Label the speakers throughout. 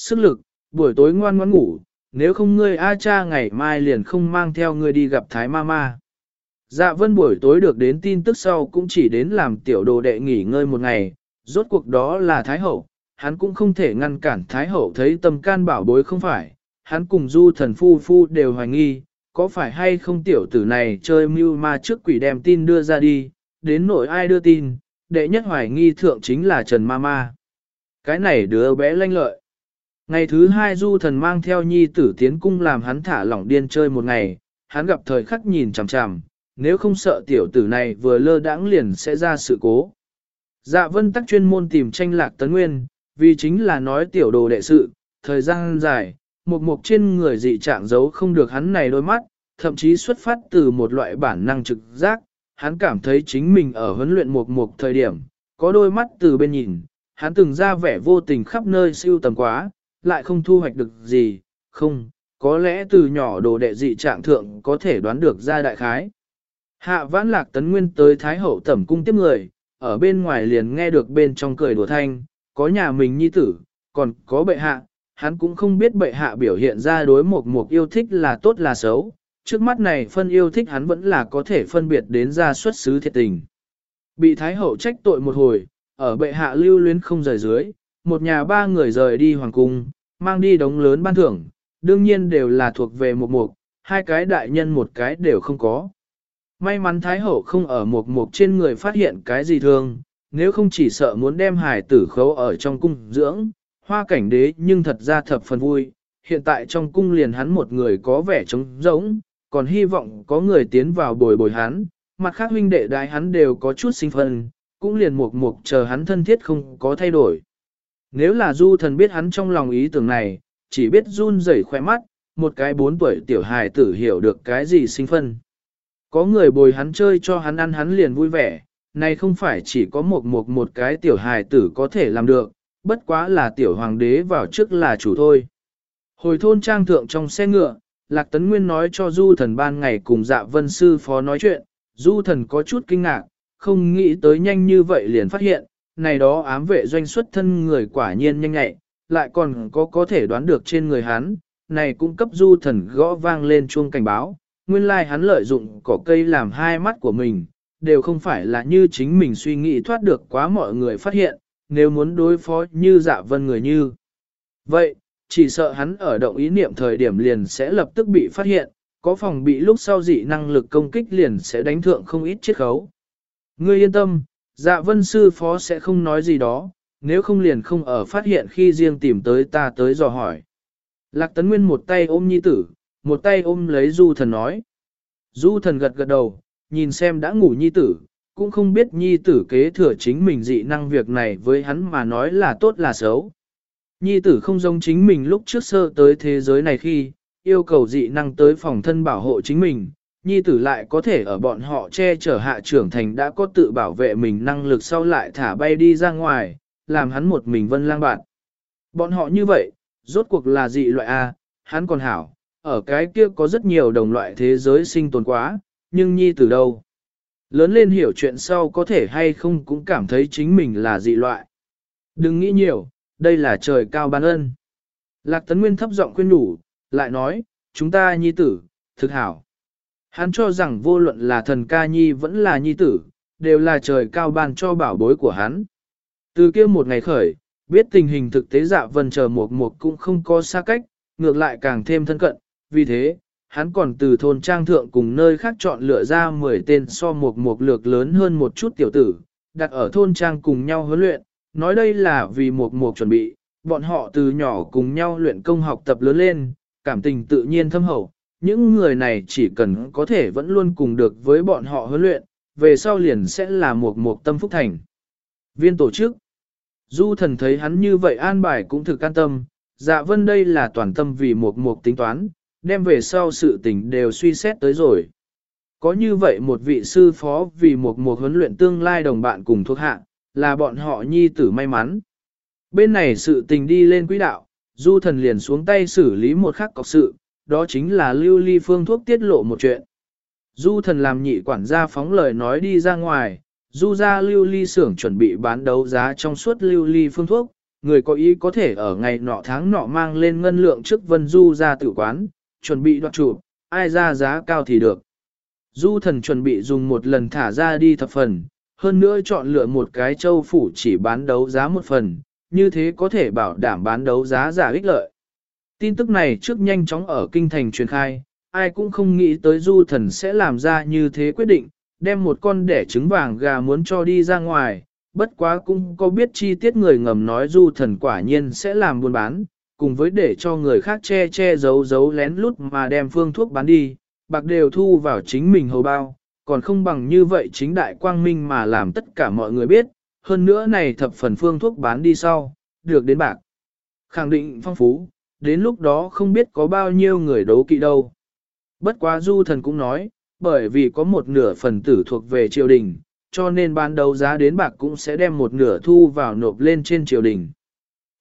Speaker 1: sức lực, buổi tối ngoan ngoãn ngủ, nếu không ngươi A cha ngày mai liền không mang theo ngươi đi gặp Thái Mama. Dạ vân buổi tối được đến tin tức sau cũng chỉ đến làm tiểu đồ đệ nghỉ ngơi một ngày, rốt cuộc đó là Thái Hậu, hắn cũng không thể ngăn cản Thái Hậu thấy tâm can bảo bối không phải, hắn cùng du thần phu phu đều hoài nghi, có phải hay không tiểu tử này chơi mưu ma trước quỷ đem tin đưa ra đi, đến nỗi ai đưa tin, đệ nhất hoài nghi thượng chính là Trần Ma Ma. Cái này đứa bé lanh lợi. Ngày thứ hai du thần mang theo nhi tử tiến cung làm hắn thả lỏng điên chơi một ngày, hắn gặp thời khắc nhìn chằm chằm, nếu không sợ tiểu tử này vừa lơ đãng liền sẽ ra sự cố. Dạ vân tắc chuyên môn tìm tranh lạc tấn nguyên, vì chính là nói tiểu đồ đệ sự, thời gian dài, một mục trên người dị trạng giấu không được hắn này đôi mắt, thậm chí xuất phát từ một loại bản năng trực giác, hắn cảm thấy chính mình ở huấn luyện một mục thời điểm, có đôi mắt từ bên nhìn, hắn từng ra vẻ vô tình khắp nơi siêu tầm quá, lại không thu hoạch được gì, không, có lẽ từ nhỏ đồ đệ dị trạng thượng có thể đoán được ra đại khái. Hạ vãn lạc tấn nguyên tới Thái Hậu tẩm cung tiếp người, ở bên ngoài liền nghe được bên trong cười đùa thanh, có nhà mình nhi tử, còn có bệ hạ, hắn cũng không biết bệ hạ biểu hiện ra đối một mục yêu thích là tốt là xấu, trước mắt này phân yêu thích hắn vẫn là có thể phân biệt đến ra xuất xứ thiệt tình. Bị Thái Hậu trách tội một hồi, ở bệ hạ lưu luyến không rời dưới, một nhà ba người rời đi hoàng cung, mang đi đống lớn ban thưởng, đương nhiên đều là thuộc về một mục, hai cái đại nhân một cái đều không có. May mắn Thái Hậu không ở một mục trên người phát hiện cái gì thương, nếu không chỉ sợ muốn đem hài tử khấu ở trong cung dưỡng, hoa cảnh đế nhưng thật ra thập phần vui, hiện tại trong cung liền hắn một người có vẻ trống rỗng, còn hy vọng có người tiến vào bồi bồi hắn, mặt khác huynh đệ đại hắn đều có chút sinh phân, cũng liền mục mục chờ hắn thân thiết không có thay đổi. Nếu là du thần biết hắn trong lòng ý tưởng này, chỉ biết run rẩy khoe mắt, một cái bốn tuổi tiểu hài tử hiểu được cái gì sinh phân. Có người bồi hắn chơi cho hắn ăn hắn liền vui vẻ, này không phải chỉ có một một một cái tiểu hài tử có thể làm được, bất quá là tiểu hoàng đế vào trước là chủ thôi. Hồi thôn trang thượng trong xe ngựa, Lạc Tấn Nguyên nói cho Du thần ban ngày cùng dạ vân sư phó nói chuyện, Du thần có chút kinh ngạc, không nghĩ tới nhanh như vậy liền phát hiện, này đó ám vệ doanh xuất thân người quả nhiên nhanh nhạy, lại còn có có thể đoán được trên người hắn, này cũng cấp Du thần gõ vang lên chuông cảnh báo, nguyên lai like hắn lợi dụng cỏ cây làm hai mắt của mình, đều không phải là như chính mình suy nghĩ thoát được quá mọi người phát hiện, nếu muốn đối phó như dạ vân người như. Vậy, chỉ sợ hắn ở động ý niệm thời điểm liền sẽ lập tức bị phát hiện, có phòng bị lúc sau dị năng lực công kích liền sẽ đánh thượng không ít chiết khấu. Ngươi yên tâm, dạ vân sư phó sẽ không nói gì đó, nếu không liền không ở phát hiện khi riêng tìm tới ta tới dò hỏi. Lạc tấn nguyên một tay ôm nhi tử, một tay ôm lấy du thần nói. Du thần gật gật đầu, nhìn xem đã ngủ nhi tử, cũng không biết nhi tử kế thừa chính mình dị năng việc này với hắn mà nói là tốt là xấu. Nhi tử không giống chính mình lúc trước sơ tới thế giới này khi, yêu cầu dị năng tới phòng thân bảo hộ chính mình, nhi tử lại có thể ở bọn họ che chở hạ trưởng thành đã có tự bảo vệ mình năng lực sau lại thả bay đi ra ngoài, làm hắn một mình vân lang bạn. Bọn họ như vậy, rốt cuộc là dị loại A, hắn còn hảo, ở cái kia có rất nhiều đồng loại thế giới sinh tồn quá, nhưng nhi tử đâu? Lớn lên hiểu chuyện sau có thể hay không cũng cảm thấy chính mình là dị loại. Đừng nghĩ nhiều, đây là trời cao ban ân. Lạc Tấn Nguyên thấp giọng khuyên nhủ, lại nói, chúng ta nhi tử, thực hảo. Hắn cho rằng vô luận là thần ca nhi vẫn là nhi tử, đều là trời cao ban cho bảo bối của hắn. Từ kia một ngày khởi, biết tình hình thực tế dạ vân chờ một một cũng không có xa cách, ngược lại càng thêm thân cận, vì thế, hắn còn từ thôn trang thượng cùng nơi khác chọn lựa ra 10 tên so một một lược lớn hơn một chút tiểu tử, đặt ở thôn trang cùng nhau huấn luyện, nói đây là vì một một chuẩn bị, bọn họ từ nhỏ cùng nhau luyện công học tập lớn lên, cảm tình tự nhiên thâm hậu, những người này chỉ cần có thể vẫn luôn cùng được với bọn họ huấn luyện, về sau liền sẽ là một một tâm phúc thành. Viên tổ chức Du thần thấy hắn như vậy an bài cũng thực an tâm, dạ vân đây là toàn tâm vì một một tính toán, đem về sau sự tình đều suy xét tới rồi. Có như vậy một vị sư phó vì một một huấn luyện tương lai đồng bạn cùng thuộc hạ, là bọn họ nhi tử may mắn. Bên này sự tình đi lên quỹ đạo, du thần liền xuống tay xử lý một khắc cọc sự, đó chính là lưu ly phương thuốc tiết lộ một chuyện. Du thần làm nhị quản gia phóng lời nói đi ra ngoài, du ra lưu ly xưởng chuẩn bị bán đấu giá trong suốt lưu ly phương thuốc, người có ý có thể ở ngày nọ tháng nọ mang lên ngân lượng trước vân du ra tử quán, chuẩn bị đoạt chủ, ai ra giá cao thì được. Du thần chuẩn bị dùng một lần thả ra đi thập phần, hơn nữa chọn lựa một cái châu phủ chỉ bán đấu giá một phần, như thế có thể bảo đảm bán đấu giá giả ích lợi. Tin tức này trước nhanh chóng ở kinh thành truyền khai, ai cũng không nghĩ tới du thần sẽ làm ra như thế quyết định, đem một con đẻ trứng vàng gà muốn cho đi ra ngoài, bất quá cũng có biết chi tiết người ngầm nói du thần quả nhiên sẽ làm buôn bán, cùng với để cho người khác che che giấu giấu lén lút mà đem phương thuốc bán đi, bạc đều thu vào chính mình hầu bao, còn không bằng như vậy chính đại quang minh mà làm tất cả mọi người biết, hơn nữa này thập phần phương thuốc bán đi sau, được đến bạc. Khẳng định phong phú, đến lúc đó không biết có bao nhiêu người đấu kỵ đâu. Bất quá du thần cũng nói, bởi vì có một nửa phần tử thuộc về triều đình, cho nên ban đầu giá đến bạc cũng sẽ đem một nửa thu vào nộp lên trên triều đình.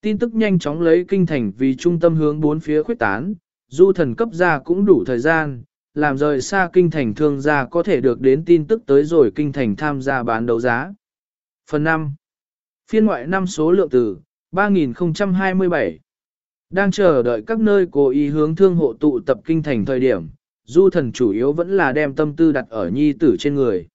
Speaker 1: Tin tức nhanh chóng lấy kinh thành vì trung tâm hướng bốn phía khuyết tán, du thần cấp ra cũng đủ thời gian, làm rời xa kinh thành thương gia có thể được đến tin tức tới rồi kinh thành tham gia bán đấu giá. Phần 5. Phiên ngoại năm số lượng từ 3027 đang chờ đợi các nơi cố ý hướng thương hộ tụ tập kinh thành thời điểm, du thần chủ yếu vẫn là đem tâm tư đặt ở nhi tử trên người.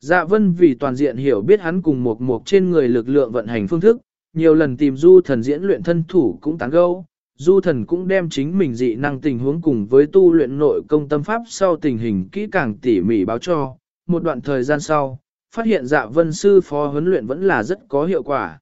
Speaker 1: Dạ vân vì toàn diện hiểu biết hắn cùng một một trên người lực lượng vận hành phương thức, nhiều lần tìm du thần diễn luyện thân thủ cũng tán gẫu, du thần cũng đem chính mình dị năng tình huống cùng với tu luyện nội công tâm pháp sau tình hình kỹ càng tỉ mỉ báo cho, một đoạn thời gian sau, phát hiện dạ vân sư phó huấn luyện vẫn là rất có hiệu quả.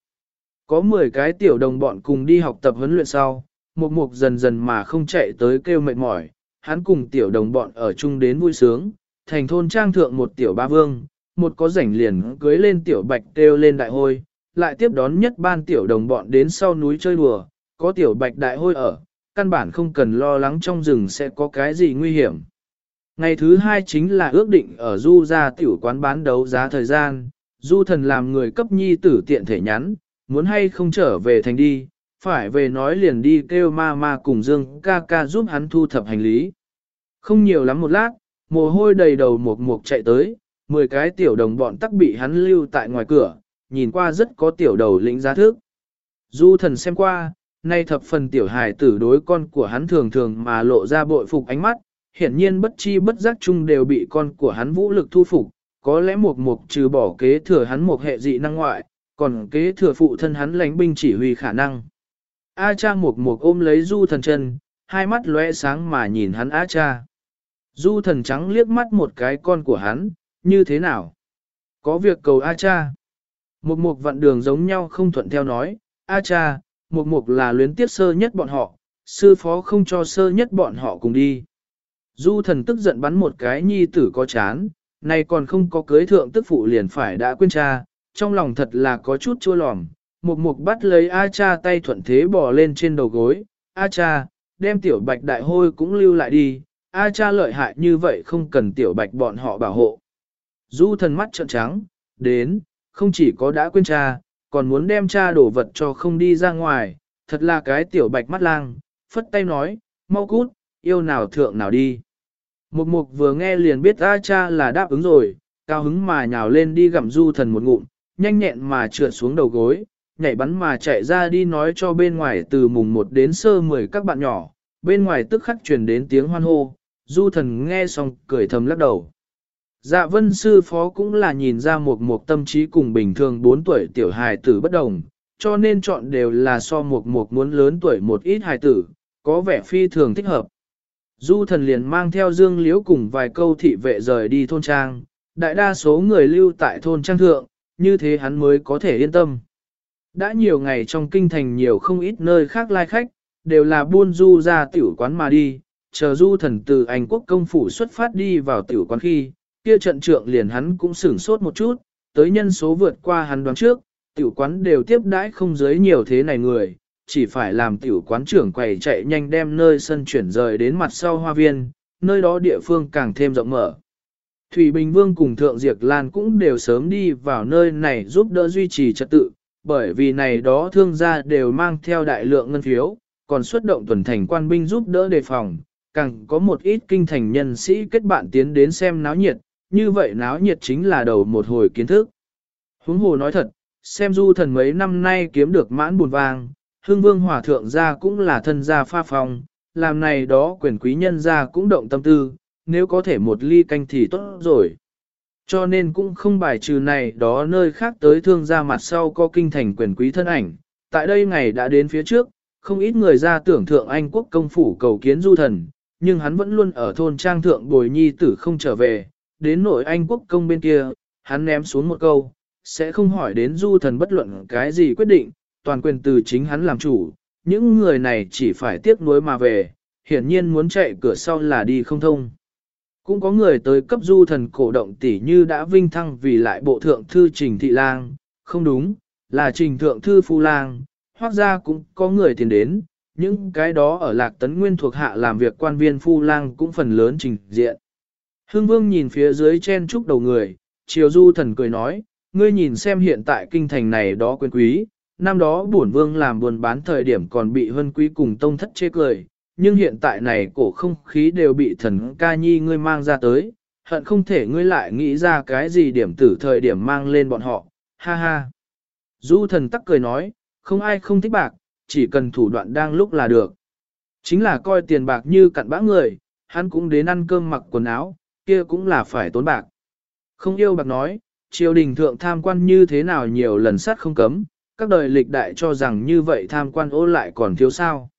Speaker 1: Có 10 cái tiểu đồng bọn cùng đi học tập huấn luyện sau, một mục dần dần mà không chạy tới kêu mệt mỏi, hắn cùng tiểu đồng bọn ở chung đến vui sướng, thành thôn trang thượng một tiểu ba vương, một có rảnh liền cưới lên tiểu bạch kêu lên đại hôi, lại tiếp đón nhất ban tiểu đồng bọn đến sau núi chơi đùa, có tiểu bạch đại hôi ở, căn bản không cần lo lắng trong rừng sẽ có cái gì nguy hiểm. Ngày thứ hai chính là ước định ở du ra tiểu quán bán đấu giá thời gian, du thần làm người cấp nhi tử tiện thể nhắn, muốn hay không trở về thành đi, phải về nói liền đi kêu ma ma cùng dương ca ca giúp hắn thu thập hành lý. Không nhiều lắm một lát, mồ hôi đầy đầu một mục chạy tới, 10 cái tiểu đồng bọn tắc bị hắn lưu tại ngoài cửa, nhìn qua rất có tiểu đầu lĩnh giá thức. Du thần xem qua, nay thập phần tiểu hài tử đối con của hắn thường thường mà lộ ra bội phục ánh mắt, hiển nhiên bất chi bất giác chung đều bị con của hắn vũ lực thu phục, có lẽ một mục trừ bỏ kế thừa hắn một hệ dị năng ngoại, còn kế thừa phụ thân hắn lãnh binh chỉ huy khả năng. A cha một mục ôm lấy du thần chân, hai mắt lóe sáng mà nhìn hắn A cha. Du thần trắng liếc mắt một cái con của hắn, như thế nào? Có việc cầu A cha. Một mục vặn đường giống nhau không thuận theo nói, A cha, một mục là luyến tiếp sơ nhất bọn họ, sư phó không cho sơ nhất bọn họ cùng đi. Du thần tức giận bắn một cái nhi tử có chán, này còn không có cưới thượng tức phụ liền phải đã quên cha, trong lòng thật là có chút chua lòm. mục mục bắt lấy A cha tay thuận thế bò lên trên đầu gối, A cha, đem tiểu bạch đại hôi cũng lưu lại đi, A cha lợi hại như vậy không cần tiểu bạch bọn họ bảo hộ. Du thần mắt trợn trắng, đến, không chỉ có đã quên cha, còn muốn đem cha đổ vật cho không đi ra ngoài, thật là cái tiểu bạch mắt lang, phất tay nói, mau cút, yêu nào thượng nào đi. Mục mục vừa nghe liền biết A cha là đáp ứng rồi, cao hứng mà nhào lên đi gặm du thần một ngụm, nhanh nhẹn mà trượt xuống đầu gối, nhảy bắn mà chạy ra đi nói cho bên ngoài từ mùng 1 đến sơ 10 các bạn nhỏ, bên ngoài tức khắc truyền đến tiếng hoan hô, du thần nghe xong cười thầm lắc đầu. Dạ vân sư phó cũng là nhìn ra một một tâm trí cùng bình thường 4 tuổi tiểu hài tử bất đồng, cho nên chọn đều là so một một muốn lớn tuổi một ít hài tử, có vẻ phi thường thích hợp. Du thần liền mang theo dương liễu cùng vài câu thị vệ rời đi thôn trang, đại đa số người lưu tại thôn trang thượng, như thế hắn mới có thể yên tâm. Đã nhiều ngày trong kinh thành nhiều không ít nơi khác lai khách, đều là buôn du ra tiểu quán mà đi, chờ du thần từ Anh quốc công phủ xuất phát đi vào tiểu quán khi, kia trận trượng liền hắn cũng sửng sốt một chút, tới nhân số vượt qua hắn đoán trước, tiểu quán đều tiếp đãi không dưới nhiều thế này người, chỉ phải làm tiểu quán trưởng quầy chạy nhanh đem nơi sân chuyển rời đến mặt sau hoa viên, nơi đó địa phương càng thêm rộng mở. Thủy Bình Vương cùng Thượng Diệp Lan cũng đều sớm đi vào nơi này giúp đỡ duy trì trật tự, bởi vì này đó thương gia đều mang theo đại lượng ngân phiếu, còn xuất động tuần thành quan binh giúp đỡ đề phòng, càng có một ít kinh thành nhân sĩ kết bạn tiến đến xem náo nhiệt, như vậy náo nhiệt chính là đầu một hồi kiến thức. Huống hồ nói thật, xem du thần mấy năm nay kiếm được mãn buồn vàng, hương vương hòa thượng gia cũng là thân gia pha phong, làm này đó quyền quý nhân gia cũng động tâm tư, nếu có thể một ly canh thì tốt rồi. Cho nên cũng không bài trừ này đó nơi khác tới thương gia mặt sau có kinh thành quyền quý thân ảnh. Tại đây ngày đã đến phía trước, không ít người ra tưởng thượng Anh quốc công phủ cầu kiến du thần, nhưng hắn vẫn luôn ở thôn trang thượng bồi nhi tử không trở về, đến nội Anh quốc công bên kia, hắn ném xuống một câu, sẽ không hỏi đến du thần bất luận cái gì quyết định, toàn quyền từ chính hắn làm chủ, những người này chỉ phải tiếc nuối mà về, hiển nhiên muốn chạy cửa sau là đi không thông. Cũng có người tới cấp du thần cổ động tỷ như đã vinh thăng vì lại bộ thượng thư trình thị lang, không đúng, là trình thượng thư phu lang, hoặc ra cũng có người tiền đến, những cái đó ở lạc tấn nguyên thuộc hạ làm việc quan viên phu lang cũng phần lớn trình diện. Hương vương nhìn phía dưới chen trúc đầu người, chiều du thần cười nói, ngươi nhìn xem hiện tại kinh thành này đó quyền quý, năm đó bổn vương làm buồn bán thời điểm còn bị hân quý cùng tông thất chê cười, nhưng hiện tại này cổ không khí đều bị thần ca nhi ngươi mang ra tới, hận không thể ngươi lại nghĩ ra cái gì điểm tử thời điểm mang lên bọn họ, ha ha. Du thần tắc cười nói, không ai không thích bạc, chỉ cần thủ đoạn đang lúc là được. Chính là coi tiền bạc như cặn bã người, hắn cũng đến ăn cơm mặc quần áo, kia cũng là phải tốn bạc. Không yêu bạc nói, triều đình thượng tham quan như thế nào nhiều lần sát không cấm, các đời lịch đại cho rằng như vậy tham quan ô lại còn thiếu sao.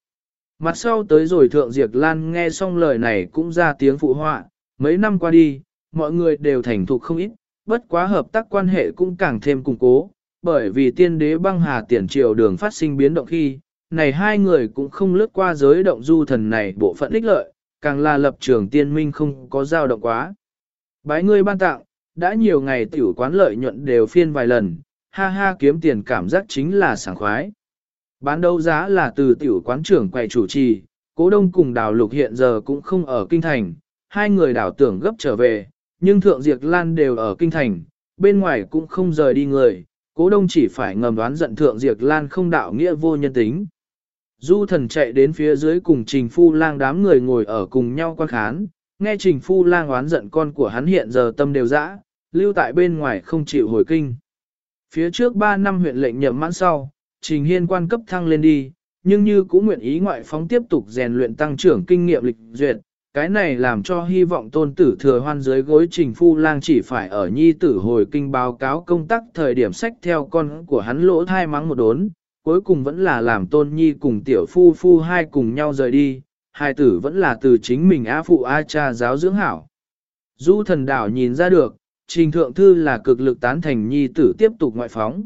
Speaker 1: Mặt sau tới rồi thượng diệt lan nghe xong lời này cũng ra tiếng phụ họa, mấy năm qua đi, mọi người đều thành thục không ít, bất quá hợp tác quan hệ cũng càng thêm củng cố, bởi vì tiên đế băng hà tiền triều đường phát sinh biến động khi, này hai người cũng không lướt qua giới động du thần này bộ phận ích lợi, càng là lập trường tiên minh không có dao động quá. Bái ngươi ban tặng, đã nhiều ngày tiểu quán lợi nhuận đều phiên vài lần, ha ha kiếm tiền cảm giác chính là sảng khoái. Bán đấu giá là từ tiểu quán trưởng quầy chủ trì, cố đông cùng đào lục hiện giờ cũng không ở kinh thành, hai người đảo tưởng gấp trở về, nhưng thượng diệt lan đều ở kinh thành, bên ngoài cũng không rời đi người, cố đông chỉ phải ngầm đoán giận thượng diệt lan không đạo nghĩa vô nhân tính. Du thần chạy đến phía dưới cùng trình phu lang đám người ngồi ở cùng nhau quan khán, nghe trình phu lang oán giận con của hắn hiện giờ tâm đều dã, lưu tại bên ngoài không chịu hồi kinh. Phía trước 3 năm huyện lệnh nhậm mãn sau, trình hiên quan cấp thăng lên đi, nhưng như cũng nguyện ý ngoại phóng tiếp tục rèn luyện tăng trưởng kinh nghiệm lịch duyệt, cái này làm cho hy vọng tôn tử thừa hoan dưới gối trình phu lang chỉ phải ở nhi tử hồi kinh báo cáo công tác thời điểm sách theo con của hắn lỗ thai mắng một đốn, cuối cùng vẫn là làm tôn nhi cùng tiểu phu phu hai cùng nhau rời đi, hai tử vẫn là từ chính mình á phụ a cha giáo dưỡng hảo. Du thần đảo nhìn ra được, trình thượng thư là cực lực tán thành nhi tử tiếp tục ngoại phóng.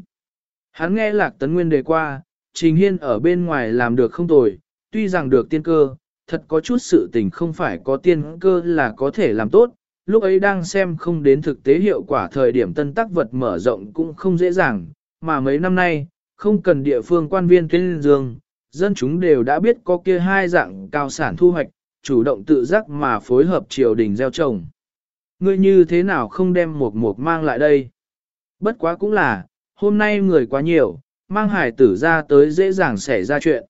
Speaker 1: Hắn nghe lạc tấn nguyên đề qua, trình hiên ở bên ngoài làm được không tồi, tuy rằng được tiên cơ, thật có chút sự tình không phải có tiên cơ là có thể làm tốt, lúc ấy đang xem không đến thực tế hiệu quả thời điểm tân tác vật mở rộng cũng không dễ dàng, mà mấy năm nay, không cần địa phương quan viên tuyên dương, dân chúng đều đã biết có kia hai dạng cao sản thu hoạch, chủ động tự giác mà phối hợp triều đình gieo trồng. Ngươi như thế nào không đem một mục mang lại đây? Bất quá cũng là, hôm nay người quá nhiều, mang hải tử ra tới dễ dàng xảy ra chuyện.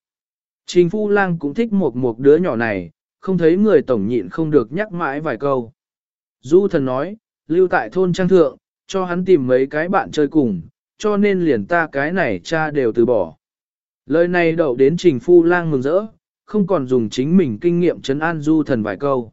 Speaker 1: Trình Phu Lang cũng thích một một đứa nhỏ này, không thấy người tổng nhịn không được nhắc mãi vài câu. Du thần nói, lưu tại thôn trang thượng, cho hắn tìm mấy cái bạn chơi cùng, cho nên liền ta cái này cha đều từ bỏ. Lời này đậu đến Trình Phu Lang mừng rỡ, không còn dùng chính mình kinh nghiệm chấn an du thần vài câu.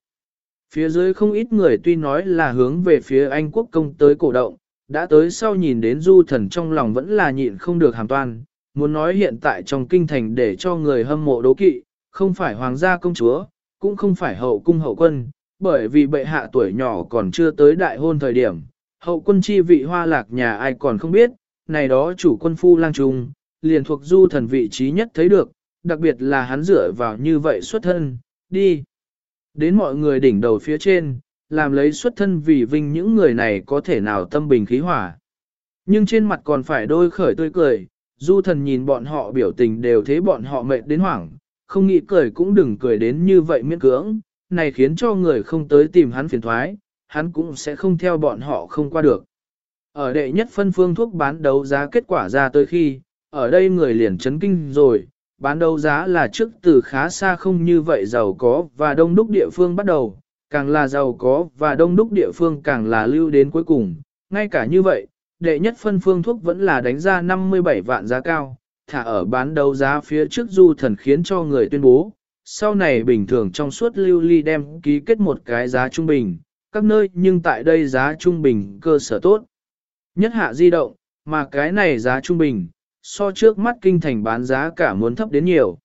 Speaker 1: Phía dưới không ít người tuy nói là hướng về phía Anh quốc công tới cổ động, đã tới sau nhìn đến du thần trong lòng vẫn là nhịn không được hàm toan, muốn nói hiện tại trong kinh thành để cho người hâm mộ đố kỵ, không phải hoàng gia công chúa, cũng không phải hậu cung hậu quân, bởi vì bệ hạ tuổi nhỏ còn chưa tới đại hôn thời điểm, hậu quân chi vị hoa lạc nhà ai còn không biết, này đó chủ quân phu lang trung, liền thuộc du thần vị trí nhất thấy được, đặc biệt là hắn dựa vào như vậy xuất thân, đi. Đến mọi người đỉnh đầu phía trên, làm lấy xuất thân vì vinh những người này có thể nào tâm bình khí hỏa. Nhưng trên mặt còn phải đôi khởi tươi cười, du thần nhìn bọn họ biểu tình đều thế bọn họ mệt đến hoảng, không nghĩ cười cũng đừng cười đến như vậy miễn cưỡng, này khiến cho người không tới tìm hắn phiền thoái, hắn cũng sẽ không theo bọn họ không qua được. Ở đệ nhất phân phương thuốc bán đấu giá kết quả ra tới khi, ở đây người liền chấn kinh rồi, bán đấu giá là trước từ khá xa không như vậy giàu có và đông đúc địa phương bắt đầu, càng là giàu có và đông đúc địa phương càng là lưu đến cuối cùng, ngay cả như vậy, đệ nhất phân phương thuốc vẫn là đánh ra 57 vạn giá cao, thả ở bán đấu giá phía trước du thần khiến cho người tuyên bố. Sau này bình thường trong suốt lưu ly đem ký kết một cái giá trung bình, các nơi nhưng tại đây giá trung bình cơ sở tốt. Nhất hạ di động, mà cái này giá trung bình, so trước mắt kinh thành bán giá cả muốn thấp đến nhiều.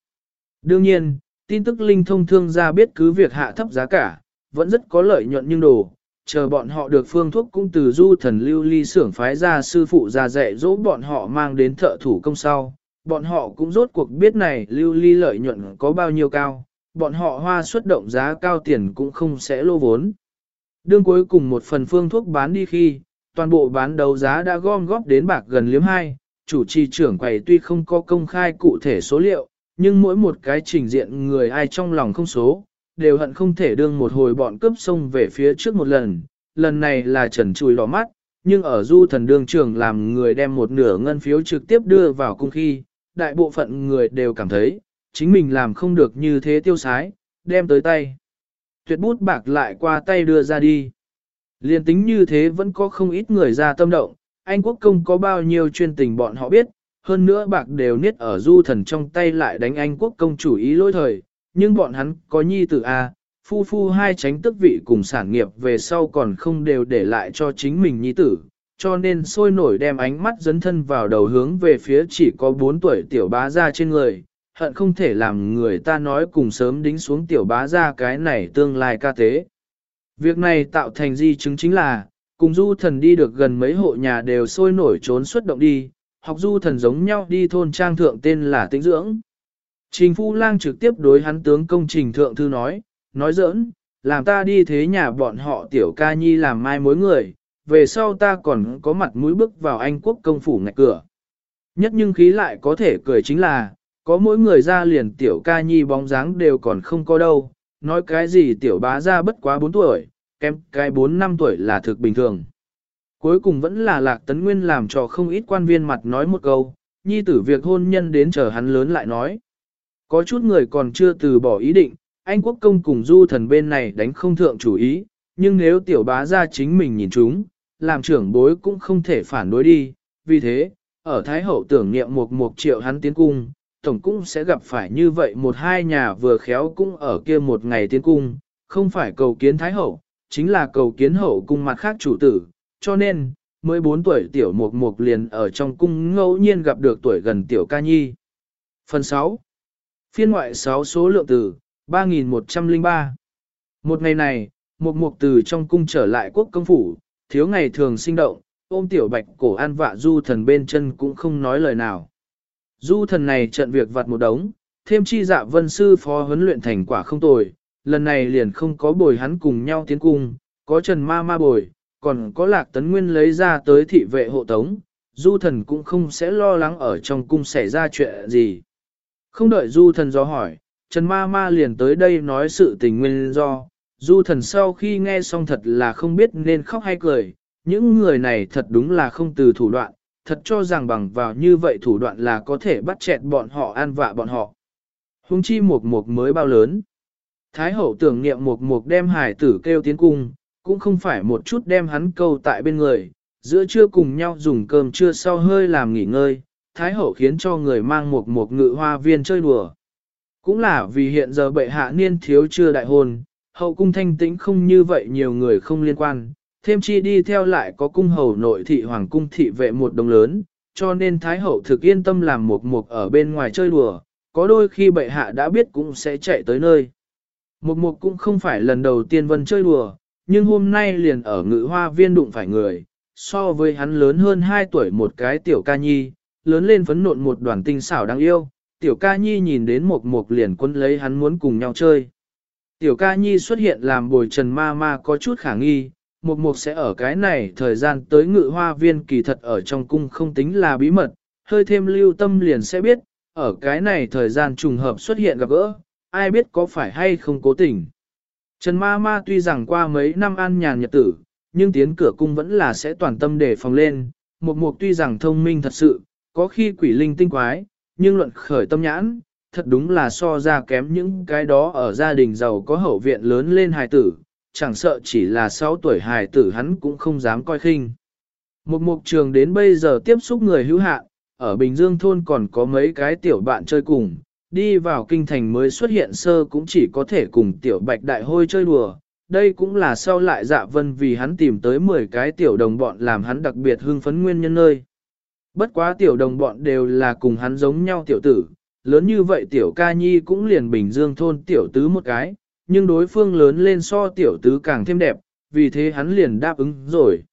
Speaker 1: Đương nhiên, tin tức linh thông thương gia biết cứ việc hạ thấp giá cả, vẫn rất có lợi nhuận nhưng đồ, chờ bọn họ được phương thuốc cũng từ du thần lưu ly xưởng phái ra sư phụ ra dạy dỗ bọn họ mang đến thợ thủ công sau. Bọn họ cũng rốt cuộc biết này lưu ly lợi nhuận có bao nhiêu cao, bọn họ hoa xuất động giá cao tiền cũng không sẽ lô vốn. Đương cuối cùng một phần phương thuốc bán đi khi, toàn bộ bán đấu giá đã gom góp đến bạc gần liếm hai, chủ trì trưởng quầy tuy không có công khai cụ thể số liệu, nhưng mỗi một cái trình diện người ai trong lòng không số, đều hận không thể đương một hồi bọn cướp sông về phía trước một lần, lần này là trần chùi đỏ mắt, nhưng ở du thần đương trường làm người đem một nửa ngân phiếu trực tiếp đưa vào cung khi, đại bộ phận người đều cảm thấy, chính mình làm không được như thế tiêu sái, đem tới tay. Tuyệt bút bạc lại qua tay đưa ra đi. Liên tính như thế vẫn có không ít người ra tâm động, Anh quốc công có bao nhiêu chuyên tình bọn họ biết, hơn nữa bạc đều niết ở du thần trong tay lại đánh Anh quốc công chủ ý lỗi thời, nhưng bọn hắn có nhi tử A, phu phu hai tránh tức vị cùng sản nghiệp về sau còn không đều để lại cho chính mình nhi tử, cho nên sôi nổi đem ánh mắt dấn thân vào đầu hướng về phía chỉ có 4 tuổi tiểu bá ra trên người, hận không thể làm người ta nói cùng sớm đính xuống tiểu bá ra cái này tương lai ca tế. Việc này tạo thành di chứng chính là, cùng du thần đi được gần mấy hộ nhà đều sôi nổi trốn xuất động đi, học du thần giống nhau đi thôn trang thượng tên là tĩnh dưỡng. Trình Phu Lang trực tiếp đối hắn tướng công trình thượng thư nói, nói giỡn, làm ta đi thế nhà bọn họ tiểu ca nhi làm mai mối người, về sau ta còn có mặt mũi bước vào Anh quốc công phủ ngạch cửa. Nhất nhưng khí lại có thể cười chính là, có mỗi người ra liền tiểu ca nhi bóng dáng đều còn không có đâu, nói cái gì tiểu bá ra bất quá 4 tuổi, kém cái 4 năm tuổi là thực bình thường. Cuối cùng vẫn là lạc tấn nguyên làm cho không ít quan viên mặt nói một câu, nhi tử việc hôn nhân đến chờ hắn lớn lại nói. Có chút người còn chưa từ bỏ ý định, anh quốc công cùng du thần bên này đánh không thượng chủ ý, nhưng nếu tiểu bá ra chính mình nhìn chúng, làm trưởng bối cũng không thể phản đối đi, vì thế, ở Thái Hậu tưởng niệm một một triệu hắn tiến cung, tổng cũng sẽ gặp phải như vậy một hai nhà vừa khéo cũng ở kia một ngày tiến cung, không phải cầu kiến Thái Hậu, chính là cầu kiến hậu cung mặt khác chủ tử, cho nên, 14 tuổi tiểu mục mục liền ở trong cung ngẫu nhiên gặp được tuổi gần tiểu ca nhi. Phần 6 Phiên ngoại 6 số lượng từ 3103 Một ngày này, một mục từ trong cung trở lại quốc công phủ, thiếu ngày thường sinh động, ôm tiểu bạch cổ an vạ du thần bên chân cũng không nói lời nào. Du thần này trận việc vặt một đống, thêm chi dạ vân sư phó huấn luyện thành quả không tồi, lần này liền không có bồi hắn cùng nhau tiến cung, có trần ma ma bồi, còn có lạc tấn nguyên lấy ra tới thị vệ hộ tống, du thần cũng không sẽ lo lắng ở trong cung xảy ra chuyện gì. Không đợi du thần do hỏi, trần ma ma liền tới đây nói sự tình nguyên do, du thần sau khi nghe xong thật là không biết nên khóc hay cười, những người này thật đúng là không từ thủ đoạn, thật cho rằng bằng vào như vậy thủ đoạn là có thể bắt chẹt bọn họ an vạ bọn họ. Hùng chi một một mới bao lớn. Thái hậu tưởng niệm một một đem hải tử kêu tiến cung, cũng không phải một chút đem hắn câu tại bên người, giữa trưa cùng nhau dùng cơm trưa sau hơi làm nghỉ ngơi, Thái hậu khiến cho người mang một một ngự hoa viên chơi đùa. Cũng là vì hiện giờ bệ hạ niên thiếu chưa đại hôn, hậu cung thanh tĩnh không như vậy nhiều người không liên quan, thêm chi đi theo lại có cung hầu nội thị hoàng cung thị vệ một đồng lớn, cho nên Thái hậu thực yên tâm làm một một ở bên ngoài chơi đùa, có đôi khi bệ hạ đã biết cũng sẽ chạy tới nơi. Một mục cũng không phải lần đầu tiên vân chơi đùa, nhưng hôm nay liền ở ngự hoa viên đụng phải người, so với hắn lớn hơn 2 tuổi một cái tiểu ca nhi, lớn lên phấn nộn một đoàn tinh xảo đáng yêu, tiểu ca nhi nhìn đến một mục liền quân lấy hắn muốn cùng nhau chơi. Tiểu ca nhi xuất hiện làm bồi trần ma ma có chút khả nghi, một mục sẽ ở cái này thời gian tới ngự hoa viên kỳ thật ở trong cung không tính là bí mật, hơi thêm lưu tâm liền sẽ biết, ở cái này thời gian trùng hợp xuất hiện gặp gỡ, ai biết có phải hay không cố tình. Trần ma ma tuy rằng qua mấy năm an nhàn nhật tử, nhưng tiến cửa cung vẫn là sẽ toàn tâm để phòng lên, một mục tuy rằng thông minh thật sự, có khi quỷ linh tinh quái, nhưng luận khởi tâm nhãn, thật đúng là so ra kém những cái đó ở gia đình giàu có hậu viện lớn lên hài tử, chẳng sợ chỉ là 6 tuổi hài tử hắn cũng không dám coi khinh. Một mục trường đến bây giờ tiếp xúc người hữu hạn, ở Bình Dương thôn còn có mấy cái tiểu bạn chơi cùng, đi vào kinh thành mới xuất hiện sơ cũng chỉ có thể cùng tiểu bạch đại hôi chơi đùa. Đây cũng là sau lại dạ vân vì hắn tìm tới 10 cái tiểu đồng bọn làm hắn đặc biệt hưng phấn nguyên nhân nơi. Bất quá tiểu đồng bọn đều là cùng hắn giống nhau tiểu tử, lớn như vậy tiểu ca nhi cũng liền Bình Dương thôn tiểu tứ một cái, nhưng đối phương lớn lên so tiểu tứ càng thêm đẹp, vì thế hắn liền đáp ứng rồi.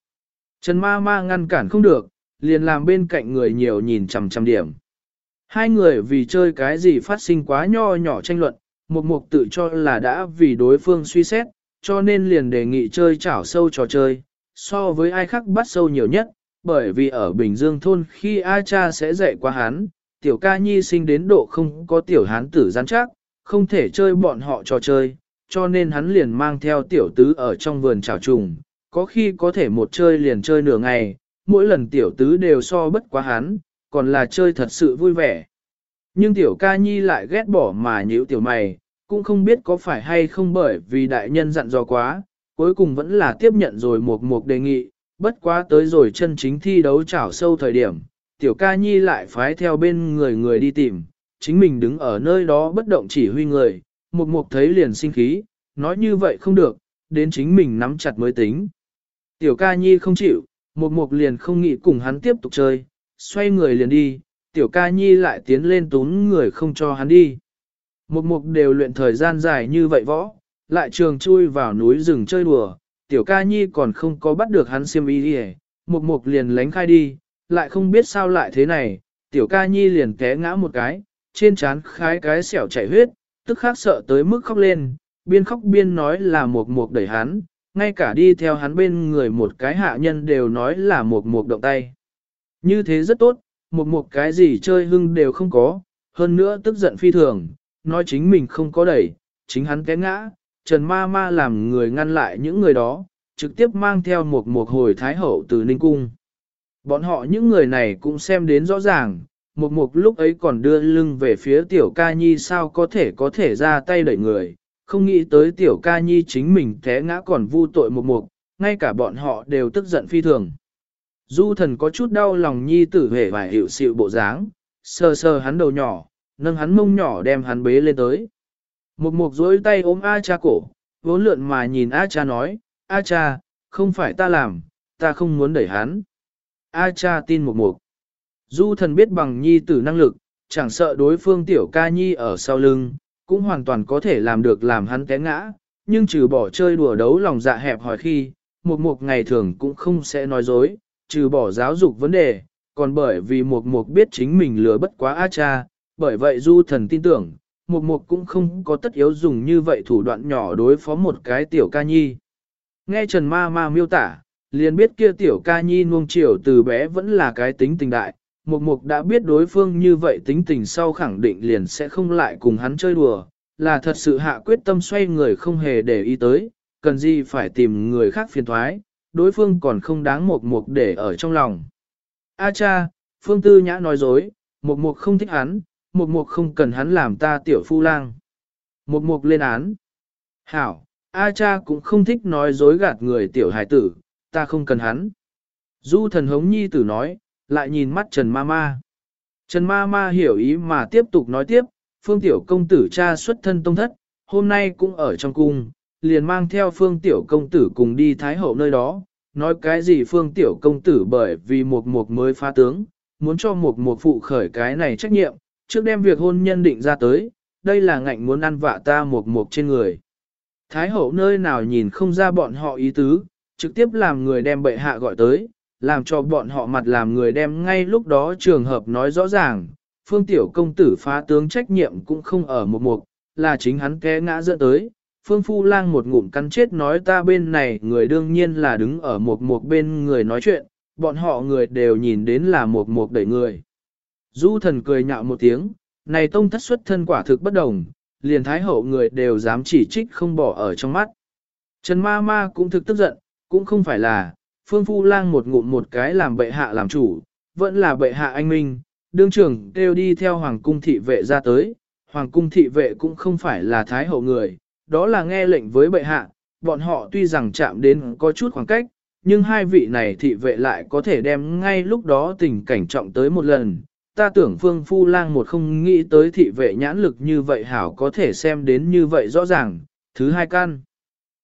Speaker 1: Trần ma ma ngăn cản không được, liền làm bên cạnh người nhiều nhìn chằm chằm điểm. Hai người vì chơi cái gì phát sinh quá nho nhỏ tranh luận, một mục tự cho là đã vì đối phương suy xét, cho nên liền đề nghị chơi chảo sâu trò chơi, so với ai khác bắt sâu nhiều nhất, bởi vì ở Bình Dương thôn khi A cha sẽ dạy qua hắn, tiểu ca nhi sinh đến độ không có tiểu hán tử gián chắc, không thể chơi bọn họ trò chơi, cho nên hắn liền mang theo tiểu tứ ở trong vườn chảo trùng, có khi có thể một chơi liền chơi nửa ngày, mỗi lần tiểu tứ đều so bất quá hắn, còn là chơi thật sự vui vẻ. Nhưng tiểu ca nhi lại ghét bỏ mà nhíu tiểu mày, cũng không biết có phải hay không bởi vì đại nhân dặn dò quá, cuối cùng vẫn là tiếp nhận rồi một mục đề nghị, bất quá tới rồi chân chính thi đấu chảo sâu thời điểm, tiểu ca nhi lại phái theo bên người người đi tìm, chính mình đứng ở nơi đó bất động chỉ huy người, một mục thấy liền sinh khí, nói như vậy không được, đến chính mình nắm chặt mới tính. Tiểu ca nhi không chịu, một mục liền không nghĩ cùng hắn tiếp tục chơi, xoay người liền đi, tiểu ca nhi lại tiến lên tún người không cho hắn đi. Một mục đều luyện thời gian dài như vậy võ, lại trường chui vào núi rừng chơi đùa, tiểu ca nhi còn không có bắt được hắn xiêm y đi một mục liền lánh khai đi, lại không biết sao lại thế này, tiểu ca nhi liền té ngã một cái, trên trán khái cái xẻo chảy huyết, tức khắc sợ tới mức khóc lên, biên khóc biên nói là một mục đẩy hắn, ngay cả đi theo hắn bên người một cái hạ nhân đều nói là một mục động tay. Như thế rất tốt, một mục cái gì chơi hưng đều không có, hơn nữa tức giận phi thường, nói chính mình không có đẩy, chính hắn té ngã, Trần Ma Ma làm người ngăn lại những người đó, trực tiếp mang theo một một hồi Thái Hậu từ Ninh Cung. Bọn họ những người này cũng xem đến rõ ràng, một mục lúc ấy còn đưa lưng về phía tiểu ca nhi sao có thể có thể ra tay đẩy người, không nghĩ tới tiểu ca nhi chính mình té ngã còn vu tội một mục, ngay cả bọn họ đều tức giận phi thường. Du thần có chút đau lòng nhi tử hề và hiệu sự bộ dáng, sờ sờ hắn đầu nhỏ, nâng hắn mông nhỏ đem hắn bế lên tới. Một mục dối tay ôm A cha cổ, vốn lượn mà nhìn A cha nói, A cha, không phải ta làm, ta không muốn đẩy hắn. A cha tin một mục. Du thần biết bằng nhi tử năng lực, chẳng sợ đối phương tiểu ca nhi ở sau lưng, cũng hoàn toàn có thể làm được làm hắn té ngã, nhưng trừ bỏ chơi đùa đấu lòng dạ hẹp hỏi khi, một mục ngày thường cũng không sẽ nói dối, trừ bỏ giáo dục vấn đề, còn bởi vì một mục biết chính mình lừa bất quá A cha, bởi vậy du thần tin tưởng, một mục cũng không có tất yếu dùng như vậy thủ đoạn nhỏ đối phó một cái tiểu ca nhi. Nghe Trần Ma Ma miêu tả, liền biết kia tiểu ca nhi nuông chiều từ bé vẫn là cái tính tình đại, Mục Mục đã biết đối phương như vậy tính tình sau khẳng định liền sẽ không lại cùng hắn chơi đùa, là thật sự hạ quyết tâm xoay người không hề để ý tới, cần gì phải tìm người khác phiền thoái, đối phương còn không đáng Mục Mục để ở trong lòng. A cha, Phương Tư Nhã nói dối, Mục Mục không thích hắn, Mục Mục không cần hắn làm ta tiểu phu lang. Mục Mục lên án. Hảo, A cha cũng không thích nói dối gạt người tiểu hải tử, ta không cần hắn. Du thần hống nhi tử nói, lại nhìn mắt Trần Ma Ma. Trần Ma Ma hiểu ý mà tiếp tục nói tiếp, phương tiểu công tử cha xuất thân tông thất, hôm nay cũng ở trong cung, liền mang theo phương tiểu công tử cùng đi Thái Hậu nơi đó, nói cái gì phương tiểu công tử bởi vì một mục mới phá tướng, muốn cho một mục phụ khởi cái này trách nhiệm, trước đem việc hôn nhân định ra tới, đây là ngạnh muốn ăn vạ ta một một trên người. Thái Hậu nơi nào nhìn không ra bọn họ ý tứ, trực tiếp làm người đem bệ hạ gọi tới, làm cho bọn họ mặt làm người đem ngay lúc đó trường hợp nói rõ ràng, phương tiểu công tử phá tướng trách nhiệm cũng không ở một mục, là chính hắn té ngã dẫn tới. Phương Phu Lang một ngụm cắn chết nói ta bên này người đương nhiên là đứng ở một một bên người nói chuyện, bọn họ người đều nhìn đến là một một đẩy người. Du thần cười nhạo một tiếng, này tông thất xuất thân quả thực bất đồng, liền thái hậu người đều dám chỉ trích không bỏ ở trong mắt. Trần ma ma cũng thực tức giận, cũng không phải là, Phương Phu Lang một ngụm một cái làm bệ hạ làm chủ, vẫn là bệ hạ anh minh, đương trưởng đều đi theo hoàng cung thị vệ ra tới, hoàng cung thị vệ cũng không phải là thái hậu người, đó là nghe lệnh với bệ hạ, bọn họ tuy rằng chạm đến có chút khoảng cách, nhưng hai vị này thị vệ lại có thể đem ngay lúc đó tình cảnh trọng tới một lần. Ta tưởng Phương Phu Lang một không nghĩ tới thị vệ nhãn lực như vậy hảo có thể xem đến như vậy rõ ràng. Thứ hai căn.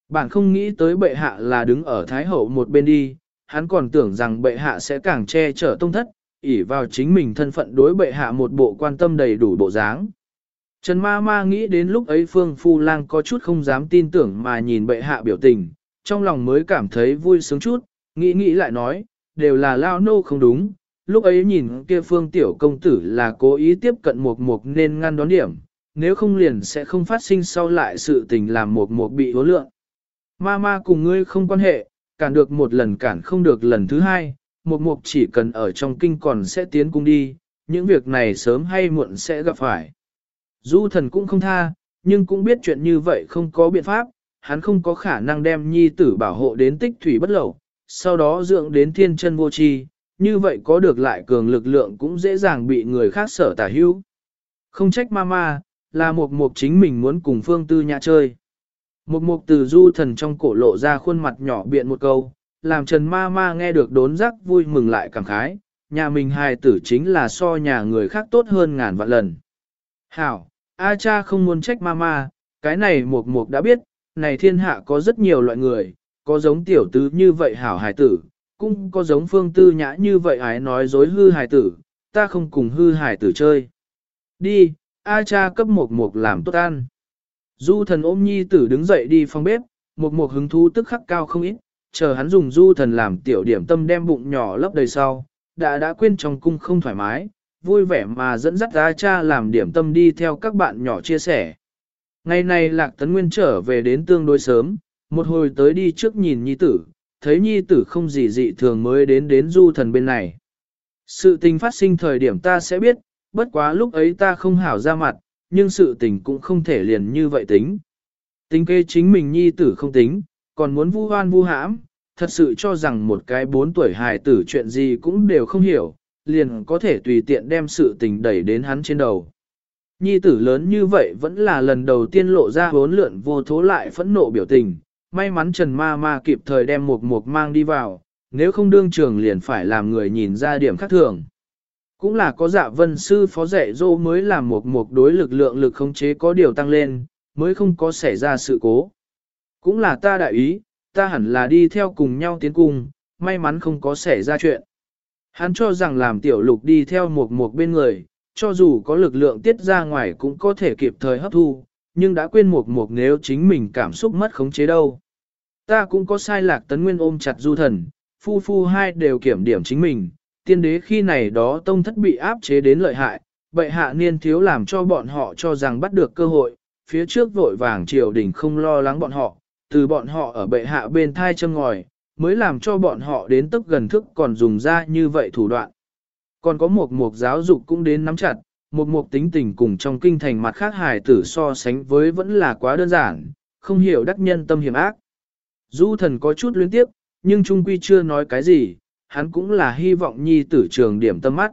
Speaker 1: Bạn không nghĩ tới bệ hạ là đứng ở Thái Hậu một bên đi, hắn còn tưởng rằng bệ hạ sẽ càng che chở tông thất, ỷ vào chính mình thân phận đối bệ hạ một bộ quan tâm đầy đủ bộ dáng. Trần ma ma nghĩ đến lúc ấy Phương Phu Lang có chút không dám tin tưởng mà nhìn bệ hạ biểu tình, trong lòng mới cảm thấy vui sướng chút, nghĩ nghĩ lại nói, đều là lao nô không đúng, lúc ấy nhìn kia Phương Tiểu Công Tử là cố ý tiếp cận một mục nên ngăn đón điểm, nếu không liền sẽ không phát sinh sau lại sự tình làm một mục bị hố lượng. Ma ma cùng ngươi không quan hệ, cản được một lần cản không được lần thứ hai, một mục chỉ cần ở trong kinh còn sẽ tiến cung đi, những việc này sớm hay muộn sẽ gặp phải. Du thần cũng không tha, nhưng cũng biết chuyện như vậy không có biện pháp, hắn không có khả năng đem nhi tử bảo hộ đến tích thủy bất lẩu, sau đó dưỡng đến thiên chân vô tri, như vậy có được lại cường lực lượng cũng dễ dàng bị người khác sở tả hữu. Không trách mama, là một mục chính mình muốn cùng phương tư nhà chơi. Một mục từ du thần trong cổ lộ ra khuôn mặt nhỏ biện một câu, làm Trần Ma Ma nghe được đốn giác vui mừng lại cảm khái, nhà mình hài tử chính là so nhà người khác tốt hơn ngàn vạn lần. Hảo, A cha không muốn trách Ma Ma, cái này mục mục đã biết, này thiên hạ có rất nhiều loại người, có giống tiểu tứ như vậy hảo hài tử, cũng có giống phương tư nhã như vậy ái nói dối hư hài tử, ta không cùng hư hài tử chơi. Đi, A cha cấp một mục làm tốt ăn. Du thần ôm nhi tử đứng dậy đi phòng bếp, một mục hứng thú tức khắc cao không ít, chờ hắn dùng du thần làm tiểu điểm tâm đem bụng nhỏ lấp đầy sau, đã đã quên trong cung không thoải mái, vui vẻ mà dẫn dắt A cha làm điểm tâm đi theo các bạn nhỏ chia sẻ. Ngày này Lạc Tấn Nguyên trở về đến tương đối sớm, một hồi tới đi trước nhìn nhi tử, thấy nhi tử không gì dị thường mới đến đến du thần bên này. Sự tình phát sinh thời điểm ta sẽ biết, bất quá lúc ấy ta không hảo ra mặt, nhưng sự tình cũng không thể liền như vậy tính. Tính kê chính mình nhi tử không tính, còn muốn vu hoan vu hãm, thật sự cho rằng một cái bốn tuổi hài tử chuyện gì cũng đều không hiểu, liền có thể tùy tiện đem sự tình đẩy đến hắn trên đầu. Nhi tử lớn như vậy vẫn là lần đầu tiên lộ ra bốn lượn vô thố lại phẫn nộ biểu tình, may mắn Trần Ma Ma kịp thời đem một mục mang đi vào, nếu không đương trường liền phải làm người nhìn ra điểm khác thường. Cũng là có dạ vân sư phó dạy dỗ mới làm một mục đối lực lượng lực khống chế có điều tăng lên, mới không có xảy ra sự cố. Cũng là ta đại ý, ta hẳn là đi theo cùng nhau tiến cung, may mắn không có xảy ra chuyện. Hắn cho rằng làm tiểu lục đi theo một một bên người, cho dù có lực lượng tiết ra ngoài cũng có thể kịp thời hấp thu, nhưng đã quên một một nếu chính mình cảm xúc mất khống chế đâu. Ta cũng có sai lạc tấn nguyên ôm chặt du thần, phu phu hai đều kiểm điểm chính mình, tiên đế khi này đó tông thất bị áp chế đến lợi hại, bệ hạ niên thiếu làm cho bọn họ cho rằng bắt được cơ hội, phía trước vội vàng triều đình không lo lắng bọn họ, từ bọn họ ở bệ hạ bên thai châm ngòi, mới làm cho bọn họ đến tức gần thức còn dùng ra như vậy thủ đoạn. Còn có một mục giáo dục cũng đến nắm chặt, một mục tính tình cùng trong kinh thành mặt khác hài tử so sánh với vẫn là quá đơn giản, không hiểu đắc nhân tâm hiểm ác. Du thần có chút liên tiếp, nhưng trung quy chưa nói cái gì, hắn cũng là hy vọng nhi tử trường điểm tâm mắt.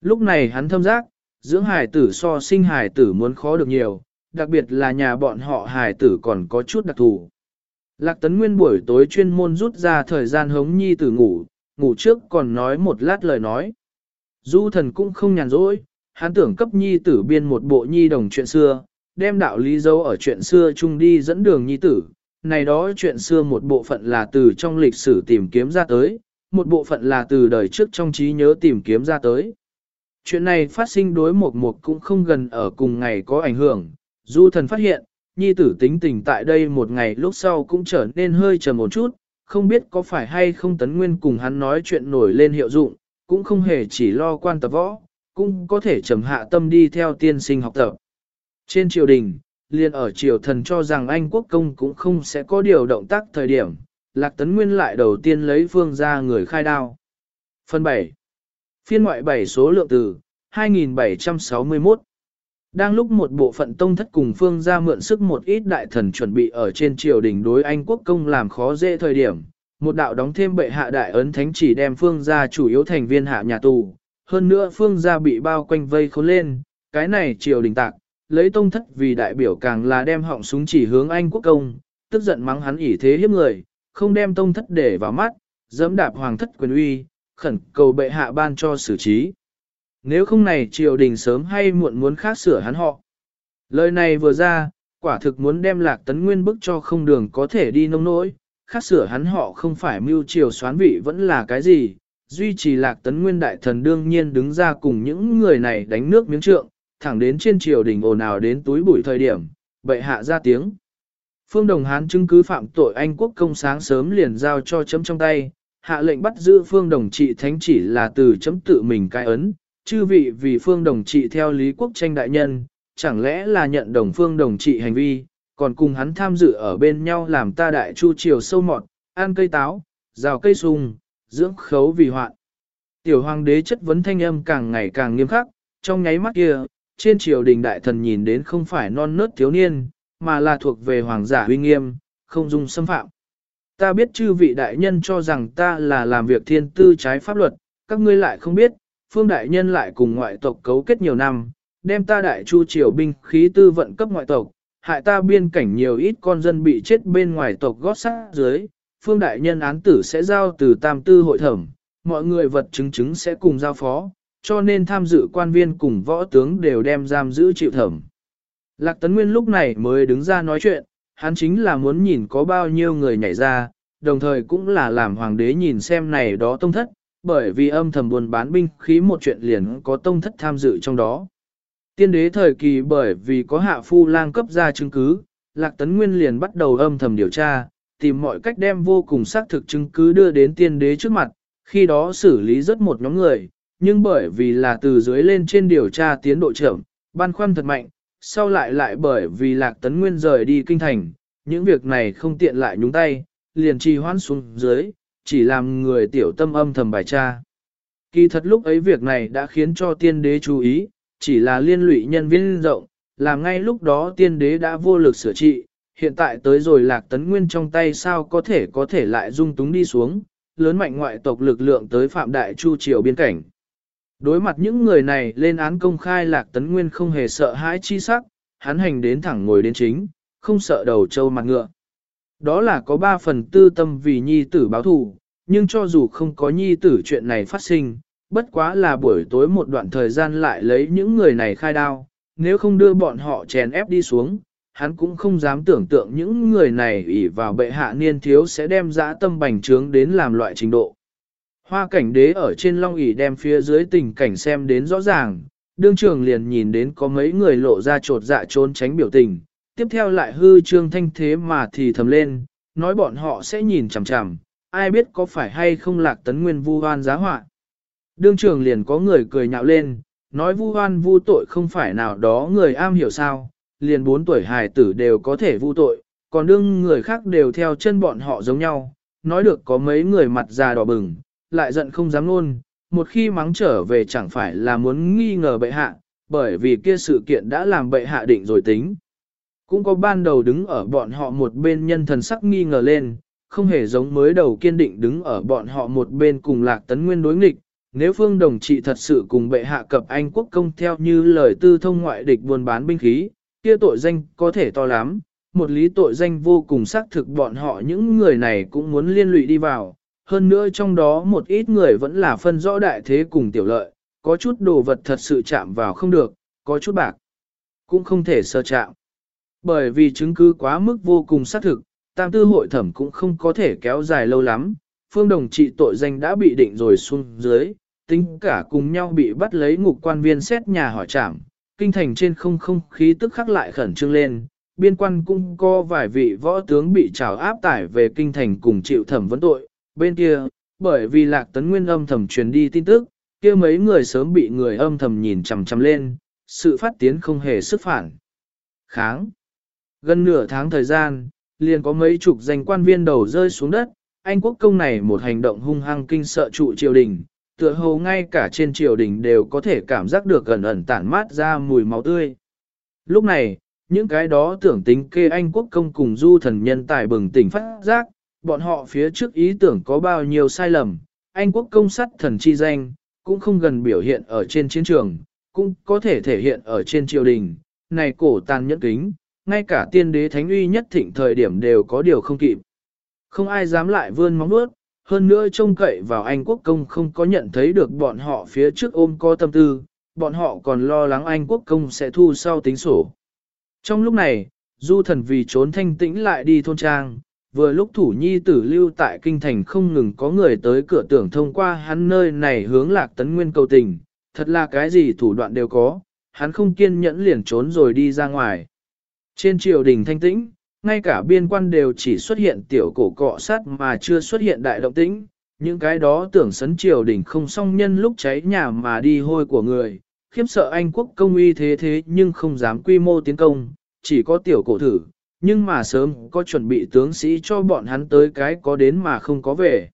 Speaker 1: Lúc này hắn thâm giác, dưỡng hài tử so sinh hài tử muốn khó được nhiều, đặc biệt là nhà bọn họ hài tử còn có chút đặc thù. Lạc Tấn Nguyên buổi tối chuyên môn rút ra thời gian hống nhi tử ngủ, ngủ trước còn nói một lát lời nói. Du thần cũng không nhàn rỗi, hắn tưởng cấp nhi tử biên một bộ nhi đồng chuyện xưa, đem đạo lý dấu ở chuyện xưa chung đi dẫn đường nhi tử. Này đó chuyện xưa một bộ phận là từ trong lịch sử tìm kiếm ra tới, một bộ phận là từ đời trước trong trí nhớ tìm kiếm ra tới. Chuyện này phát sinh đối một một cũng không gần ở cùng ngày có ảnh hưởng, du thần phát hiện, nhi tử tính tình tại đây một ngày lúc sau cũng trở nên hơi trầm một chút, không biết có phải hay không tấn nguyên cùng hắn nói chuyện nổi lên hiệu dụng, cũng không hề chỉ lo quan tập võ, cũng có thể trầm hạ tâm đi theo tiên sinh học tập. Trên triều đình, liền ở triều thần cho rằng Anh quốc công cũng không sẽ có điều động tác thời điểm, Lạc Tấn Nguyên lại đầu tiên lấy phương ra người khai đao. Phần 7. Phiên ngoại 7 số lượng từ 2761 đang lúc một bộ phận tông thất cùng phương ra mượn sức một ít đại thần chuẩn bị ở trên triều đình đối Anh quốc công làm khó dễ thời điểm, một đạo đóng thêm bệ hạ đại ấn thánh chỉ đem phương ra chủ yếu thành viên hạ nhà tù, hơn nữa phương gia bị bao quanh vây khốn lên, cái này triều đình tạc, lấy tông thất vì đại biểu càng là đem họng súng chỉ hướng Anh quốc công, tức giận mắng hắn ỉ thế hiếp người, không đem tông thất để vào mắt, dẫm đạp hoàng thất quyền uy, khẩn cầu bệ hạ ban cho xử trí. Nếu không này triều đình sớm hay muộn muốn khác sửa hắn họ. Lời này vừa ra, quả thực muốn đem lạc tấn nguyên bức cho không đường có thể đi nông nỗi, khác sửa hắn họ không phải mưu triều xoán vị vẫn là cái gì, duy trì lạc tấn nguyên đại thần đương nhiên đứng ra cùng những người này đánh nước miếng trượng, thẳng đến trên triều đình ồn ào đến túi bụi thời điểm, bệ hạ ra tiếng. Phương Đồng Hán chứng cứ phạm tội Anh quốc công sáng sớm liền giao cho chấm trong tay, hạ lệnh bắt giữ Phương Đồng trị thánh chỉ là từ chấm tự mình cai ấn, chư vị vì Phương Đồng trị theo Lý Quốc tranh đại nhân, chẳng lẽ là nhận đồng Phương Đồng trị hành vi, còn cùng hắn tham dự ở bên nhau làm ta đại chu triều sâu mọt, ăn cây táo, rào cây sung, dưỡng khấu vì hoạn. Tiểu hoàng đế chất vấn thanh âm càng ngày càng nghiêm khắc, trong nháy mắt kia, trên triều đình đại thần nhìn đến không phải non nớt thiếu niên, mà là thuộc về hoàng giả uy nghiêm, không dung xâm phạm. Ta biết chư vị đại nhân cho rằng ta là làm việc thiên tư trái pháp luật, các ngươi lại không biết, phương đại nhân lại cùng ngoại tộc cấu kết nhiều năm, đem ta đại chu triều binh khí tư vận cấp ngoại tộc, hại ta biên cảnh nhiều ít con dân bị chết bên ngoài tộc gót sát dưới, phương đại nhân án tử sẽ giao từ tam tư hội thẩm, mọi người vật chứng chứng sẽ cùng giao phó, cho nên tham dự quan viên cùng võ tướng đều đem giam giữ chịu thẩm. Lạc Tấn Nguyên lúc này mới đứng ra nói chuyện, hắn chính là muốn nhìn có bao nhiêu người nhảy ra, đồng thời cũng là làm hoàng đế nhìn xem này đó tông thất, bởi vì âm thầm buôn bán binh khí một chuyện liền có tông thất tham dự trong đó. Tiên đế thời kỳ bởi vì có hạ phu lang cấp ra chứng cứ, Lạc Tấn Nguyên liền bắt đầu âm thầm điều tra, tìm mọi cách đem vô cùng xác thực chứng cứ đưa đến tiên đế trước mặt, khi đó xử lý rất một nhóm người, nhưng bởi vì là từ dưới lên trên điều tra tiến độ chậm, ban khoăn thật mạnh, sau lại lại bởi vì Lạc Tấn Nguyên rời đi kinh thành, những việc này không tiện lại nhúng tay, liền trì hoãn xuống dưới, chỉ làm người tiểu tâm âm thầm bài tra. Kỳ thật lúc ấy việc này đã khiến cho tiên đế chú ý, chỉ là liên lụy nhân viên rộng, làm ngay lúc đó tiên đế đã vô lực sửa trị, hiện tại tới rồi lạc tấn nguyên trong tay sao có thể có thể lại dung túng đi xuống, lớn mạnh ngoại tộc lực lượng tới phạm đại chu triều biên cảnh. Đối mặt những người này lên án công khai lạc tấn nguyên không hề sợ hãi chi sắc, hắn hành đến thẳng ngồi đến chính, không sợ đầu trâu mặt ngựa. Đó là có ba phần tư tâm vì nhi tử báo thù, nhưng cho dù không có nhi tử chuyện này phát sinh, bất quá là buổi tối một đoạn thời gian lại lấy những người này khai đao, nếu không đưa bọn họ chèn ép đi xuống, hắn cũng không dám tưởng tượng những người này ủy vào bệ hạ niên thiếu sẽ đem dã tâm bành trướng đến làm loại trình độ. Hoa cảnh đế ở trên long ỷ đem phía dưới tình cảnh xem đến rõ ràng, đương trường liền nhìn đến có mấy người lộ ra trột dạ trốn tránh biểu tình, tiếp theo lại hư trương thanh thế mà thì thầm lên, nói bọn họ sẽ nhìn chằm chằm, ai biết có phải hay không lạc tấn nguyên vu hoan giá họa. Đương trường liền có người cười nhạo lên, nói vu hoan vu tội không phải nào đó người am hiểu sao, liền bốn tuổi hài tử đều có thể vu tội, còn đương người khác đều theo chân bọn họ giống nhau, nói được có mấy người mặt già đỏ bừng, lại giận không dám luôn, một khi mắng trở về chẳng phải là muốn nghi ngờ bệ hạ, bởi vì kia sự kiện đã làm bệ hạ định rồi tính. Cũng có ban đầu đứng ở bọn họ một bên nhân thần sắc nghi ngờ lên, không hề giống mới đầu kiên định đứng ở bọn họ một bên cùng lạc tấn nguyên đối nghịch. Nếu phương đồng trị thật sự cùng bệ hạ cập Anh quốc công theo như lời tư thông ngoại địch buôn bán binh khí, kia tội danh có thể to lắm, một lý tội danh vô cùng xác thực bọn họ những người này cũng muốn liên lụy đi vào, hơn nữa trong đó một ít người vẫn là phân rõ đại thế cùng tiểu lợi, có chút đồ vật thật sự chạm vào không được, có chút bạc, cũng không thể sơ chạm. Bởi vì chứng cứ quá mức vô cùng xác thực, tam tư hội thẩm cũng không có thể kéo dài lâu lắm, phương đồng trị tội danh đã bị định rồi xuống dưới, tính cả cùng nhau bị bắt lấy ngục quan viên xét nhà hỏi trảm, kinh thành trên không không khí tức khắc lại khẩn trương lên, biên quan cũng có vài vị võ tướng bị trào áp tải về kinh thành cùng chịu thẩm vấn tội, bên kia, bởi vì lạc tấn nguyên âm thầm truyền đi tin tức, kia mấy người sớm bị người âm thầm nhìn chằm chằm lên, sự phát tiến không hề sức phản. Kháng Gần nửa tháng thời gian, liền có mấy chục danh quan viên đầu rơi xuống đất, Anh quốc công này một hành động hung hăng kinh sợ trụ triều đình, tựa hồ ngay cả trên triều đình đều có thể cảm giác được gần ẩn tản mát ra mùi máu tươi. Lúc này, những cái đó tưởng tính kê Anh quốc công cùng du thần nhân tài bừng tỉnh phát giác, bọn họ phía trước ý tưởng có bao nhiêu sai lầm, Anh quốc công sắt thần chi danh, cũng không gần biểu hiện ở trên chiến trường, cũng có thể thể hiện ở trên triều đình, này cổ tàn nhẫn kính, ngay cả tiên đế thánh uy nhất thịnh thời điểm đều có điều không kịp. Không ai dám lại vươn móng nuốt, hơn nữa trông cậy vào Anh quốc công không có nhận thấy được bọn họ phía trước ôm có tâm tư, bọn họ còn lo lắng Anh quốc công sẽ thu sau tính sổ. Trong lúc này, du thần vì trốn thanh tĩnh lại đi thôn trang, vừa lúc thủ nhi tử lưu tại kinh thành không ngừng có người tới cửa tưởng thông qua hắn nơi này hướng lạc tấn nguyên cầu tình, thật là cái gì thủ đoạn đều có, hắn không kiên nhẫn liền trốn rồi đi ra ngoài. Trên triều đình thanh tĩnh, ngay cả biên quan đều chỉ xuất hiện tiểu cổ cọ sát mà chưa xuất hiện đại động tĩnh, những cái đó tưởng sấn triều đình không song nhân lúc cháy nhà mà đi hôi của người, khiếp sợ Anh quốc công uy thế thế nhưng không dám quy mô tiến công, chỉ có tiểu cổ thử, nhưng mà sớm có chuẩn bị tướng sĩ cho bọn hắn tới cái có đến mà không có về.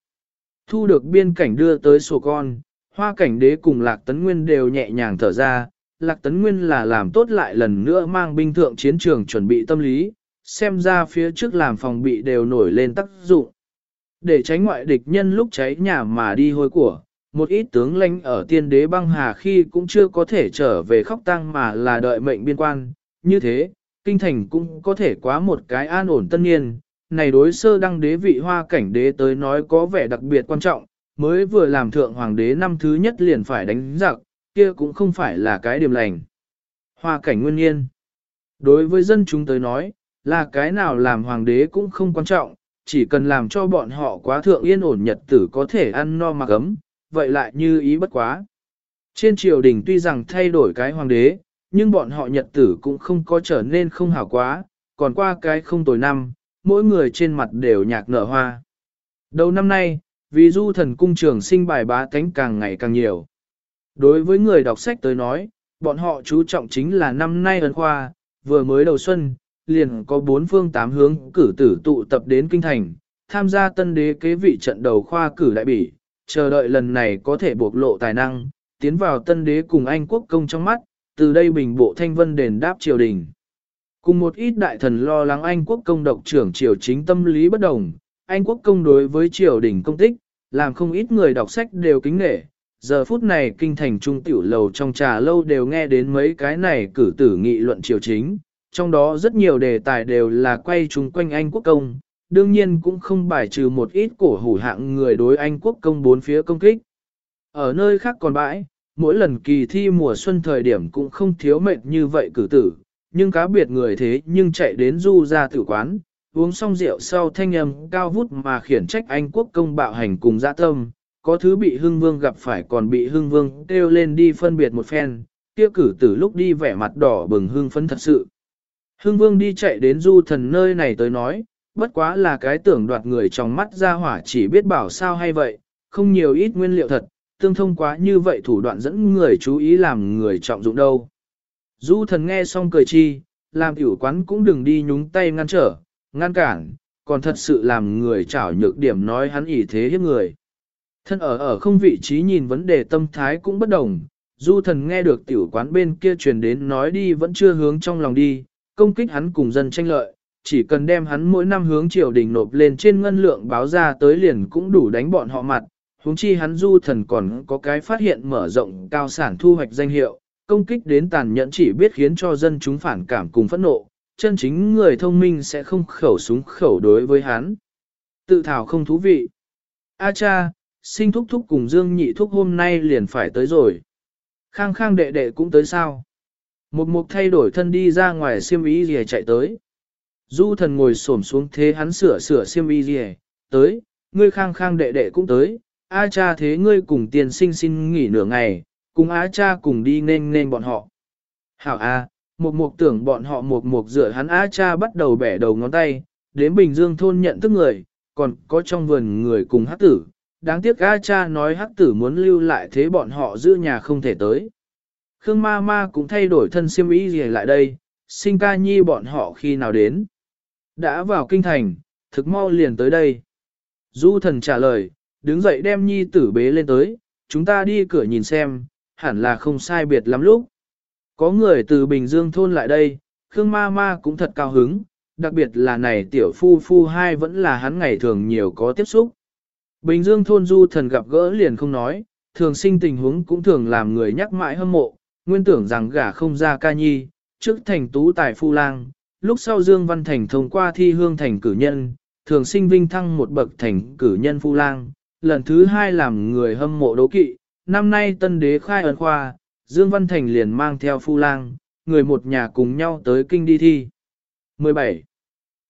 Speaker 1: Thu được biên cảnh đưa tới sổ con, hoa cảnh đế cùng Lạc Tấn Nguyên đều nhẹ nhàng thở ra, Lạc Tấn Nguyên là làm tốt lại lần nữa mang binh thượng chiến trường chuẩn bị tâm lý, xem ra phía trước làm phòng bị đều nổi lên tác dụng. Để tránh ngoại địch nhân lúc cháy nhà mà đi hôi của, một ít tướng lãnh ở tiên đế băng hà khi cũng chưa có thể trở về khóc tang mà là đợi mệnh biên quan, như thế, kinh thành cũng có thể quá một cái an ổn tân niên. Này đối sơ đăng đế vị hoa cảnh đế tới nói có vẻ đặc biệt quan trọng, mới vừa làm thượng hoàng đế năm thứ nhất liền phải đánh giặc, kia cũng không phải là cái điểm lành. Hoa cảnh nguyên nhiên. Đối với dân chúng tới nói, là cái nào làm hoàng đế cũng không quan trọng, chỉ cần làm cho bọn họ quá thượng yên ổn nhật tử có thể ăn no mặc ấm, vậy lại như ý bất quá. Trên triều đình tuy rằng thay đổi cái hoàng đế, nhưng bọn họ nhật tử cũng không có trở nên không hảo quá, còn qua cái không tồi năm, mỗi người trên mặt đều nhạc nở hoa. Đầu năm nay, vì du thần cung trường sinh bài bá tánh càng ngày càng nhiều. Đối với người đọc sách tới nói, bọn họ chú trọng chính là năm nay ấn khoa, vừa mới đầu xuân, liền có bốn phương tám hướng cử tử tụ tập đến kinh thành, tham gia tân đế kế vị trận đầu khoa cử đại bỉ, chờ đợi lần này có thể bộc lộ tài năng, tiến vào tân đế cùng Anh quốc công trong mắt, từ đây bình bộ thanh vân đền đáp triều đình. Cùng một ít đại thần lo lắng Anh quốc công độc trưởng triều chính tâm lý bất đồng, Anh quốc công đối với triều đình công tích, làm không ít người đọc sách đều kính nghệ. Giờ phút này kinh thành trung tiểu lầu trong trà lâu đều nghe đến mấy cái này cử tử nghị luận triều chính, trong đó rất nhiều đề tài đều là quay chung quanh Anh quốc công, đương nhiên cũng không bài trừ một ít cổ hủ hạng người đối Anh quốc công bốn phía công kích. Ở nơi khác còn bãi, mỗi lần kỳ thi mùa xuân thời điểm cũng không thiếu mệt như vậy cử tử, nhưng cá biệt người thế nhưng chạy đến du ra tử quán, uống xong rượu sau thanh âm cao vút mà khiển trách Anh quốc công bạo hành cùng dã tâm, có thứ bị hưng vương gặp phải còn bị hưng vương kêu lên đi phân biệt một phen, kia cử tử lúc đi vẻ mặt đỏ bừng hưng phấn thật sự. Hưng vương đi chạy đến du thần nơi này tới nói, bất quá là cái tưởng đoạt người trong mắt ra hỏa chỉ biết bảo sao hay vậy, không nhiều ít nguyên liệu thật, tương thông quá như vậy thủ đoạn dẫn người chú ý làm người trọng dụng đâu. Du thần nghe xong cười chi, làm tiểu quán cũng đừng đi nhúng tay ngăn trở, ngăn cản, còn thật sự làm người chảo nhược điểm nói hắn ỷ thế hiếp người. Thân ở ở không vị trí nhìn vấn đề tâm thái cũng bất đồng, du thần nghe được tiểu quán bên kia truyền đến nói đi vẫn chưa hướng trong lòng đi, công kích hắn cùng dân tranh lợi, chỉ cần đem hắn mỗi năm hướng triều đình nộp lên trên ngân lượng báo ra tới liền cũng đủ đánh bọn họ mặt, huống chi hắn du thần còn có cái phát hiện mở rộng cao sản thu hoạch danh hiệu, công kích đến tàn nhẫn chỉ biết khiến cho dân chúng phản cảm cùng phẫn nộ, chân chính người thông minh sẽ không khẩu súng khẩu đối với hắn. Tự thảo không thú vị. A cha, sinh thúc thúc cùng Dương nhị thúc hôm nay liền phải tới rồi. Khang khang đệ đệ cũng tới sao? Một mục thay đổi thân đi ra ngoài xiêm y gì chạy tới. Du thần ngồi xổm xuống thế hắn sửa sửa xiêm y gì tới, ngươi khang khang đệ đệ cũng tới, A cha thế ngươi cùng tiền sinh xin nghỉ nửa ngày, cùng A cha cùng đi nên nên bọn họ. Hảo A, một mục tưởng bọn họ một mục rửa hắn A cha bắt đầu bẻ đầu ngón tay, đến Bình Dương thôn nhận thức người, còn có trong vườn người cùng hát tử. Đáng tiếc A cha nói hát tử muốn lưu lại thế bọn họ giữ nhà không thể tới. Khương ma ma cũng thay đổi thân siêm ý gì lại đây, sinh ca nhi bọn họ khi nào đến. Đã vào kinh thành, thực mau liền tới đây. Du thần trả lời, đứng dậy đem nhi tử bế lên tới, chúng ta đi cửa nhìn xem, hẳn là không sai biệt lắm lúc. Có người từ Bình Dương thôn lại đây, Khương ma ma cũng thật cao hứng, đặc biệt là này tiểu phu phu hai vẫn là hắn ngày thường nhiều có tiếp xúc. Bình Dương thôn du thần gặp gỡ liền không nói, thường sinh tình huống cũng thường làm người nhắc mãi hâm mộ, nguyên tưởng rằng gả không ra ca nhi, trước thành tú tài phu lang, lúc sau Dương Văn Thành thông qua thi hương thành cử nhân, thường sinh vinh thăng một bậc thành cử nhân phu lang, lần thứ hai làm người hâm mộ đấu kỵ, năm nay tân đế khai ấn khoa, Dương Văn Thành liền mang theo phu lang, người một nhà cùng nhau tới kinh đi thi. 17.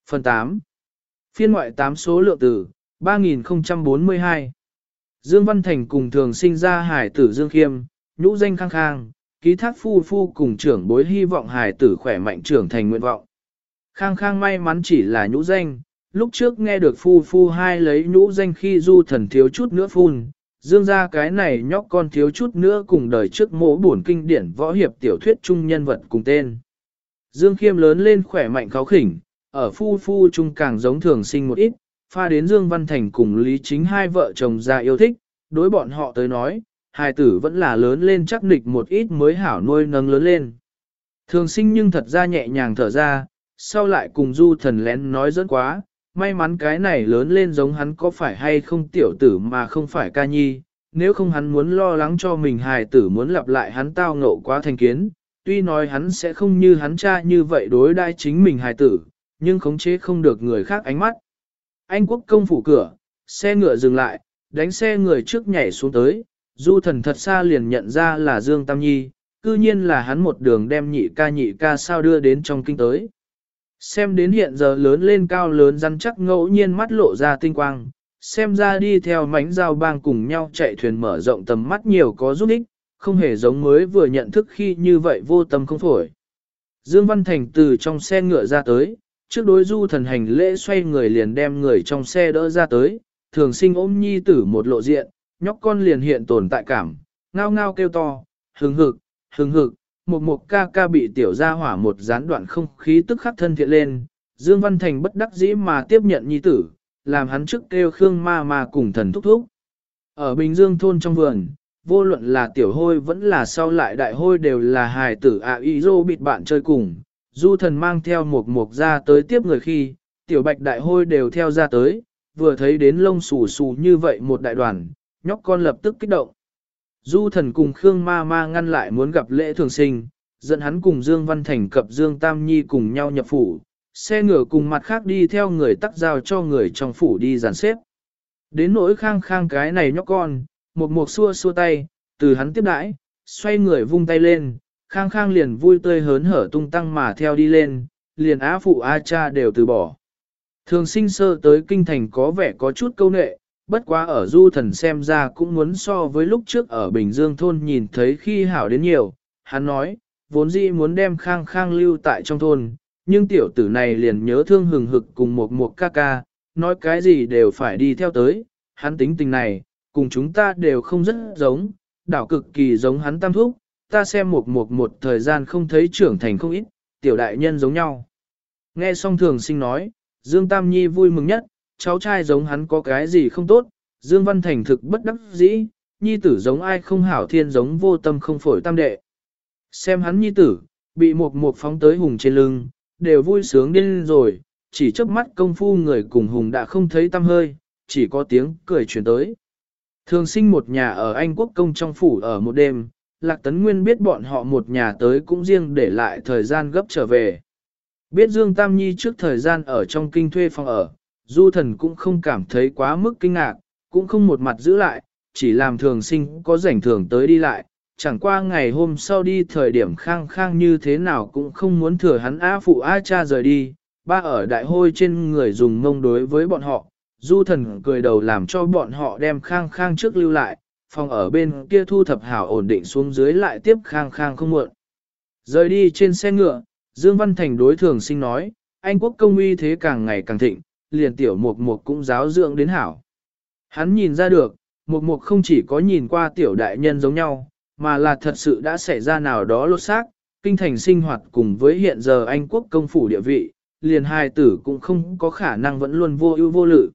Speaker 1: Phần 8. Phiên ngoại 8 số lượng tử, 3042. Dương Văn Thành cùng thường sinh ra hải tử Dương Khiêm, nhũ danh khang khang, ký thác phu phu cùng trưởng bối hy vọng hài tử khỏe mạnh trưởng thành nguyện vọng. Khang khang may mắn chỉ là nhũ danh, lúc trước nghe được phu phu hai lấy nhũ danh khi du thần thiếu chút nữa phun, dương ra cái này nhóc con thiếu chút nữa cùng đời trước mỗ buồn kinh điển võ hiệp tiểu thuyết chung nhân vật cùng tên. Dương khiêm lớn lên khỏe mạnh kháo khỉnh, ở phu phu chung càng giống thường sinh một ít, pha đến Dương Văn Thành cùng Lý Chính hai vợ chồng ra yêu thích, đối bọn họ tới nói, hài tử vẫn là lớn lên chắc nịch một ít mới hảo nuôi nâng lớn lên. Thường sinh nhưng thật ra nhẹ nhàng thở ra, sau lại cùng du thần lén nói dẫn quá, may mắn cái này lớn lên giống hắn có phải hay không tiểu tử mà không phải ca nhi, nếu không hắn muốn lo lắng cho mình hài tử muốn lặp lại hắn tao ngộ quá thành kiến, tuy nói hắn sẽ không như hắn cha như vậy đối đai chính mình hài tử, nhưng khống chế không được người khác ánh mắt. Anh quốc công phủ cửa, xe ngựa dừng lại, đánh xe người trước nhảy xuống tới, du thần thật xa liền nhận ra là Dương Tam Nhi, cư nhiên là hắn một đường đem nhị ca nhị ca sao đưa đến trong kinh tới. Xem đến hiện giờ lớn lên cao lớn rắn chắc ngẫu nhiên mắt lộ ra tinh quang, xem ra đi theo mánh giao bang cùng nhau chạy thuyền mở rộng tầm mắt nhiều có giúp ích, không hề giống mới vừa nhận thức khi như vậy vô tâm không phổi. Dương Văn Thành từ trong xe ngựa ra tới, trước đối du thần hành lễ xoay người liền đem người trong xe đỡ ra tới, thường sinh ôm nhi tử một lộ diện, nhóc con liền hiện tồn tại cảm, ngao ngao kêu to, hừng hực, hừng hực, một một ca ca bị tiểu gia hỏa một gián đoạn không khí tức khắc thân thiện lên, Dương Văn Thành bất đắc dĩ mà tiếp nhận nhi tử, làm hắn trước kêu Khương ma ma cùng thần thúc thúc. Ở Bình Dương thôn trong vườn, vô luận là tiểu hôi vẫn là sau lại đại hôi đều là hài tử ạ y dô bịt bạn chơi cùng. Du thần mang theo một mục ra tới tiếp người khi, tiểu bạch đại hôi đều theo ra tới, vừa thấy đến lông xù xù như vậy một đại đoàn, nhóc con lập tức kích động. Du thần cùng Khương ma ma ngăn lại muốn gặp lễ thường sinh, dẫn hắn cùng Dương Văn Thành cập Dương Tam Nhi cùng nhau nhập phủ, xe ngựa cùng mặt khác đi theo người tắc giao cho người trong phủ đi dàn xếp. Đến nỗi khang khang cái này nhóc con, một mục xua xua tay, từ hắn tiếp đãi, xoay người vung tay lên, khang khang liền vui tươi hớn hở tung tăng mà theo đi lên, liền á phụ a cha đều từ bỏ. Thường sinh sơ tới kinh thành có vẻ có chút câu nệ, bất quá ở du thần xem ra cũng muốn so với lúc trước ở Bình Dương thôn nhìn thấy khi hảo đến nhiều. Hắn nói, vốn dĩ muốn đem khang khang lưu tại trong thôn, nhưng tiểu tử này liền nhớ thương hừng hực cùng một một ca ca, nói cái gì đều phải đi theo tới. Hắn tính tình này, cùng chúng ta đều không rất giống, đảo cực kỳ giống hắn tam thúc, ta xem một một một thời gian không thấy trưởng thành không ít, tiểu đại nhân giống nhau. Nghe xong thường sinh nói, Dương Tam Nhi vui mừng nhất, cháu trai giống hắn có cái gì không tốt, Dương Văn Thành thực bất đắc dĩ, nhi tử giống ai không hảo thiên giống vô tâm không phổi tam đệ. Xem hắn nhi tử, bị một một phóng tới hùng trên lưng, đều vui sướng điên rồi, chỉ chớp mắt công phu người cùng hùng đã không thấy tâm hơi, chỉ có tiếng cười truyền tới. Thường sinh một nhà ở Anh Quốc công trong phủ ở một đêm, Lạc Tấn Nguyên biết bọn họ một nhà tới cũng riêng để lại thời gian gấp trở về. Biết Dương Tam Nhi trước thời gian ở trong kinh thuê phòng ở, du thần cũng không cảm thấy quá mức kinh ngạc, cũng không một mặt giữ lại, chỉ làm thường sinh có rảnh thường tới đi lại, chẳng qua ngày hôm sau đi thời điểm khang khang như thế nào cũng không muốn thừa hắn A phụ A cha rời đi, ba ở đại hôi trên người dùng mông đối với bọn họ, du thần cười đầu làm cho bọn họ đem khang khang trước lưu lại, phòng ở bên kia thu thập hảo ổn định xuống dưới lại tiếp khang khang không muộn. Rời đi trên xe ngựa, Dương Văn Thành đối thường sinh nói, Anh quốc công uy thế càng ngày càng thịnh, liền tiểu mục mục cũng giáo dưỡng đến hảo. Hắn nhìn ra được, mục mục không chỉ có nhìn qua tiểu đại nhân giống nhau, mà là thật sự đã xảy ra nào đó lột xác, kinh thành sinh hoạt cùng với hiện giờ Anh quốc công phủ địa vị, liền hai tử cũng không có khả năng vẫn luôn vô ưu vô lự.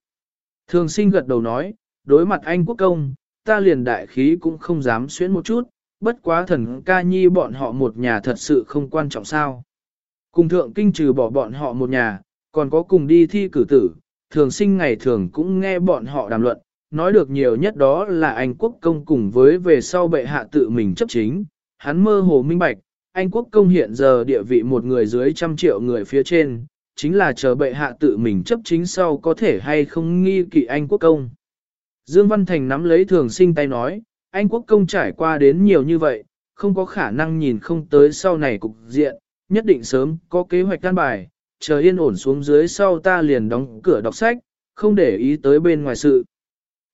Speaker 1: Thường sinh gật đầu nói, đối mặt Anh quốc công, ta liền đại khí cũng không dám xuyến một chút, bất quá thần ca nhi bọn họ một nhà thật sự không quan trọng sao. Cùng thượng kinh trừ bỏ bọn họ một nhà, còn có cùng đi thi cử tử, thường sinh ngày thường cũng nghe bọn họ đàm luận, nói được nhiều nhất đó là Anh quốc công cùng với về sau bệ hạ tự mình chấp chính, hắn mơ hồ minh bạch, Anh quốc công hiện giờ địa vị một người dưới trăm triệu người phía trên, chính là chờ bệ hạ tự mình chấp chính sau có thể hay không nghi kỵ Anh quốc công. Dương Văn Thành nắm lấy thường sinh tay nói, anh quốc công trải qua đến nhiều như vậy, không có khả năng nhìn không tới sau này cục diện, nhất định sớm có kế hoạch căn bài, chờ yên ổn xuống dưới sau ta liền đóng cửa đọc sách, không để ý tới bên ngoài sự.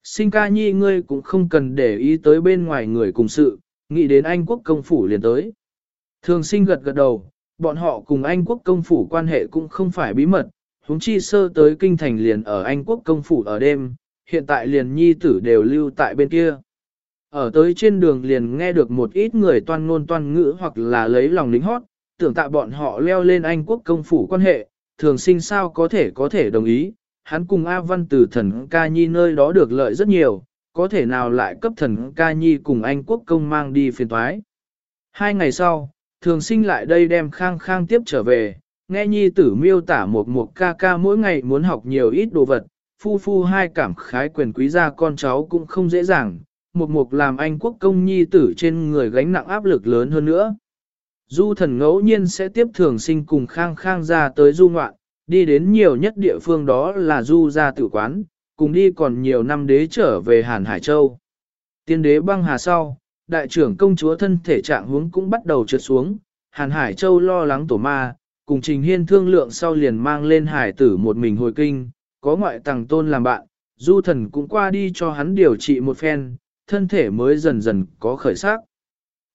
Speaker 1: Sinh ca nhi ngươi cũng không cần để ý tới bên ngoài người cùng sự, nghĩ đến Anh quốc công phủ liền tới. Thường sinh gật gật đầu, bọn họ cùng Anh quốc công phủ quan hệ cũng không phải bí mật, huống chi sơ tới kinh thành liền ở Anh quốc công phủ ở đêm, hiện tại liền nhi tử đều lưu tại bên kia. Ở tới trên đường liền nghe được một ít người toan ngôn toan ngữ hoặc là lấy lòng lính hót, tưởng tạ bọn họ leo lên Anh quốc công phủ quan hệ, thường sinh sao có thể có thể đồng ý, hắn cùng A Văn từ thần ca nhi nơi đó được lợi rất nhiều, có thể nào lại cấp thần ca nhi cùng anh quốc công mang đi phiền thoái. Hai ngày sau, thường sinh lại đây đem khang khang tiếp trở về, nghe nhi tử miêu tả một một ca ca mỗi ngày muốn học nhiều ít đồ vật, phu phu hai cảm khái quyền quý gia con cháu cũng không dễ dàng, một mục làm anh quốc công nhi tử trên người gánh nặng áp lực lớn hơn nữa. Du thần ngẫu nhiên sẽ tiếp thường sinh cùng khang khang ra tới du ngoạn, đi đến nhiều nhất địa phương đó là du gia tử quán, cùng đi còn nhiều năm đế trở về Hàn Hải Châu. Tiên đế băng hà sau, đại trưởng công chúa thân thể trạng huống cũng bắt đầu trượt xuống, Hàn Hải Châu lo lắng tổ ma, cùng Trình Hiên thương lượng sau liền mang lên hải tử một mình hồi kinh, có ngoại tàng tôn làm bạn, du thần cũng qua đi cho hắn điều trị một phen, thân thể mới dần dần có khởi sắc.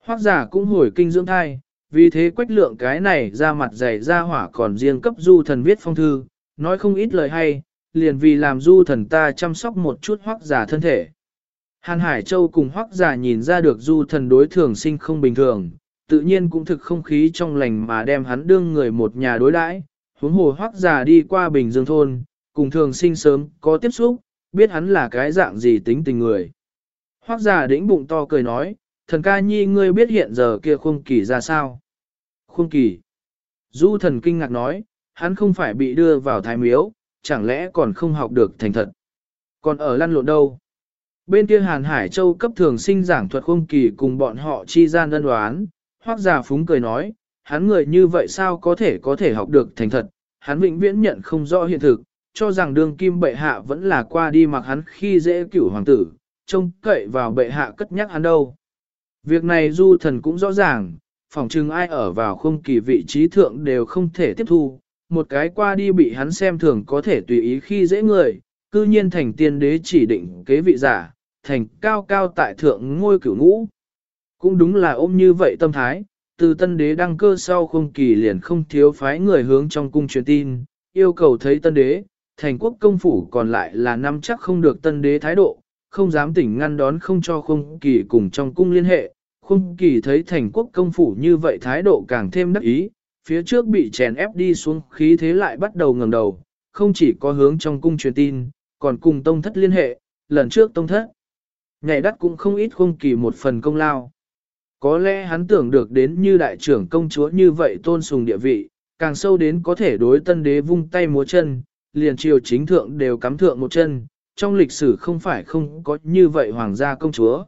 Speaker 1: Hoác giả cũng hồi kinh dưỡng thai, vì thế quách lượng cái này ra mặt dày ra hỏa còn riêng cấp du thần viết phong thư, nói không ít lời hay, liền vì làm du thần ta chăm sóc một chút hoác giả thân thể. Hàn Hải Châu cùng hoác giả nhìn ra được du thần đối thường sinh không bình thường, tự nhiên cũng thực không khí trong lành mà đem hắn đương người một nhà đối đãi. huống hồ hoác giả đi qua Bình Dương Thôn, cùng thường sinh sớm có tiếp xúc, biết hắn là cái dạng gì tính tình người. Hoác giả đĩnh bụng to cười nói, thần ca nhi ngươi biết hiện giờ kia khung kỳ ra sao? Khung kỳ. Du thần kinh ngạc nói, hắn không phải bị đưa vào thái miếu, chẳng lẽ còn không học được thành thật. Còn ở lăn lộn đâu? Bên kia Hàn Hải Châu cấp thường sinh giảng thuật khung kỳ cùng bọn họ chi gian đơn đoán, hoác giả phúng cười nói, hắn người như vậy sao có thể có thể học được thành thật, hắn vĩnh viễn nhận không rõ hiện thực, cho rằng đường kim bệ hạ vẫn là qua đi mặc hắn khi dễ cửu hoàng tử, trông cậy vào bệ hạ cất nhắc hắn đâu. Việc này du thần cũng rõ ràng, phỏng chừng ai ở vào không kỳ vị trí thượng đều không thể tiếp thu, một cái qua đi bị hắn xem thường có thể tùy ý khi dễ người, cư nhiên thành tiên đế chỉ định kế vị giả, thành cao cao tại thượng ngôi cửu ngũ. Cũng đúng là ôm như vậy tâm thái, từ tân đế đăng cơ sau không kỳ liền không thiếu phái người hướng trong cung truyền tin, yêu cầu thấy tân đế, thành quốc công phủ còn lại là năm chắc không được tân đế thái độ, không dám tỉnh ngăn đón không cho Khung kỳ cùng trong cung liên hệ. Khung kỳ thấy thành quốc công phủ như vậy thái độ càng thêm đắc ý, phía trước bị chèn ép đi xuống khí thế lại bắt đầu ngẩng đầu, không chỉ có hướng trong cung truyền tin, còn cùng tông thất liên hệ, lần trước tông thất. Ngày đắt cũng không ít Khung kỳ một phần công lao. Có lẽ hắn tưởng được đến như đại trưởng công chúa như vậy tôn sùng địa vị, càng sâu đến có thể đối tân đế vung tay múa chân, liền triều chính thượng đều cắm thượng một chân, trong lịch sử không phải không có như vậy hoàng gia công chúa.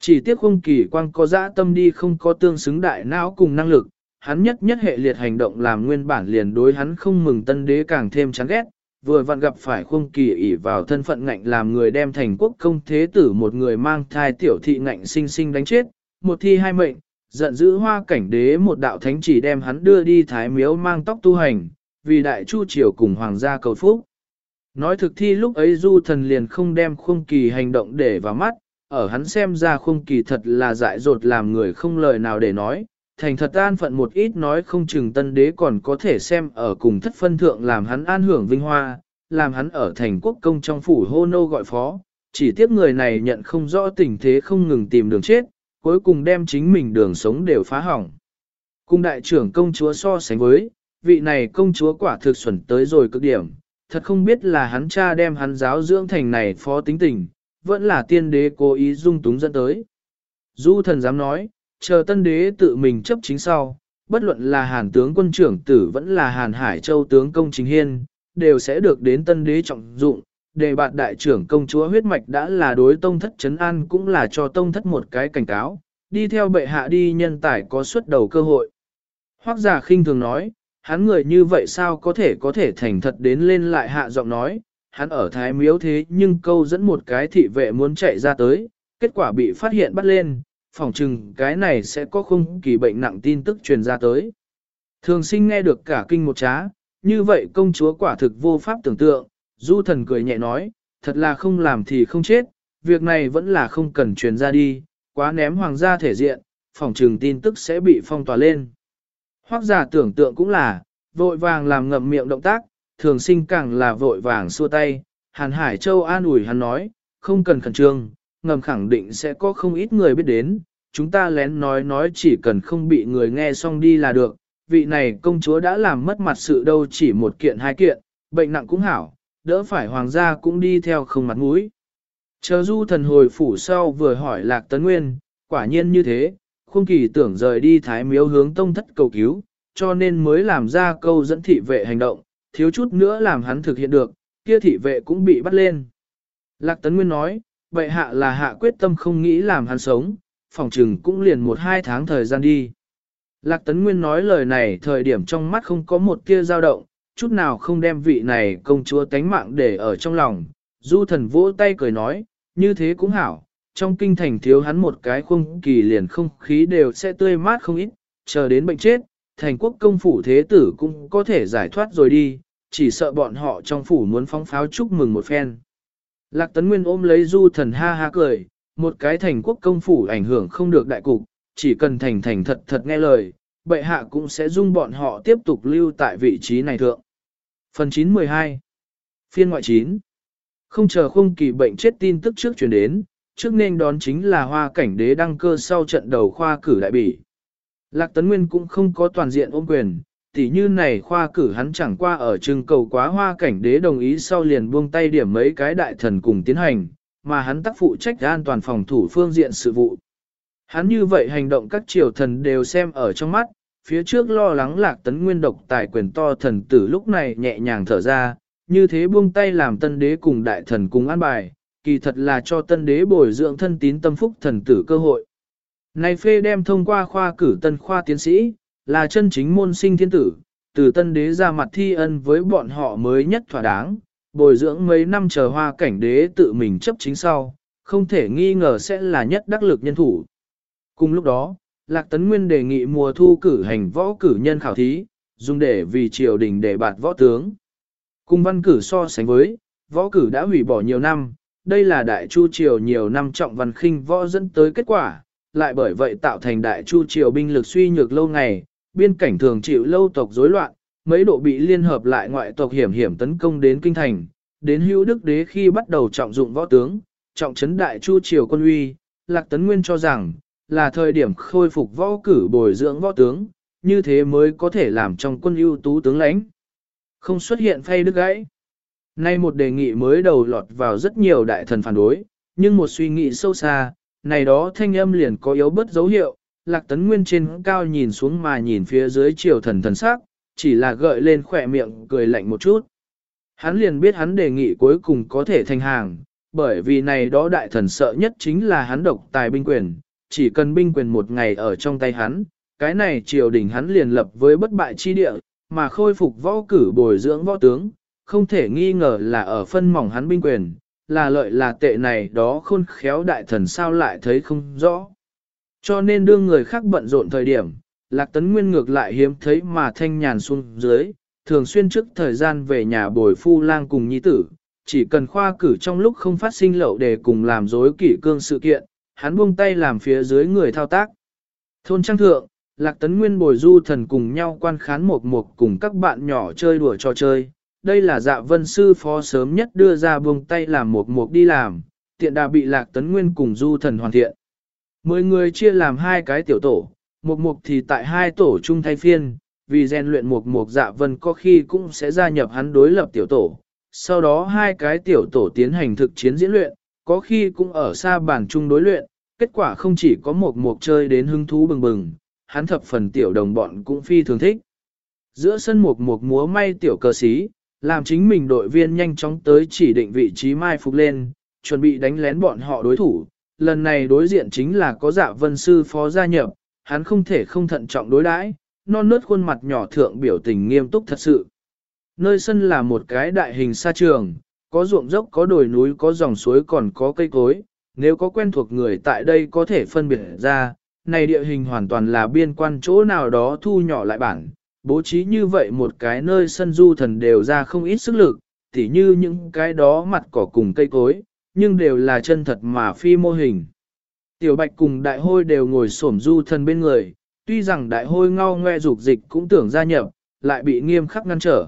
Speaker 1: Chỉ tiếc không kỳ quang có dã tâm đi không có tương xứng đại não cùng năng lực, hắn nhất nhất hệ liệt hành động làm nguyên bản liền đối hắn không mừng tân đế càng thêm chán ghét, vừa vặn gặp phải khung kỳ ỷ vào thân phận ngạnh làm người đem thành quốc công thế tử một người mang thai tiểu thị ngạnh sinh sinh đánh chết, một thi hai mệnh, giận dữ hoa cảnh đế một đạo thánh chỉ đem hắn đưa đi thái miếu mang tóc tu hành, vì đại chu triều cùng hoàng gia cầu phúc. Nói thực thi lúc ấy du thần liền không đem khung kỳ hành động để vào mắt, ở hắn xem ra khung kỳ thật là dại dột làm người không lời nào để nói, thành thật an phận một ít nói không chừng tân đế còn có thể xem ở cùng thất phân thượng làm hắn an hưởng vinh hoa, làm hắn ở thành quốc công trong phủ hô nô gọi phó, chỉ tiếc người này nhận không rõ tình thế không ngừng tìm đường chết, cuối cùng đem chính mình đường sống đều phá hỏng. Cung đại trưởng công chúa so sánh với, vị này công chúa quả thực xuẩn tới rồi cực điểm, thật không biết là hắn cha đem hắn giáo dưỡng thành này phó tính tình, vẫn là tiên đế cố ý dung túng dẫn tới. Du thần dám nói, chờ tân đế tự mình chấp chính sau, bất luận là hàn tướng quân trưởng tử vẫn là hàn hải châu tướng công chính hiên, đều sẽ được đến tân đế trọng dụng. Đề bạt đại trưởng công chúa huyết mạch đã là đối tông thất chấn an cũng là cho tông thất một cái cảnh cáo, đi theo bệ hạ đi nhân tài có xuất đầu cơ hội. Hoác giả khinh thường nói, hắn người như vậy sao có thể có thể thành thật đến lên lại hạ giọng nói, hắn ở thái miếu thế nhưng câu dẫn một cái thị vệ muốn chạy ra tới, kết quả bị phát hiện bắt lên, phòng chừng cái này sẽ có không kỳ bệnh nặng tin tức truyền ra tới. Thường sinh nghe được cả kinh một trá, như vậy công chúa quả thực vô pháp tưởng tượng, du thần cười nhẹ nói, thật là không làm thì không chết, việc này vẫn là không cần truyền ra đi, quá ném hoàng gia thể diện, phòng trừng tin tức sẽ bị phong tỏa lên. Hoác giả tưởng tượng cũng là, vội vàng làm ngậm miệng động tác, thường sinh càng là vội vàng xua tay, Hàn Hải Châu an ủi hắn nói, không cần khẩn trương, ngầm khẳng định sẽ có không ít người biết đến, chúng ta lén nói nói chỉ cần không bị người nghe xong đi là được, vị này công chúa đã làm mất mặt sự đâu chỉ một kiện hai kiện, bệnh nặng cũng hảo, đỡ phải hoàng gia cũng đi theo không mặt mũi. Chờ du thần hồi phủ sau vừa hỏi lạc tấn nguyên, quả nhiên như thế, khung kỳ tưởng rời đi thái miếu hướng tông thất cầu cứu, cho nên mới làm ra câu dẫn thị vệ hành động, thiếu chút nữa làm hắn thực hiện được, kia thị vệ cũng bị bắt lên. Lạc tấn nguyên nói, vậy hạ là hạ quyết tâm không nghĩ làm hắn sống, phòng trừng cũng liền một hai tháng thời gian đi. Lạc Tấn Nguyên nói lời này thời điểm trong mắt không có một tia dao động, chút nào không đem vị này công chúa tánh mạng để ở trong lòng. Du thần vỗ tay cười nói, như thế cũng hảo, trong kinh thành thiếu hắn một cái khung kỳ liền không khí đều sẽ tươi mát không ít, chờ đến bệnh chết, thành quốc công phủ thế tử cũng có thể giải thoát rồi đi, chỉ sợ bọn họ trong phủ muốn phóng pháo chúc mừng một phen. Lạc Tấn Nguyên ôm lấy du thần ha ha cười, một cái thành quốc công phủ ảnh hưởng không được đại cục, chỉ cần thành thành thật thật nghe lời, bệ hạ cũng sẽ dung bọn họ tiếp tục lưu tại vị trí này thượng. Phần 912 Phiên ngoại 9 Không chờ không kỳ bệnh chết tin tức trước chuyển đến, trước nên đón chính là hoa cảnh đế đăng cơ sau trận đầu khoa cử đại bỉ. Lạc Tấn Nguyên cũng không có toàn diện ôm quyền, tỉ như này khoa cử hắn chẳng qua ở trưng cầu quá hoa cảnh đế đồng ý sau liền buông tay điểm mấy cái đại thần cùng tiến hành, mà hắn tác phụ trách an toàn phòng thủ phương diện sự vụ. Hắn như vậy hành động các triều thần đều xem ở trong mắt, phía trước lo lắng lạc tấn nguyên độc tài quyền to thần tử lúc này nhẹ nhàng thở ra, như thế buông tay làm tân đế cùng đại thần cùng an bài, kỳ thật là cho tân đế bồi dưỡng thân tín tâm phúc thần tử cơ hội. Này phê đem thông qua khoa cử tân khoa tiến sĩ, là chân chính môn sinh thiên tử, từ tân đế ra mặt thi ân với bọn họ mới nhất thỏa đáng, bồi dưỡng mấy năm chờ hoa cảnh đế tự mình chấp chính sau, không thể nghi ngờ sẽ là nhất đắc lực nhân thủ. Cùng lúc đó, Lạc Tấn Nguyên đề nghị mùa thu cử hành võ cử nhân khảo thí, dùng để vì triều đình để bạt võ tướng. Cùng văn cử so sánh với, võ cử đã hủy bỏ nhiều năm, đây là đại chu triều nhiều năm trọng văn khinh võ dẫn tới kết quả, lại bởi vậy tạo thành đại chu triều binh lực suy nhược lâu ngày, biên cảnh thường chịu lâu tộc rối loạn, mấy độ bị liên hợp lại ngoại tộc hiểm hiểm tấn công đến kinh thành, đến hữu đức đế khi bắt đầu trọng dụng võ tướng, trọng trấn đại chu triều quân uy, Lạc Tấn Nguyên cho rằng, là thời điểm khôi phục võ cử bồi dưỡng võ tướng, như thế mới có thể làm trong quân ưu tú tướng lãnh. Không xuất hiện phay đức gãy. Nay một đề nghị mới đầu lọt vào rất nhiều đại thần phản đối, nhưng một suy nghĩ sâu xa, này đó thanh âm liền có yếu bất dấu hiệu, lạc tấn nguyên trên cao nhìn xuống mà nhìn phía dưới triều thần thần sắc, chỉ là gợi lên khỏe miệng cười lạnh một chút. Hắn liền biết hắn đề nghị cuối cùng có thể thành hàng, bởi vì này đó đại thần sợ nhất chính là hắn độc tài binh quyền, chỉ cần binh quyền một ngày ở trong tay hắn, cái này triều đình hắn liền lập với bất bại chi địa, mà khôi phục võ cử bồi dưỡng võ tướng, không thể nghi ngờ là ở phân mỏng hắn binh quyền, là lợi là tệ này đó khôn khéo đại thần sao lại thấy không rõ. Cho nên đương người khác bận rộn thời điểm, Lạc Tấn Nguyên ngược lại hiếm thấy mà thanh nhàn xuống dưới, thường xuyên trước thời gian về nhà bồi phu lang cùng nhi tử, chỉ cần khoa cử trong lúc không phát sinh lậu để cùng làm dối kỷ cương sự kiện, hắn buông tay làm phía dưới người thao tác. Thôn Trang Thượng, Lạc Tấn Nguyên bồi du thần cùng nhau quan khán một một cùng các bạn nhỏ chơi đùa trò chơi. Đây là dạ vân sư phó sớm nhất đưa ra buông tay làm một một đi làm, tiện đà bị Lạc Tấn Nguyên cùng du thần hoàn thiện. Mười người chia làm hai cái tiểu tổ, một mục thì tại hai tổ chung thay phiên, vì rèn luyện một mục dạ vân có khi cũng sẽ gia nhập hắn đối lập tiểu tổ. Sau đó hai cái tiểu tổ tiến hành thực chiến diễn luyện, có khi cũng ở xa bản chung đối luyện, kết quả không chỉ có một mục chơi đến hứng thú bừng bừng, hắn thập phần tiểu đồng bọn cũng phi thường thích. Giữa sân một mục múa may tiểu cờ xí, làm chính mình đội viên nhanh chóng tới chỉ định vị trí mai phục lên, chuẩn bị đánh lén bọn họ đối thủ. Lần này đối diện chính là có dạ vân sư phó gia nhập, hắn không thể không thận trọng đối đãi, non nớt khuôn mặt nhỏ thượng biểu tình nghiêm túc thật sự. Nơi sân là một cái đại hình sa trường, có ruộng dốc có đồi núi có dòng suối còn có cây cối, nếu có quen thuộc người tại đây có thể phân biệt ra, này địa hình hoàn toàn là biên quan chỗ nào đó thu nhỏ lại bản, bố trí như vậy một cái nơi sân du thần đều ra không ít sức lực, tỉ như những cái đó mặt cỏ cùng cây cối, nhưng đều là chân thật mà phi mô hình. Tiểu bạch cùng đại hôi đều ngồi xổm du thần bên người, tuy rằng đại hôi ngao ngoe dục dịch cũng tưởng gia nhập, lại bị nghiêm khắc ngăn trở.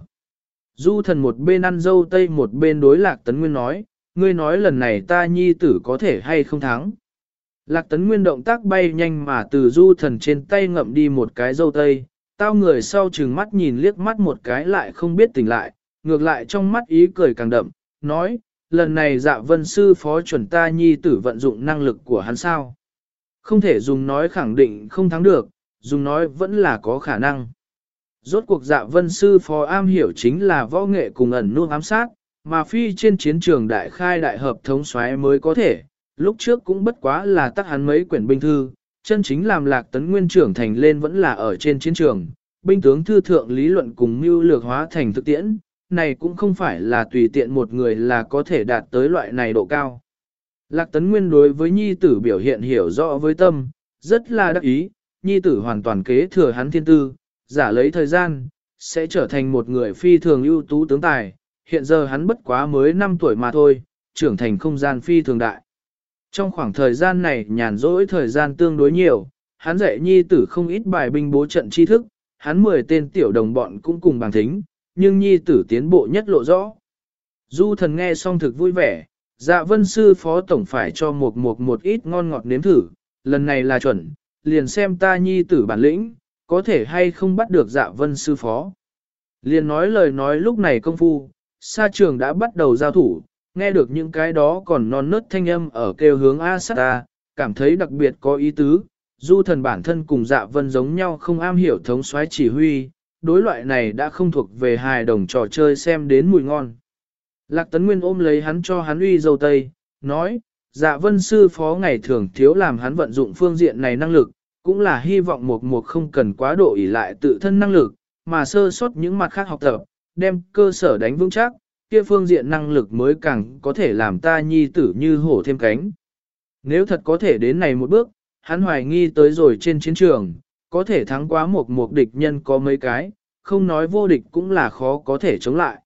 Speaker 1: Du thần một bên ăn dâu tây một bên đối lạc tấn nguyên nói, ngươi nói lần này ta nhi tử có thể hay không thắng. Lạc tấn nguyên động tác bay nhanh mà từ du thần trên tay ngậm đi một cái dâu tây, tao người sau chừng mắt nhìn liếc mắt một cái lại không biết tỉnh lại, ngược lại trong mắt ý cười càng đậm, nói, lần này dạ vân sư phó chuẩn ta nhi tử vận dụng năng lực của hắn sao. Không thể dùng nói khẳng định không thắng được, dùng nói vẫn là có khả năng. Rốt cuộc dạ vân sư phó am hiểu chính là võ nghệ cùng ẩn nuông ám sát, mà phi trên chiến trường đại khai đại hợp thống xoáy mới có thể, lúc trước cũng bất quá là tắc hắn mấy quyển binh thư, chân chính làm lạc tấn nguyên trưởng thành lên vẫn là ở trên chiến trường, binh tướng thư thượng lý luận cùng mưu lược hóa thành thực tiễn, này cũng không phải là tùy tiện một người là có thể đạt tới loại này độ cao. Lạc tấn nguyên đối với nhi tử biểu hiện hiểu rõ với tâm, rất là đắc ý, nhi tử hoàn toàn kế thừa hắn thiên tư, giả lấy thời gian, sẽ trở thành một người phi thường ưu tú tướng tài, hiện giờ hắn bất quá mới 5 tuổi mà thôi, trưởng thành không gian phi thường đại. Trong khoảng thời gian này nhàn rỗi thời gian tương đối nhiều, hắn dạy nhi tử không ít bài binh bố trận tri thức, hắn 10 tên tiểu đồng bọn cũng cùng bằng thính, nhưng nhi tử tiến bộ nhất lộ rõ. Du thần nghe xong thực vui vẻ, dạ vân sư phó tổng phải cho một một một ít ngon ngọt nếm thử, lần này là chuẩn, liền xem ta nhi tử bản lĩnh, có thể hay không bắt được dạ vân sư phó. Liền nói lời nói lúc này công phu, sa trường đã bắt đầu giao thủ, nghe được những cái đó còn non nớt thanh âm ở kêu hướng A sát ta, cảm thấy đặc biệt có ý tứ, du thần bản thân cùng dạ vân giống nhau không am hiểu thống soái chỉ huy, đối loại này đã không thuộc về hài đồng trò chơi xem đến mùi ngon. Lạc Tấn Nguyên ôm lấy hắn cho hắn uy dâu tây, nói, dạ vân sư phó ngày thường thiếu làm hắn vận dụng phương diện này năng lực, cũng là hy vọng một một không cần quá độ ỷ lại tự thân năng lực, mà sơ sót những mặt khác học tập, đem cơ sở đánh vững chắc, kia phương diện năng lực mới càng có thể làm ta nhi tử như hổ thêm cánh. Nếu thật có thể đến này một bước, hắn hoài nghi tới rồi trên chiến trường, có thể thắng quá một một địch nhân có mấy cái, không nói vô địch cũng là khó có thể chống lại.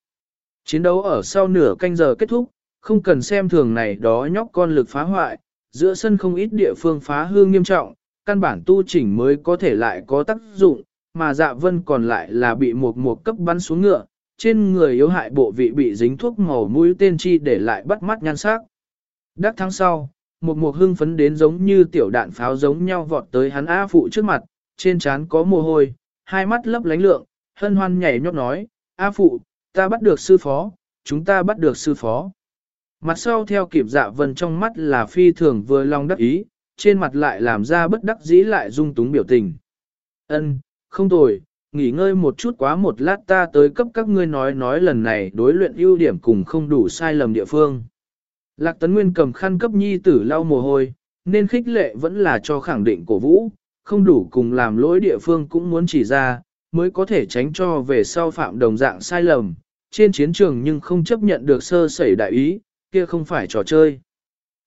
Speaker 1: Chiến đấu ở sau nửa canh giờ kết thúc, không cần xem thường này đó nhóc con lực phá hoại, giữa sân không ít địa phương phá hư nghiêm trọng, căn bản tu chỉnh mới có thể lại có tác dụng, mà dạ vân còn lại là bị một một cấp bắn xuống ngựa, trên người yếu hại bộ vị bị dính thuốc màu mũi tên chi để lại bắt mắt nhan sắc. Đắc tháng sau, một mục hưng phấn đến giống như tiểu đạn pháo giống nhau vọt tới hắn A phụ trước mặt, trên trán có mồ hôi, hai mắt lấp lánh lượng, hân hoan nhảy nhót nói, A phụ, ta bắt được sư phó, chúng ta bắt được sư phó. Mặt sau theo kịp dạ vần trong mắt là phi thường vừa lòng đắc ý, trên mặt lại làm ra bất đắc dĩ lại dung túng biểu tình. Ân, không tồi, nghỉ ngơi một chút quá một lát ta tới cấp các ngươi nói nói lần này đối luyện ưu điểm cùng không đủ sai lầm địa phương. Lạc Tấn Nguyên cầm khăn cấp nhi tử lau mồ hôi, nên khích lệ vẫn là cho khẳng định cổ vũ, không đủ cùng làm lỗi địa phương cũng muốn chỉ ra, mới có thể tránh cho về sau phạm đồng dạng sai lầm, trên chiến trường nhưng không chấp nhận được sơ sẩy đại ý, kia không phải trò chơi.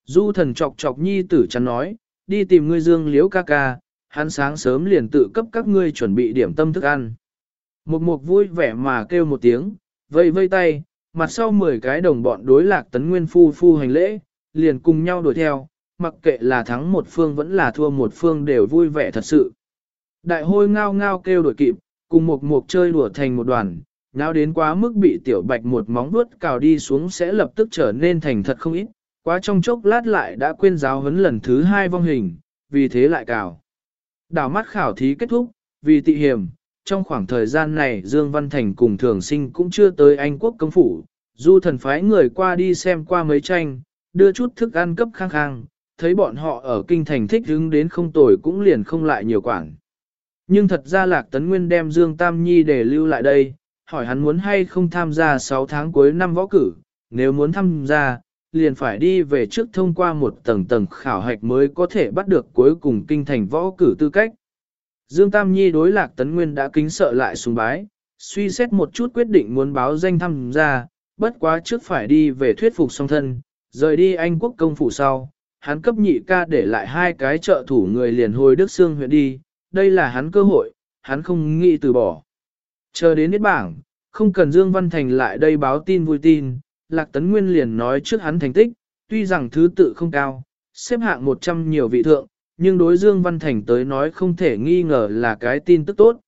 Speaker 1: Du thần chọc chọc nhi tử chắn nói, đi tìm ngươi dương liễu ca ca, hắn sáng sớm liền tự cấp các ngươi chuẩn bị điểm tâm thức ăn. Một mục vui vẻ mà kêu một tiếng, vây vây tay, mặt sau 10 cái đồng bọn đối lạc tấn nguyên phu phu hành lễ, liền cùng nhau đuổi theo, mặc kệ là thắng một phương vẫn là thua một phương đều vui vẻ thật sự. Đại hôi ngao ngao kêu đuổi kịp, cùng một mục chơi đùa thành một đoàn, ngao đến quá mức bị tiểu bạch một móng vuốt cào đi xuống sẽ lập tức trở nên thành thật không ít, quá trong chốc lát lại đã quên giáo huấn lần thứ hai vong hình, vì thế lại cào. Đảo mắt khảo thí kết thúc, vì tị hiểm, trong khoảng thời gian này Dương Văn Thành cùng thường sinh cũng chưa tới Anh quốc công phủ, du thần phái người qua đi xem qua mấy tranh, đưa chút thức ăn cấp khang khang, thấy bọn họ ở kinh thành thích hứng đến không tồi cũng liền không lại nhiều quản. Nhưng thật ra Lạc Tấn Nguyên đem Dương Tam Nhi để lưu lại đây, hỏi hắn muốn hay không tham gia 6 tháng cuối năm võ cử, nếu muốn tham gia, liền phải đi về trước thông qua một tầng tầng khảo hạch mới có thể bắt được cuối cùng kinh thành võ cử tư cách. Dương Tam Nhi đối lạc tấn nguyên đã kính sợ lại sùng bái, suy xét một chút quyết định muốn báo danh tham gia, bất quá trước phải đi về thuyết phục song thân, rời đi Anh quốc công phủ sau, hắn cấp nhị ca để lại hai cái trợ thủ người liền hồi Đức Sương huyện đi, đây là hắn cơ hội, hắn không nghĩ từ bỏ. Chờ đến niết bảng, không cần Dương Văn Thành lại đây báo tin vui tin, Lạc Tấn Nguyên liền nói trước hắn thành tích, tuy rằng thứ tự không cao, xếp hạng 100 nhiều vị thượng, nhưng đối Dương Văn Thành tới nói không thể nghi ngờ là cái tin tức tốt.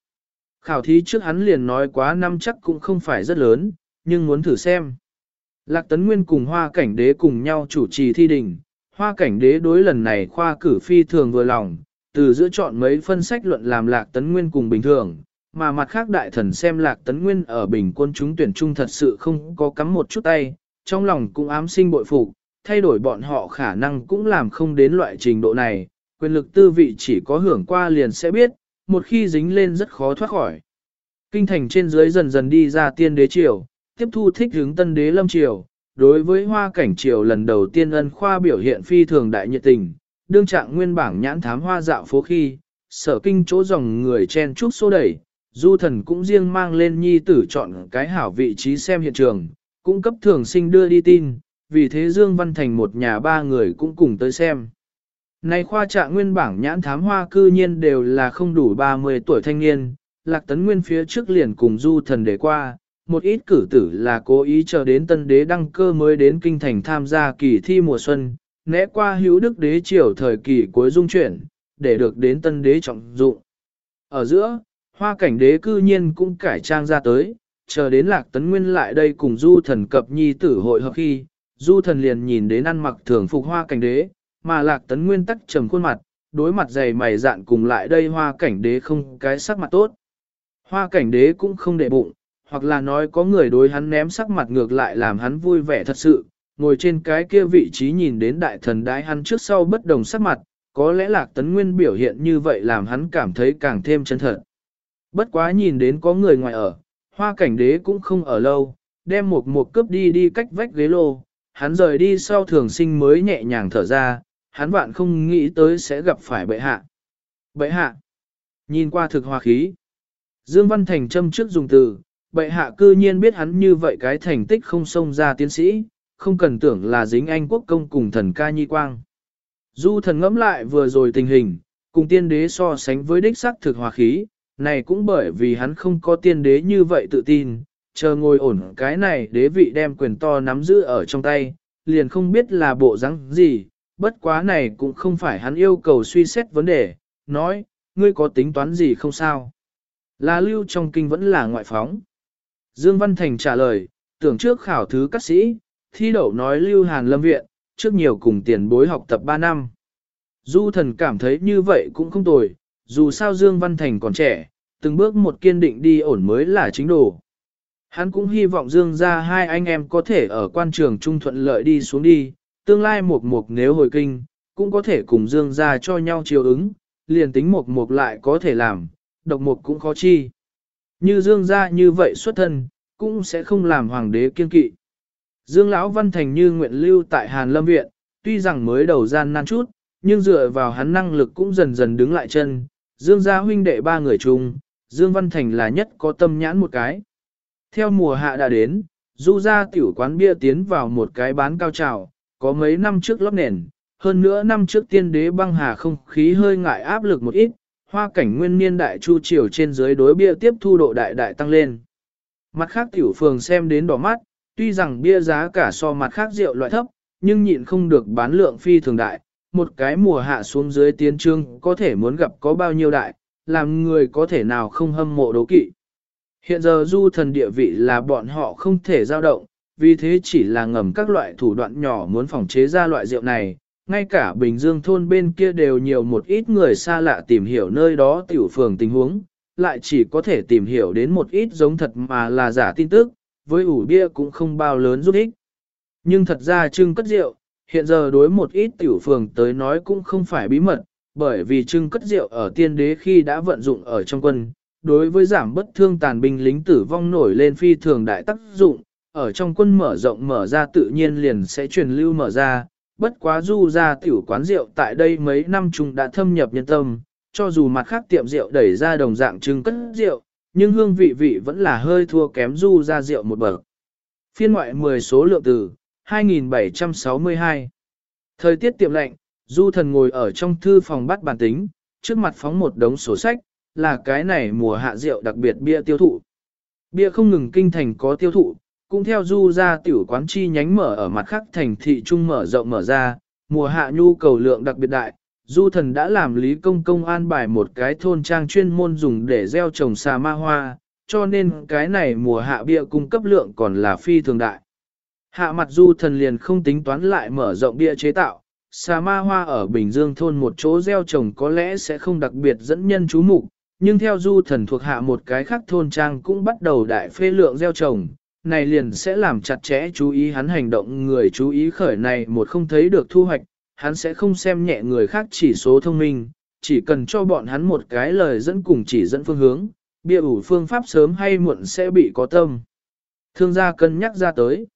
Speaker 1: Khảo thí trước hắn liền nói quá năm chắc cũng không phải rất lớn, nhưng muốn thử xem. Lạc Tấn Nguyên cùng Hoa Cảnh Đế cùng nhau chủ trì thi đình, Hoa Cảnh Đế đối lần này khoa cử phi thường vừa lòng, từ giữa chọn mấy phân sách luận làm Lạc Tấn Nguyên cùng bình thường, mà mặt khác đại thần xem Lạc Tấn Nguyên ở bình quân chúng tuyển trung thật sự không có cắm một chút tay, trong lòng cũng ám sinh bội phục, thay đổi bọn họ khả năng cũng làm không đến loại trình độ này, quyền lực tư vị chỉ có hưởng qua liền sẽ biết, một khi dính lên rất khó thoát khỏi. Kinh thành trên dưới dần dần đi ra tiên đế triều, tiếp thu thích hướng tân đế lâm triều, đối với hoa cảnh triều lần đầu tiên ân khoa biểu hiện phi thường đại nhiệt tình, đương trạng nguyên bảng nhãn thám hoa dạo phố khi, sở kinh chỗ dòng người chen trúc xô đẩy, du thần cũng riêng mang lên nhi tử chọn cái hảo vị trí xem hiện trường, cũng cấp thường sinh đưa đi tin, vì thế Dương Văn Thành một nhà ba người cũng cùng tới xem. Này khoa trạng nguyên bảng nhãn thám hoa cư nhiên đều là không đủ 30 tuổi thanh niên, lạc tấn nguyên phía trước liền cùng du thần để qua, một ít cử tử là cố ý chờ đến tân đế đăng cơ mới đến kinh thành tham gia kỳ thi mùa xuân, né qua hữu đức đế triều thời kỳ cuối dung chuyển, để được đến tân đế trọng dụng. Ở giữa, hoa cảnh đế cư nhiên cũng cải trang ra tới, chờ đến lạc tấn nguyên lại đây cùng du thần cập nhi tử hội hợp khi, du thần liền nhìn đến ăn mặc thường phục hoa cảnh đế, mà lạc tấn nguyên tắc trầm khuôn mặt, đối mặt dày mày dạn cùng lại đây hoa cảnh đế không cái sắc mặt tốt. Hoa cảnh đế cũng không để bụng, hoặc là nói có người đối hắn ném sắc mặt ngược lại làm hắn vui vẻ thật sự, ngồi trên cái kia vị trí nhìn đến đại thần đái hắn trước sau bất đồng sắc mặt, có lẽ lạc tấn nguyên biểu hiện như vậy làm hắn cảm thấy càng thêm chân thật. Bất quá nhìn đến có người ngoài ở, hoa cảnh đế cũng không ở lâu, đem một một cướp đi đi cách vách ghế lô, hắn rời đi sau thường sinh mới nhẹ nhàng thở ra, hắn vạn không nghĩ tới sẽ gặp phải bệ hạ. Bệ hạ, nhìn qua thực hòa khí. Dương Văn Thành châm trước dùng từ, bệ hạ cư nhiên biết hắn như vậy cái thành tích không xông ra tiến sĩ, không cần tưởng là dính anh quốc công cùng thần ca nhi quang. Du thần ngẫm lại vừa rồi tình hình, cùng tiên đế so sánh với đích sắc thực hòa khí, này cũng bởi vì hắn không có tiên đế như vậy tự tin, chờ ngồi ổn cái này đế vị đem quyền to nắm giữ ở trong tay, liền không biết là bộ rắn gì, bất quá này cũng không phải hắn yêu cầu suy xét vấn đề, nói, ngươi có tính toán gì không sao. Là lưu trong kinh vẫn là ngoại phóng. Dương Văn Thành trả lời, tưởng trước khảo thứ các sĩ, thi đậu nói lưu hàn lâm viện, trước nhiều cùng tiền bối học tập 3 năm. Du thần cảm thấy như vậy cũng không tồi, dù sao Dương Văn Thành còn trẻ, từng bước một kiên định đi ổn mới là chính đồ. Hắn cũng hy vọng Dương ra hai anh em có thể ở quan trường trung thuận lợi đi xuống đi, tương lai một mục nếu hồi kinh, cũng có thể cùng Dương ra cho nhau chiều ứng, liền tính một mục lại có thể làm, độc mục cũng khó chi. Như Dương ra như vậy xuất thân, cũng sẽ không làm hoàng đế kiên kỵ. Dương Lão Văn Thành như nguyện lưu tại Hàn Lâm Viện, tuy rằng mới đầu gian nan chút, nhưng dựa vào hắn năng lực cũng dần dần đứng lại chân. Dương gia huynh đệ ba người chung, Dương Văn Thành là nhất có tâm nhãn một cái. Theo mùa hạ đã đến, du ra tiểu quán bia tiến vào một cái bán cao trào, có mấy năm trước lót nền, hơn nữa năm trước tiên đế băng hà không khí hơi ngại áp lực một ít, hoa cảnh nguyên niên đại chu triều trên dưới đối bia tiếp thu độ đại đại tăng lên. Mặt khác tiểu phường xem đến đỏ mắt, tuy rằng bia giá cả so mặt khác rượu loại thấp, nhưng nhịn không được bán lượng phi thường đại, một cái mùa hạ xuống dưới tiến trương có thể muốn gặp có bao nhiêu đại, làm người có thể nào không hâm mộ đấu kỵ. Hiện giờ du thần địa vị là bọn họ không thể giao động, vì thế chỉ là ngầm các loại thủ đoạn nhỏ muốn phòng chế ra loại rượu này, ngay cả Bình Dương thôn bên kia đều nhiều một ít người xa lạ tìm hiểu nơi đó tiểu phường tình huống, lại chỉ có thể tìm hiểu đến một ít giống thật mà là giả tin tức, với ủ bia cũng không bao lớn giúp ích. Nhưng thật ra trưng cất rượu, hiện giờ đối một ít tiểu phường tới nói cũng không phải bí mật, bởi vì trưng cất rượu ở tiên đế khi đã vận dụng ở trong quân, đối với giảm bất thương tàn binh lính tử vong nổi lên phi thường đại tác dụng, ở trong quân mở rộng mở ra tự nhiên liền sẽ truyền lưu mở ra, bất quá du ra tiểu quán rượu tại đây mấy năm chúng đã thâm nhập nhân tâm, cho dù mặt khác tiệm rượu đẩy ra đồng dạng trưng cất rượu, nhưng hương vị vị vẫn là hơi thua kém du ra rượu một bậc. Phiên ngoại 10 số lượng từ, 2762. Thời tiết tiệm lạnh, du thần ngồi ở trong thư phòng bắt bàn tính, trước mặt phóng một đống sổ sách, là cái này mùa hạ rượu đặc biệt bia tiêu thụ. Bia không ngừng kinh thành có tiêu thụ, cũng theo du ra tiểu quán chi nhánh mở ở mặt khác thành thị trung mở rộng mở ra, mùa hạ nhu cầu lượng đặc biệt đại, du thần đã làm lý công công an bài một cái thôn trang chuyên môn dùng để gieo trồng xà ma hoa, cho nên cái này mùa hạ bia cung cấp lượng còn là phi thường đại. Hạ mặt du thần liền không tính toán lại mở rộng bia chế tạo, xà ma hoa ở Bình Dương thôn một chỗ gieo trồng có lẽ sẽ không đặc biệt dẫn nhân chú mục, nhưng theo du thần thuộc hạ một cái khác thôn trang cũng bắt đầu đại phê lượng gieo trồng, này liền sẽ làm chặt chẽ chú ý hắn hành động người chú ý khởi này một không thấy được thu hoạch, hắn sẽ không xem nhẹ người khác chỉ số thông minh, chỉ cần cho bọn hắn một cái lời dẫn cùng chỉ dẫn phương hướng, bia ủ phương pháp sớm hay muộn sẽ bị có tâm. Thương gia cân nhắc ra tới.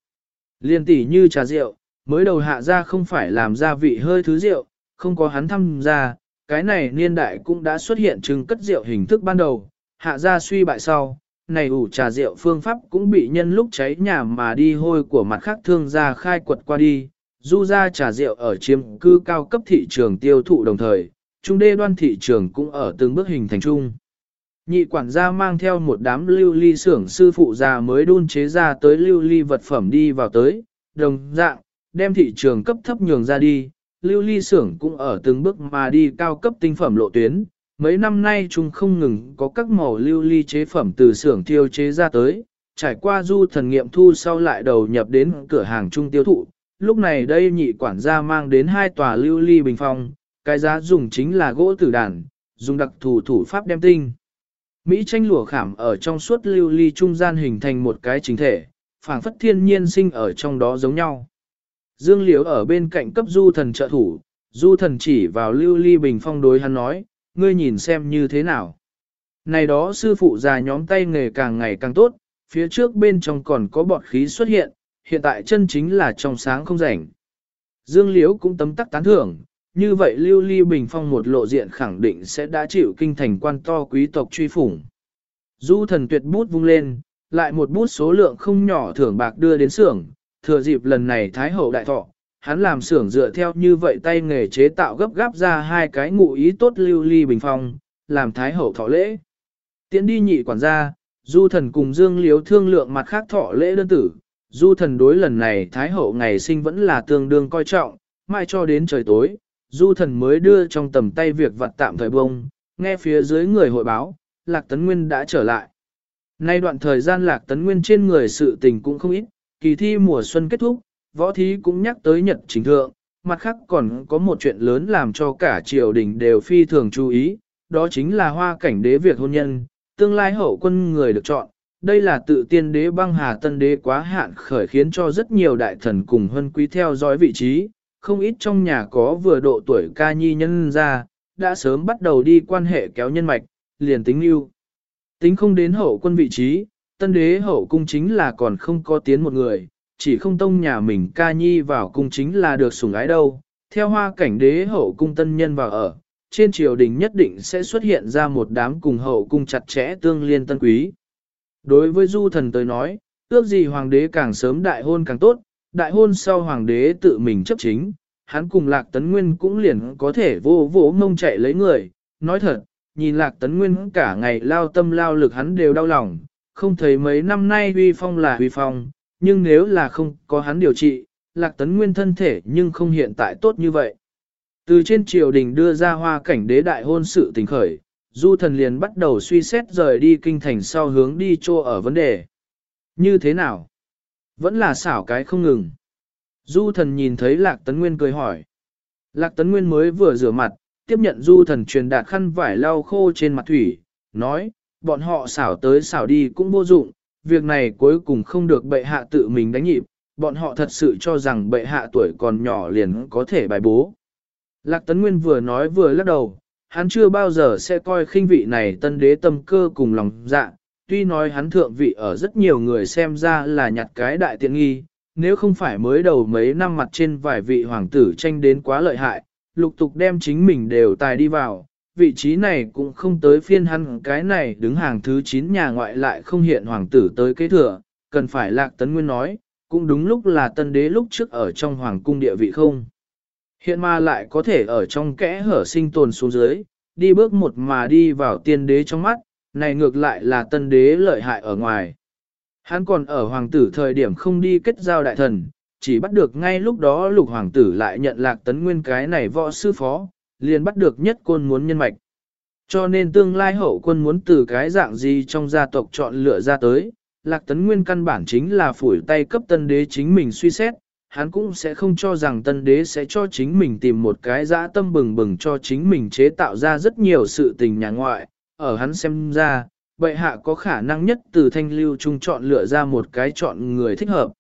Speaker 1: Liên tỷ như trà rượu, mới đầu hạ gia không phải làm gia vị hơi thứ rượu, không có hắn tham gia, cái này niên đại cũng đã xuất hiện trưng cất rượu hình thức ban đầu, hạ gia suy bại sau, này ủ trà rượu phương pháp cũng bị nhân lúc cháy nhà mà đi hôi của mặt khác thương gia khai quật qua đi, du ra trà rượu ở chiếm cư cao cấp thị trường tiêu thụ đồng thời, trung đê đoan thị trường cũng ở từng bước hình thành chung. Nhị quản gia mang theo một đám lưu ly xưởng sư phụ già mới đun chế ra tới lưu ly vật phẩm đi vào tới, đồng dạng, đem thị trường cấp thấp nhường ra đi, lưu ly xưởng cũng ở từng bước mà đi cao cấp tinh phẩm lộ tuyến. Mấy năm nay chúng không ngừng có các màu lưu ly chế phẩm từ xưởng tiêu chế ra tới, trải qua du thần nghiệm thu sau lại đầu nhập đến cửa hàng trung tiêu thụ. Lúc này đây nhị quản gia mang đến hai tòa lưu ly bình phong, cái giá dùng chính là gỗ tử đàn, dùng đặc thủ thủ pháp đem tinh. Mỹ tranh lụa khảm ở trong suốt lưu ly trung gian hình thành một cái chính thể, phảng phất thiên nhiên sinh ở trong đó giống nhau. Dương Liễu ở bên cạnh cấp du thần trợ thủ, du thần chỉ vào lưu ly bình phong đối hắn nói, ngươi nhìn xem như thế nào. Này đó sư phụ già nhóm tay nghề càng ngày càng tốt, phía trước bên trong còn có bọt khí xuất hiện, hiện tại chân chính là trong sáng không rảnh. Dương Liễu cũng tấm tắc tán thưởng, như vậy lưu ly bình phong một lộ diện khẳng định sẽ đã chịu kinh thành quan to quý tộc truy phủng. Du thần tuyệt bút vung lên, lại một bút số lượng không nhỏ thưởng bạc đưa đến xưởng, thừa dịp lần này Thái Hậu đại thọ, hắn làm xưởng dựa theo như vậy tay nghề chế tạo gấp gáp ra hai cái ngụ ý tốt lưu ly bình phong, làm Thái Hậu thọ lễ. Tiến đi nhị quản gia, du thần cùng dương liếu thương lượng mặt khác thọ lễ đơn tử, du thần đối lần này Thái Hậu ngày sinh vẫn là tương đương coi trọng, mai cho đến trời tối, du thần mới đưa trong tầm tay việc vặt tạm thời bông, nghe phía dưới người hội báo, Lạc Tấn Nguyên đã trở lại. Nay đoạn thời gian Lạc Tấn Nguyên trên người sự tình cũng không ít, kỳ thi mùa xuân kết thúc, võ thí cũng nhắc tới nhật chính thượng, mặt khác còn có một chuyện lớn làm cho cả triều đình đều phi thường chú ý, đó chính là hoa cảnh đế việc hôn nhân, tương lai hậu quân người được chọn. Đây là tự tiên đế băng hà tân đế quá hạn khởi khiến cho rất nhiều đại thần cùng hân quý theo dõi vị trí, không ít trong nhà có vừa độ tuổi ca nhi nhân ra, đã sớm bắt đầu đi quan hệ kéo nhân mạch, liền tính lưu. Tính không đến hậu quân vị trí, tân đế hậu cung chính là còn không có tiến một người, chỉ không tông nhà mình ca nhi vào cung chính là được sủng ái đâu. Theo hoa cảnh đế hậu cung tân nhân vào ở, trên triều đình nhất định sẽ xuất hiện ra một đám cùng hậu cung chặt chẽ tương liên tân quý. Đối với du thần tới nói, ước gì hoàng đế càng sớm đại hôn càng tốt, đại hôn sau hoàng đế tự mình chấp chính, hắn cùng lạc tấn nguyên cũng liền có thể vô vỗ mông chạy lấy người. Nói thật, nhìn lạc tấn nguyên cả ngày lao tâm lao lực hắn đều đau lòng, không thấy mấy năm nay huy phong là huy phong, nhưng nếu là không có hắn điều trị, lạc tấn nguyên thân thể nhưng không hiện tại tốt như vậy. Từ trên triều đình đưa ra hoa cảnh đế đại hôn sự tình khởi, du thần liền bắt đầu suy xét rời đi kinh thành sau hướng đi chô ở vấn đề. Như thế nào? Vẫn là xảo cái không ngừng. Du thần nhìn thấy lạc tấn nguyên cười hỏi. Lạc tấn nguyên mới vừa rửa mặt, tiếp nhận du thần truyền đạt khăn vải lau khô trên mặt thủy, nói, bọn họ xảo tới xảo đi cũng vô dụng, việc này cuối cùng không được bệ hạ tự mình đánh nhịp, bọn họ thật sự cho rằng bệ hạ tuổi còn nhỏ liền có thể bài bố. Lạc Tấn Nguyên vừa nói vừa lắc đầu, hắn chưa bao giờ sẽ coi khinh vị này tân đế tâm cơ cùng lòng dạ, tuy nói hắn thượng vị ở rất nhiều người xem ra là nhặt cái đại tiện nghi, nếu không phải mới đầu mấy năm mặt trên vài vị hoàng tử tranh đến quá lợi hại, lục tục đem chính mình đều tài đi vào, vị trí này cũng không tới phiên hắn cái này đứng hàng thứ 9 nhà ngoại lại không hiện hoàng tử tới kế thừa, cần phải lạc tấn nguyên nói, cũng đúng lúc là tân đế lúc trước ở trong hoàng cung địa vị không. Hiện mà lại có thể ở trong kẽ hở sinh tồn xuống dưới, đi bước một mà đi vào tiên đế trong mắt, này ngược lại là tân đế lợi hại ở ngoài. Hắn còn ở hoàng tử thời điểm không đi kết giao đại thần, chỉ bắt được ngay lúc đó lục hoàng tử lại nhận lạc tấn nguyên cái này võ sư phó, liền bắt được nhất côn muốn nhân mạch. Cho nên tương lai hậu quân muốn từ cái dạng gì trong gia tộc chọn lựa ra tới, lạc tấn nguyên căn bản chính là phủi tay cấp tân đế chính mình suy xét, hắn cũng sẽ không cho rằng tân đế sẽ cho chính mình tìm một cái dã tâm bừng bừng cho chính mình chế tạo ra rất nhiều sự tình nhà ngoại, ở hắn xem ra, bệ hạ có khả năng nhất từ thanh lưu trung chọn lựa ra một cái chọn người thích hợp.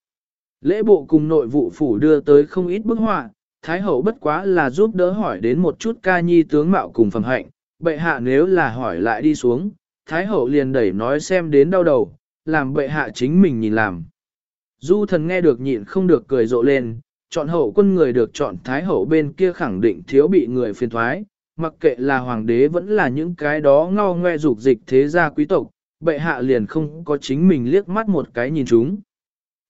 Speaker 1: Lễ bộ cùng nội vụ phủ đưa tới không ít bức họa, Thái hậu bất quá là giúp đỡ hỏi đến một chút ca nhi tướng mạo cùng phẩm hạnh, bệ hạ nếu là hỏi lại đi xuống, Thái hậu liền đẩy nói xem đến đau đầu, làm bệ hạ chính mình nhìn làm. Du thần nghe được nhịn không được cười rộ lên, chọn hậu quân người được chọn Thái hậu bên kia khẳng định thiếu bị người phiền thoái, mặc kệ là hoàng đế vẫn là những cái đó ngao ngoe dục dịch thế gia quý tộc, bệ hạ liền không có chính mình liếc mắt một cái nhìn chúng.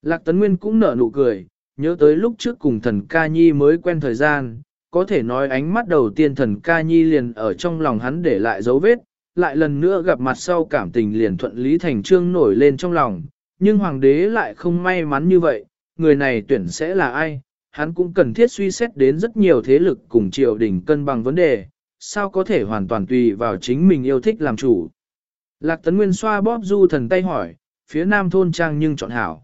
Speaker 1: Lạc Tấn Nguyên cũng nở nụ cười, nhớ tới lúc trước cùng thần ca nhi mới quen thời gian, có thể nói ánh mắt đầu tiên thần ca nhi liền ở trong lòng hắn để lại dấu vết, lại lần nữa gặp mặt sau cảm tình liền thuận lý thành trương nổi lên trong lòng, nhưng hoàng đế lại không may mắn như vậy, người này tuyển sẽ là ai, hắn cũng cần thiết suy xét đến rất nhiều thế lực cùng triều đình cân bằng vấn đề, sao có thể hoàn toàn tùy vào chính mình yêu thích làm chủ. Lạc Tấn Nguyên xoa bóp du thần tay hỏi, phía nam thôn trang nhưng chọn hảo.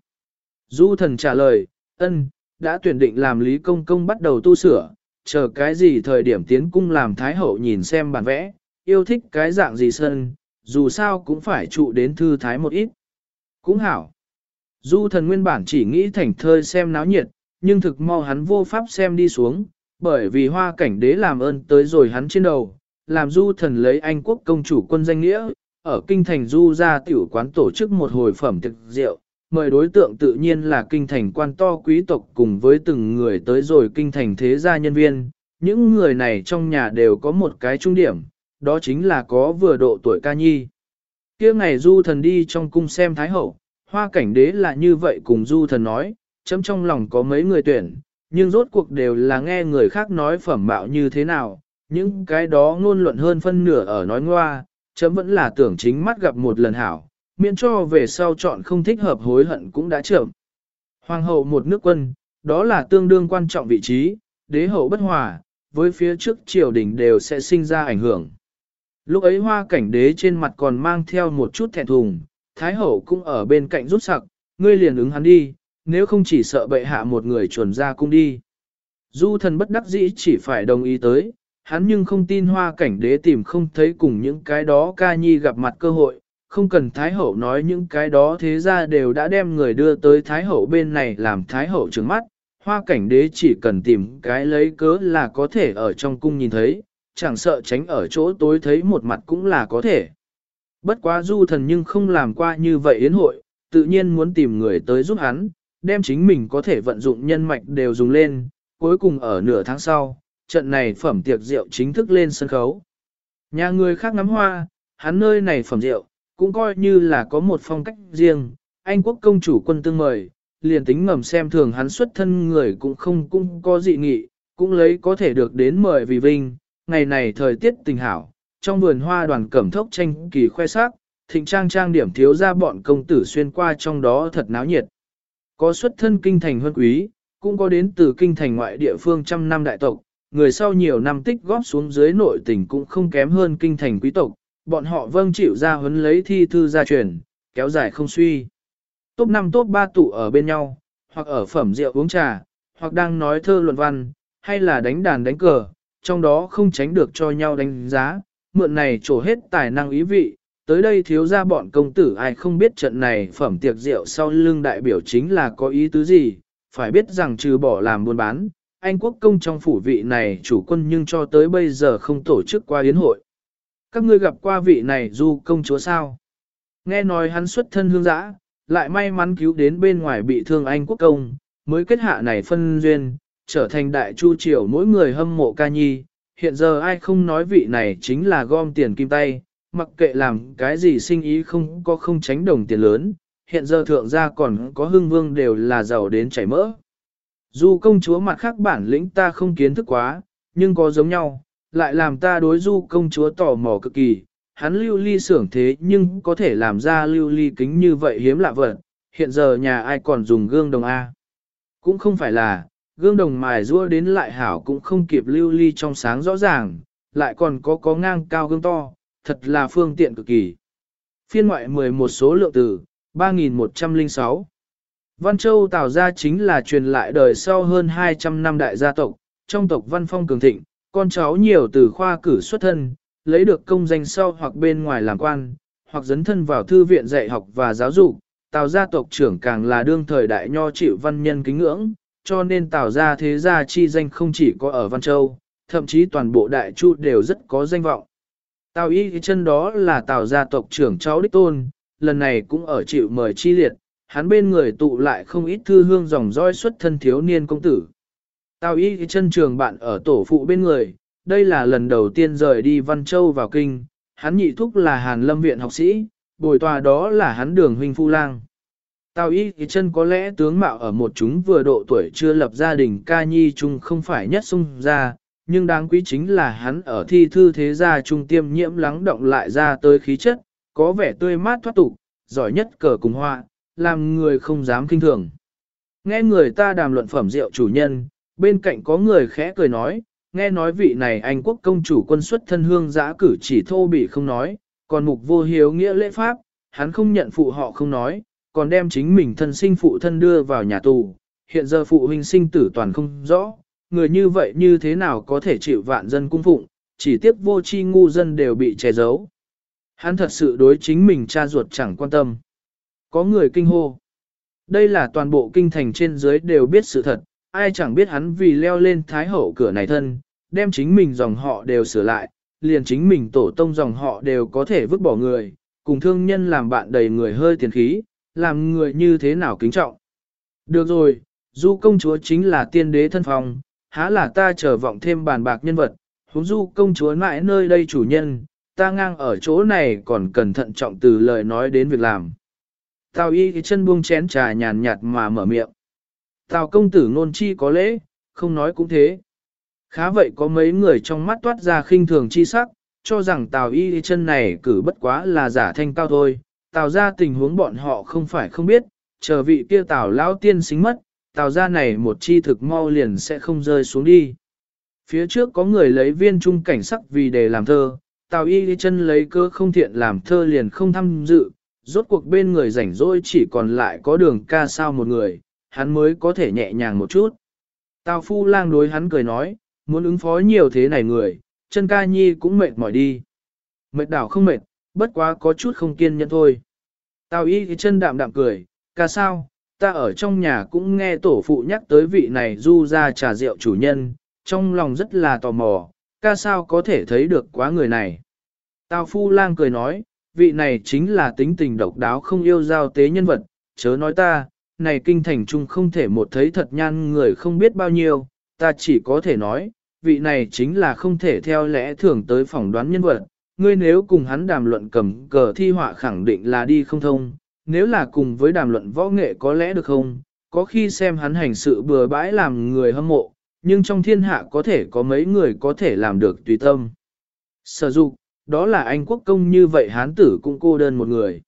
Speaker 1: Du thần trả lời, ân, đã tuyển định làm Lý Công Công bắt đầu tu sửa, chờ cái gì thời điểm tiến cung làm Thái Hậu nhìn xem bản vẽ, yêu thích cái dạng gì sân, dù sao cũng phải trụ đến thư thái một ít. Cũng hảo. Du thần nguyên bản chỉ nghĩ thành thơi xem náo nhiệt, nhưng thực mau hắn vô pháp xem đi xuống, bởi vì hoa cảnh đế làm ơn tới rồi hắn trên đầu, làm du thần lấy anh quốc công chủ quân danh nghĩa, ở kinh thành du ra tiểu quán tổ chức một hồi phẩm thực rượu, mời đối tượng tự nhiên là kinh thành quan to quý tộc cùng với từng người tới rồi kinh thành thế gia nhân viên. Những người này trong nhà đều có một cái trung điểm, đó chính là có vừa độ tuổi ca nhi. kia ngày du thần đi trong cung xem thái hậu, hoa cảnh đế là như vậy cùng du thần nói, chấm trong lòng có mấy người tuyển, nhưng rốt cuộc đều là nghe người khác nói phẩm mạo như thế nào, những cái đó ngôn luận hơn phân nửa ở nói ngoa, chấm vẫn là tưởng chính mắt gặp một lần hảo, miễn cho về sau chọn không thích hợp hối hận cũng đã trưởng. Hoàng hậu một nước quân, đó là tương đương quan trọng vị trí, đế hậu bất hòa, với phía trước triều đình đều sẽ sinh ra ảnh hưởng. Lúc ấy hoa cảnh đế trên mặt còn mang theo một chút thẹn thùng, thái hậu cũng ở bên cạnh rút sặc, ngươi liền ứng hắn đi, nếu không chỉ sợ bệ hạ một người chuẩn ra cung đi. Du thần bất đắc dĩ chỉ phải đồng ý tới, hắn nhưng không tin hoa cảnh đế tìm không thấy cùng những cái đó ca nhi gặp mặt cơ hội, không cần Thái Hậu nói những cái đó thế ra đều đã đem người đưa tới Thái Hậu bên này làm Thái Hậu trứng mắt, hoa cảnh đế chỉ cần tìm cái lấy cớ là có thể ở trong cung nhìn thấy, chẳng sợ tránh ở chỗ tối thấy một mặt cũng là có thể. Bất quá du thần nhưng không làm qua như vậy yến hội, tự nhiên muốn tìm người tới giúp hắn, đem chính mình có thể vận dụng nhân mạch đều dùng lên, cuối cùng ở nửa tháng sau, trận này phẩm tiệc rượu chính thức lên sân khấu. Nhà người khác ngắm hoa, hắn nơi này phẩm rượu, cũng coi như là có một phong cách riêng, Anh quốc công chủ quân tương mời, liền tính ngầm xem thường hắn xuất thân người cũng không cũng có dị nghị, cũng lấy có thể được đến mời vì vinh, ngày này thời tiết tình hảo, trong vườn hoa đoàn cẩm thốc tranh kỳ khoe sắc, thịnh trang trang điểm thiếu ra bọn công tử xuyên qua trong đó thật náo nhiệt. Có xuất thân kinh thành huân quý, cũng có đến từ kinh thành ngoại địa phương trăm năm đại tộc, người sau nhiều năm tích góp xuống dưới nội tình cũng không kém hơn kinh thành quý tộc, bọn họ vâng chịu ra huấn lấy thi thư gia truyền, kéo dài không suy. Top 5 top 3 tụ ở bên nhau, hoặc ở phẩm rượu uống trà, hoặc đang nói thơ luận văn, hay là đánh đàn đánh cờ, trong đó không tránh được cho nhau đánh giá, mượn này trổ hết tài năng ý vị. Tới đây thiếu ra bọn công tử ai không biết trận này phẩm tiệc rượu sau lưng đại biểu chính là có ý tứ gì, phải biết rằng trừ bỏ làm buôn bán, Anh quốc công trong phủ vị này chủ quân nhưng cho tới bây giờ không tổ chức qua yến hội các ngươi gặp qua vị này du công chúa sao? Nghe nói hắn xuất thân hương giã, lại may mắn cứu đến bên ngoài bị thương anh quốc công, mới kết hạ này phân duyên, trở thành đại chu triều mỗi người hâm mộ ca nhi. Hiện giờ ai không nói vị này chính là gom tiền kim tay, mặc kệ làm cái gì sinh ý không có không tránh đồng tiền lớn, hiện giờ thượng gia còn có hưng vương đều là giàu đến chảy mỡ. Dù công chúa mặt khác bản lĩnh ta không kiến thức quá, nhưng có giống nhau, lại làm ta đối du công chúa tò mò cực kỳ. Hắn lưu ly sưởng thế nhưng có thể làm ra lưu ly kính như vậy hiếm lạ vật, hiện giờ nhà ai còn dùng gương đồng A. Cũng không phải là, gương đồng mài rua đến lại hảo cũng không kịp lưu ly trong sáng rõ ràng, lại còn có có ngang cao gương to, thật là phương tiện cực kỳ. Phiên ngoại 11 số lượng từ, 3106. Văn Châu tạo ra chính là truyền lại đời sau hơn 200 năm đại gia tộc, trong tộc văn phong cường thịnh, con cháu nhiều từ khoa cử xuất thân, lấy được công danh sau hoặc bên ngoài làm quan, hoặc dấn thân vào thư viện dạy học và giáo dục, Tào gia tộc trưởng càng là đương thời đại nho chịu văn nhân kính ngưỡng, cho nên Tào gia thế gia chi danh không chỉ có ở Văn Châu, thậm chí toàn bộ đại chu đều rất có danh vọng. Tào y chân đó là Tào gia tộc trưởng cháu đích tôn, lần này cũng ở chịu mời chi liệt, hắn bên người tụ lại không ít thư hương dòng roi xuất thân thiếu niên công tử. Tào y chân trường bạn ở tổ phụ bên người, đây là lần đầu tiên rời đi Văn Châu vào kinh, hắn nhị thúc là Hàn Lâm Viện học sĩ, bồi tòa đó là hắn đường huynh phu lang. Tào y thì chân có lẽ tướng mạo ở một chúng vừa độ tuổi chưa lập gia đình ca nhi chung không phải nhất sung ra, nhưng đáng quý chính là hắn ở thi thư thế gia trung tiêm nhiễm lắng động lại ra tới khí chất, có vẻ tươi mát thoát tục, giỏi nhất cờ cùng hoa, làm người không dám kinh thường. Nghe người ta đàm luận phẩm rượu chủ nhân, bên cạnh có người khẽ cười nói, nghe nói vị này Anh quốc công chủ quân xuất thân hương giã cử chỉ thô bị không nói, còn mục vô hiếu nghĩa lễ pháp, hắn không nhận phụ họ không nói, còn đem chính mình thân sinh phụ thân đưa vào nhà tù, hiện giờ phụ huynh sinh tử toàn không rõ, người như vậy như thế nào có thể chịu vạn dân cung phụng, chỉ tiếp vô chi ngu dân đều bị che giấu. Hắn thật sự đối chính mình cha ruột chẳng quan tâm. Có người kinh hô. Đây là toàn bộ kinh thành trên dưới đều biết sự thật, ai chẳng biết hắn vì leo lên thái hậu cửa này thân, đem chính mình dòng họ đều sửa lại, liền chính mình tổ tông dòng họ đều có thể vứt bỏ người, cùng thương nhân làm bạn đầy người hơi tiền khí, làm người như thế nào kính trọng. Được rồi, du công chúa chính là tiên đế thân phong, há là ta chờ vọng thêm bàn bạc nhân vật, huống du công chúa mãi nơi đây chủ nhân, ta ngang ở chỗ này còn cẩn thận trọng từ lời nói đến việc làm. Tào y cái chân buông chén trà nhàn nhạt mà mở miệng. Tào công tử ngôn chi có lễ, không nói cũng thế. Khá vậy có mấy người trong mắt toát ra khinh thường chi sắc, cho rằng Tào y chân này cử bất quá là giả thanh cao thôi. Tào ra tình huống bọn họ không phải không biết, chờ vị kia Tào lão tiên xính mất, Tào ra này một chi thực mau liền sẽ không rơi xuống đi. Phía trước có người lấy viên trung cảnh sắc vì để làm thơ, Tào y chân lấy cơ không thiện làm thơ liền không tham dự, rốt cuộc bên người rảnh rỗi chỉ còn lại có đường ca sao một người, hắn mới có thể nhẹ nhàng một chút. Tào phu lang đối hắn cười nói, muốn ứng phó nhiều thế này người, chân ca nhi cũng mệt mỏi đi. Mệt đảo không mệt, bất quá có chút không kiên nhẫn thôi. Tào y thì chân đạm đạm cười, ca sao, ta ở trong nhà cũng nghe tổ phụ nhắc tới vị này du ra trà rượu chủ nhân, trong lòng rất là tò mò, ca sao có thể thấy được quá người này. Tào phu lang cười nói, vị này chính là tính tình độc đáo không yêu giao tế nhân vật, chớ nói ta, này kinh thành trung không thể một thấy thật nhan người không biết bao nhiêu, ta chỉ có thể nói, vị này chính là không thể theo lẽ thường tới phỏng đoán nhân vật, ngươi nếu cùng hắn đàm luận cầm cờ thi họa khẳng định là đi không thông, nếu là cùng với đàm luận võ nghệ có lẽ được không, có khi xem hắn hành sự bừa bãi làm người hâm mộ, nhưng trong thiên hạ có thể có mấy người có thể làm được tùy tâm. Sở dục, đó là anh quốc công như vậy hán tử cũng cô đơn một người.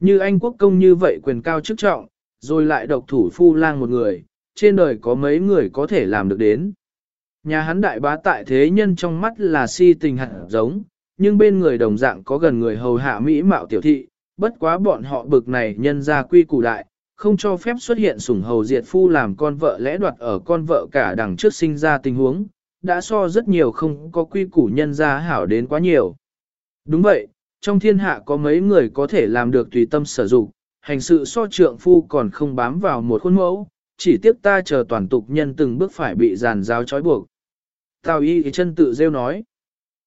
Speaker 1: Như anh quốc công như vậy quyền cao chức trọng, rồi lại độc thủ phu lang một người, trên đời có mấy người có thể làm được đến. Nhà hắn đại bá tại thế nhân trong mắt là si tình hẳn giống, nhưng bên người đồng dạng có gần người hầu hạ mỹ mạo tiểu thị, bất quá bọn họ bực này nhân ra quy củ đại, không cho phép xuất hiện sủng hầu diệt phu làm con vợ lẽ đoạt ở con vợ cả đằng trước sinh ra tình huống, đã so rất nhiều không có quy củ nhân ra hảo đến quá nhiều. Đúng vậy, trong thiên hạ có mấy người có thể làm được tùy tâm sở dụng, hành sự so trượng phu còn không bám vào một khuôn mẫu, chỉ tiếc ta chờ toàn tục nhân từng bước phải bị giàn giáo trói buộc. Tào y chân tự rêu nói,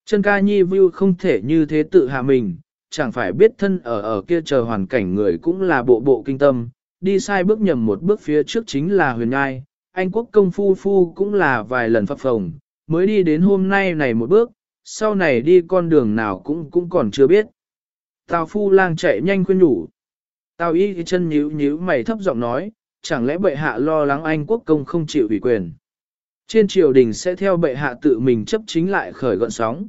Speaker 1: chân ca nhi view không thể như thế tự hạ mình, chẳng phải biết thân ở ở kia chờ hoàn cảnh người cũng là bộ bộ kinh tâm, đi sai bước nhầm một bước phía trước chính là huyền ngai, anh quốc công phu phu cũng là vài lần phập phồng, mới đi đến hôm nay này một bước, sau này đi con đường nào cũng cũng còn chưa biết. Tào phu lang chạy nhanh khuyên nhủ. Tào y chân nhíu nhíu mày thấp giọng nói, chẳng lẽ bệ hạ lo lắng anh quốc công không chịu ủy quyền. Trên triều đình sẽ theo bệ hạ tự mình chấp chính lại khởi gọn sóng.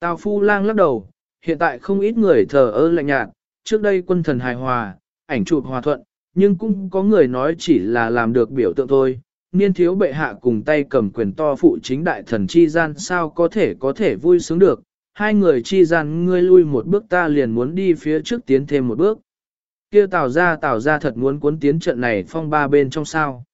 Speaker 1: Tào phu lang lắc đầu, hiện tại không ít người thờ ơ lạnh nhạt, trước đây quân thần hài hòa, ảnh chụp hòa thuận, nhưng cũng có người nói chỉ là làm được biểu tượng thôi. Niên thiếu bệ hạ cùng tay cầm quyền to phụ chính đại thần chi gian sao có thể có thể vui sướng được, hai người chi gian ngươi lui một bước ta liền muốn đi phía trước tiến thêm một bước kia tào ra tào ra thật muốn cuốn tiến trận này phong ba bên trong sao.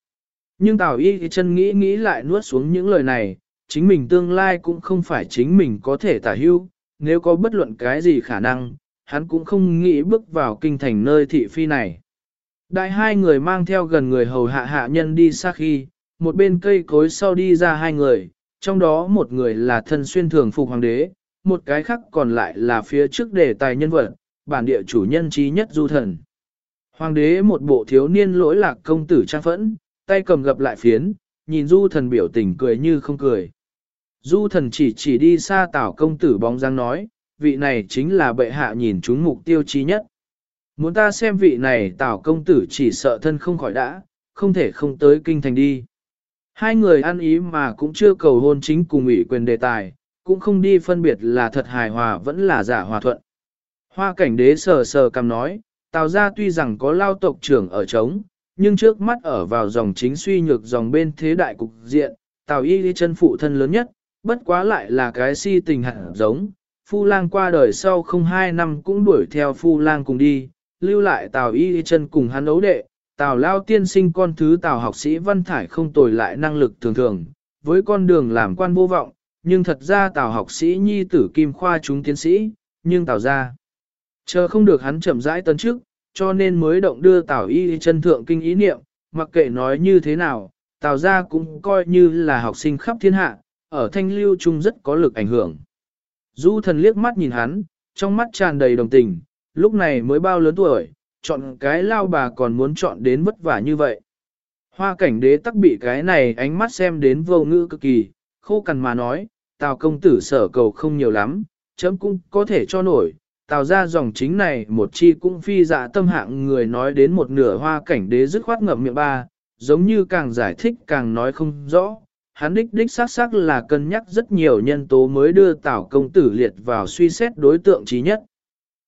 Speaker 1: Nhưng tào y chân nghĩ nghĩ lại nuốt xuống những lời này, chính mình tương lai cũng không phải chính mình có thể tả hưu, nếu có bất luận cái gì khả năng, hắn cũng không nghĩ bước vào kinh thành nơi thị phi này. Đại hai người mang theo gần người hầu hạ hạ nhân đi xa khi, một bên cây cối sau đi ra hai người, trong đó một người là thân xuyên thường phục hoàng đế, một cái khác còn lại là phía trước đề tài nhân vật, bản địa chủ nhân trí nhất du thần. Hoàng đế một bộ thiếu niên lỗi lạc công tử trang phẫn, tay cầm gập lại phiến, nhìn du thần biểu tình cười như không cười. Du thần chỉ chỉ đi xa tảo công tử bóng dáng nói, vị này chính là bệ hạ nhìn chúng mục tiêu chí nhất. Muốn ta xem vị này tảo công tử chỉ sợ thân không khỏi đã, không thể không tới kinh thành đi. Hai người ăn ý mà cũng chưa cầu hôn chính cùng ủy quyền đề tài, cũng không đi phân biệt là thật hài hòa vẫn là giả hòa thuận. Hoa cảnh đế sờ sờ cầm nói, tào gia tuy rằng có lao tộc trưởng ở trống, nhưng trước mắt ở vào dòng chính suy nhược dòng bên thế đại cục diện, tào y chân phụ thân lớn nhất, bất quá lại là cái si tình hẳn giống. Phu lang qua đời sau không hai năm cũng đuổi theo phu lang cùng đi, lưu lại tào y chân cùng hắn ấu đệ, tào lao tiên sinh con thứ tào học sĩ văn thải không tồi lại năng lực thường thường, với con đường làm quan vô vọng, nhưng thật ra tào học sĩ nhi tử kim khoa chúng tiến sĩ, nhưng tào ra. Chờ không được hắn chậm rãi tấn trước, cho nên mới động đưa tào y chân thượng kinh ý niệm, mặc kệ nói như thế nào, tào gia cũng coi như là học sinh khắp thiên hạ, ở thanh lưu trung rất có lực ảnh hưởng. Du thần liếc mắt nhìn hắn, trong mắt tràn đầy đồng tình, lúc này mới bao lớn tuổi, chọn cái lao bà còn muốn chọn đến vất vả như vậy. Hoa cảnh đế tắc bị cái này ánh mắt xem đến vô ngữ cực kỳ, khô cằn mà nói, tào công tử sở cầu không nhiều lắm, chấm cũng có thể cho nổi, Tạo ra dòng chính này một chi cũng phi dạ tâm hạng người nói đến một nửa hoa cảnh đế dứt khoát ngậm miệng ba, giống như càng giải thích càng nói không rõ. Hắn đích đích xác xác là cân nhắc rất nhiều nhân tố mới đưa tảo công tử liệt vào suy xét đối tượng trí nhất.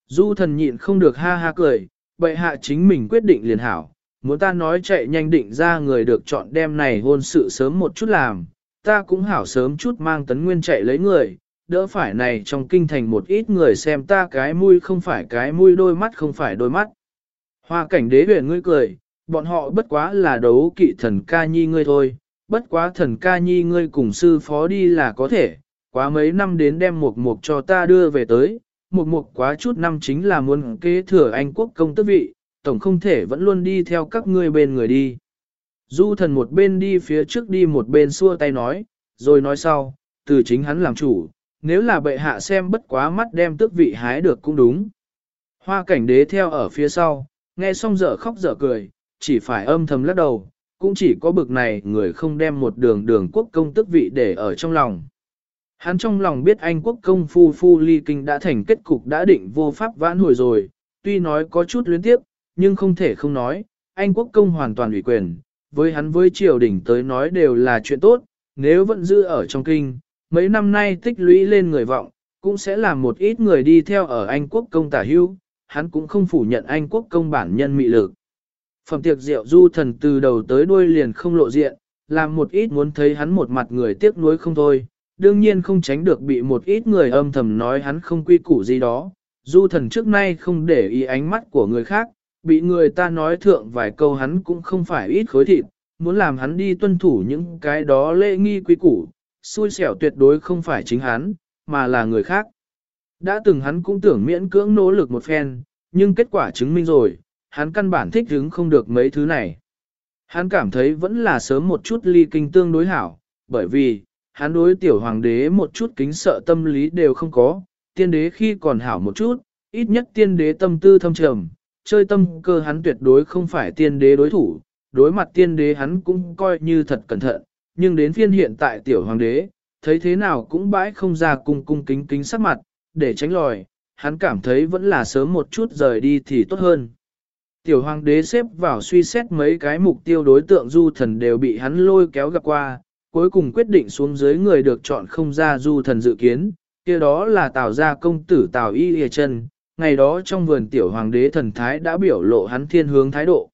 Speaker 1: Du thần nhịn không được ha ha cười, bệ hạ chính mình quyết định liền hảo, muốn ta nói chạy nhanh định ra người được chọn đem này hôn sự sớm một chút làm, ta cũng hảo sớm chút mang tấn nguyên chạy lấy người, đỡ phải này trong kinh thành một ít người xem ta cái mũi không phải cái mũi đôi mắt không phải đôi mắt. Hoa cảnh đế huyền ngươi cười, bọn họ bất quá là đấu kỵ thần ca nhi ngươi thôi, bất quá thần ca nhi ngươi cùng sư phó đi là có thể, quá mấy năm đến đem một mục cho ta đưa về tới, một mục quá chút năm chính là muốn kế thừa anh quốc công tước vị, tổng không thể vẫn luôn đi theo các ngươi bên người đi. Du thần một bên đi phía trước đi một bên xua tay nói, rồi nói sau, từ chính hắn làm chủ, nếu là bệ hạ xem bất quá mắt đem tước vị hái được cũng đúng. Hoa cảnh đế theo ở phía sau, nghe xong dở khóc dở cười, chỉ phải âm thầm lắc đầu, cũng chỉ có bực này người không đem một đường đường quốc công tước vị để ở trong lòng. Hắn trong lòng biết anh quốc công phu phu ly kinh đã thành kết cục đã định vô pháp vãn hồi rồi, tuy nói có chút luyến tiếp, nhưng không thể không nói, anh quốc công hoàn toàn ủy quyền, với hắn với triều đình tới nói đều là chuyện tốt, nếu vẫn giữ ở trong kinh, mấy năm nay tích lũy lên người vọng, cũng sẽ làm một ít người đi theo ở Anh quốc công tả hưu, hắn cũng không phủ nhận Anh quốc công bản nhân mị lực. Phẩm tiệc rượu du thần từ đầu tới đuôi liền không lộ diện, làm một ít muốn thấy hắn một mặt người tiếc nuối không thôi, đương nhiên không tránh được bị một ít người âm thầm nói hắn không quy củ gì đó. Du thần trước nay không để ý ánh mắt của người khác, bị người ta nói thượng vài câu hắn cũng không phải ít khối thịt, muốn làm hắn đi tuân thủ những cái đó lễ nghi quý củ, xui xẻo tuyệt đối không phải chính hắn, mà là người khác. Đã từng hắn cũng tưởng miễn cưỡng nỗ lực một phen, nhưng kết quả chứng minh rồi, hắn căn bản thích hứng không được mấy thứ này. Hắn cảm thấy vẫn là sớm một chút ly kinh tương đối hảo, bởi vì, hắn đối tiểu hoàng đế một chút kính sợ tâm lý đều không có, tiên đế khi còn hảo một chút, ít nhất tiên đế tâm tư thâm trầm, chơi tâm cơ hắn tuyệt đối không phải tiên đế đối thủ, đối mặt tiên đế hắn cũng coi như thật cẩn thận, nhưng đến phiên hiện tại tiểu hoàng đế, thấy thế nào cũng bãi không ra cung cung kính kính sắc mặt, để tránh lòi, hắn cảm thấy vẫn là sớm một chút rời đi thì tốt hơn. Tiểu hoàng đế xếp vào suy xét mấy cái mục tiêu đối tượng du thần đều bị hắn lôi kéo gặp qua, cuối cùng quyết định xuống dưới người được chọn không ra du thần dự kiến, kia đó là Tào gia công tử Tào Y Y chân. Ngày đó trong vườn tiểu hoàng đế thần thái đã biểu lộ hắn thiên hướng thái độ.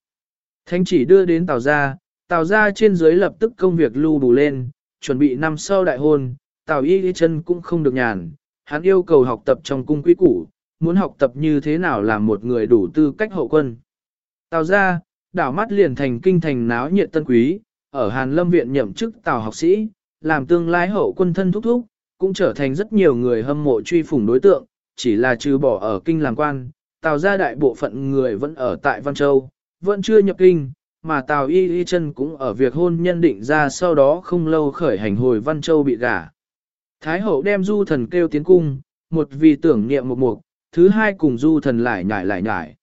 Speaker 1: Thanh chỉ đưa đến Tào gia, Tào gia trên dưới lập tức công việc lưu đủ lên, chuẩn bị năm sau đại hôn, Tào Y Y chân cũng không được nhàn, hắn yêu cầu học tập trong cung quý củ, muốn học tập như thế nào làm một người đủ tư cách hậu quân. Tào gia, đảo mắt liền thành kinh thành náo nhiệt tân quý, ở Hàn Lâm Viện nhậm chức Tào học sĩ, làm tương lai hậu quân thân thúc thúc, cũng trở thành rất nhiều người hâm mộ truy phủng đối tượng, chỉ là trừ bỏ ở kinh làm quan, Tào gia đại bộ phận người vẫn ở tại Văn Châu, vẫn chưa nhập kinh, mà Tào Y Y chân cũng ở việc hôn nhân định ra sau đó không lâu khởi hành hồi Văn Châu bị gả. Thái hậu đem du thần kêu tiến cung, một vì tưởng niệm một mục, thứ hai cùng du thần lại nhải lại nhải.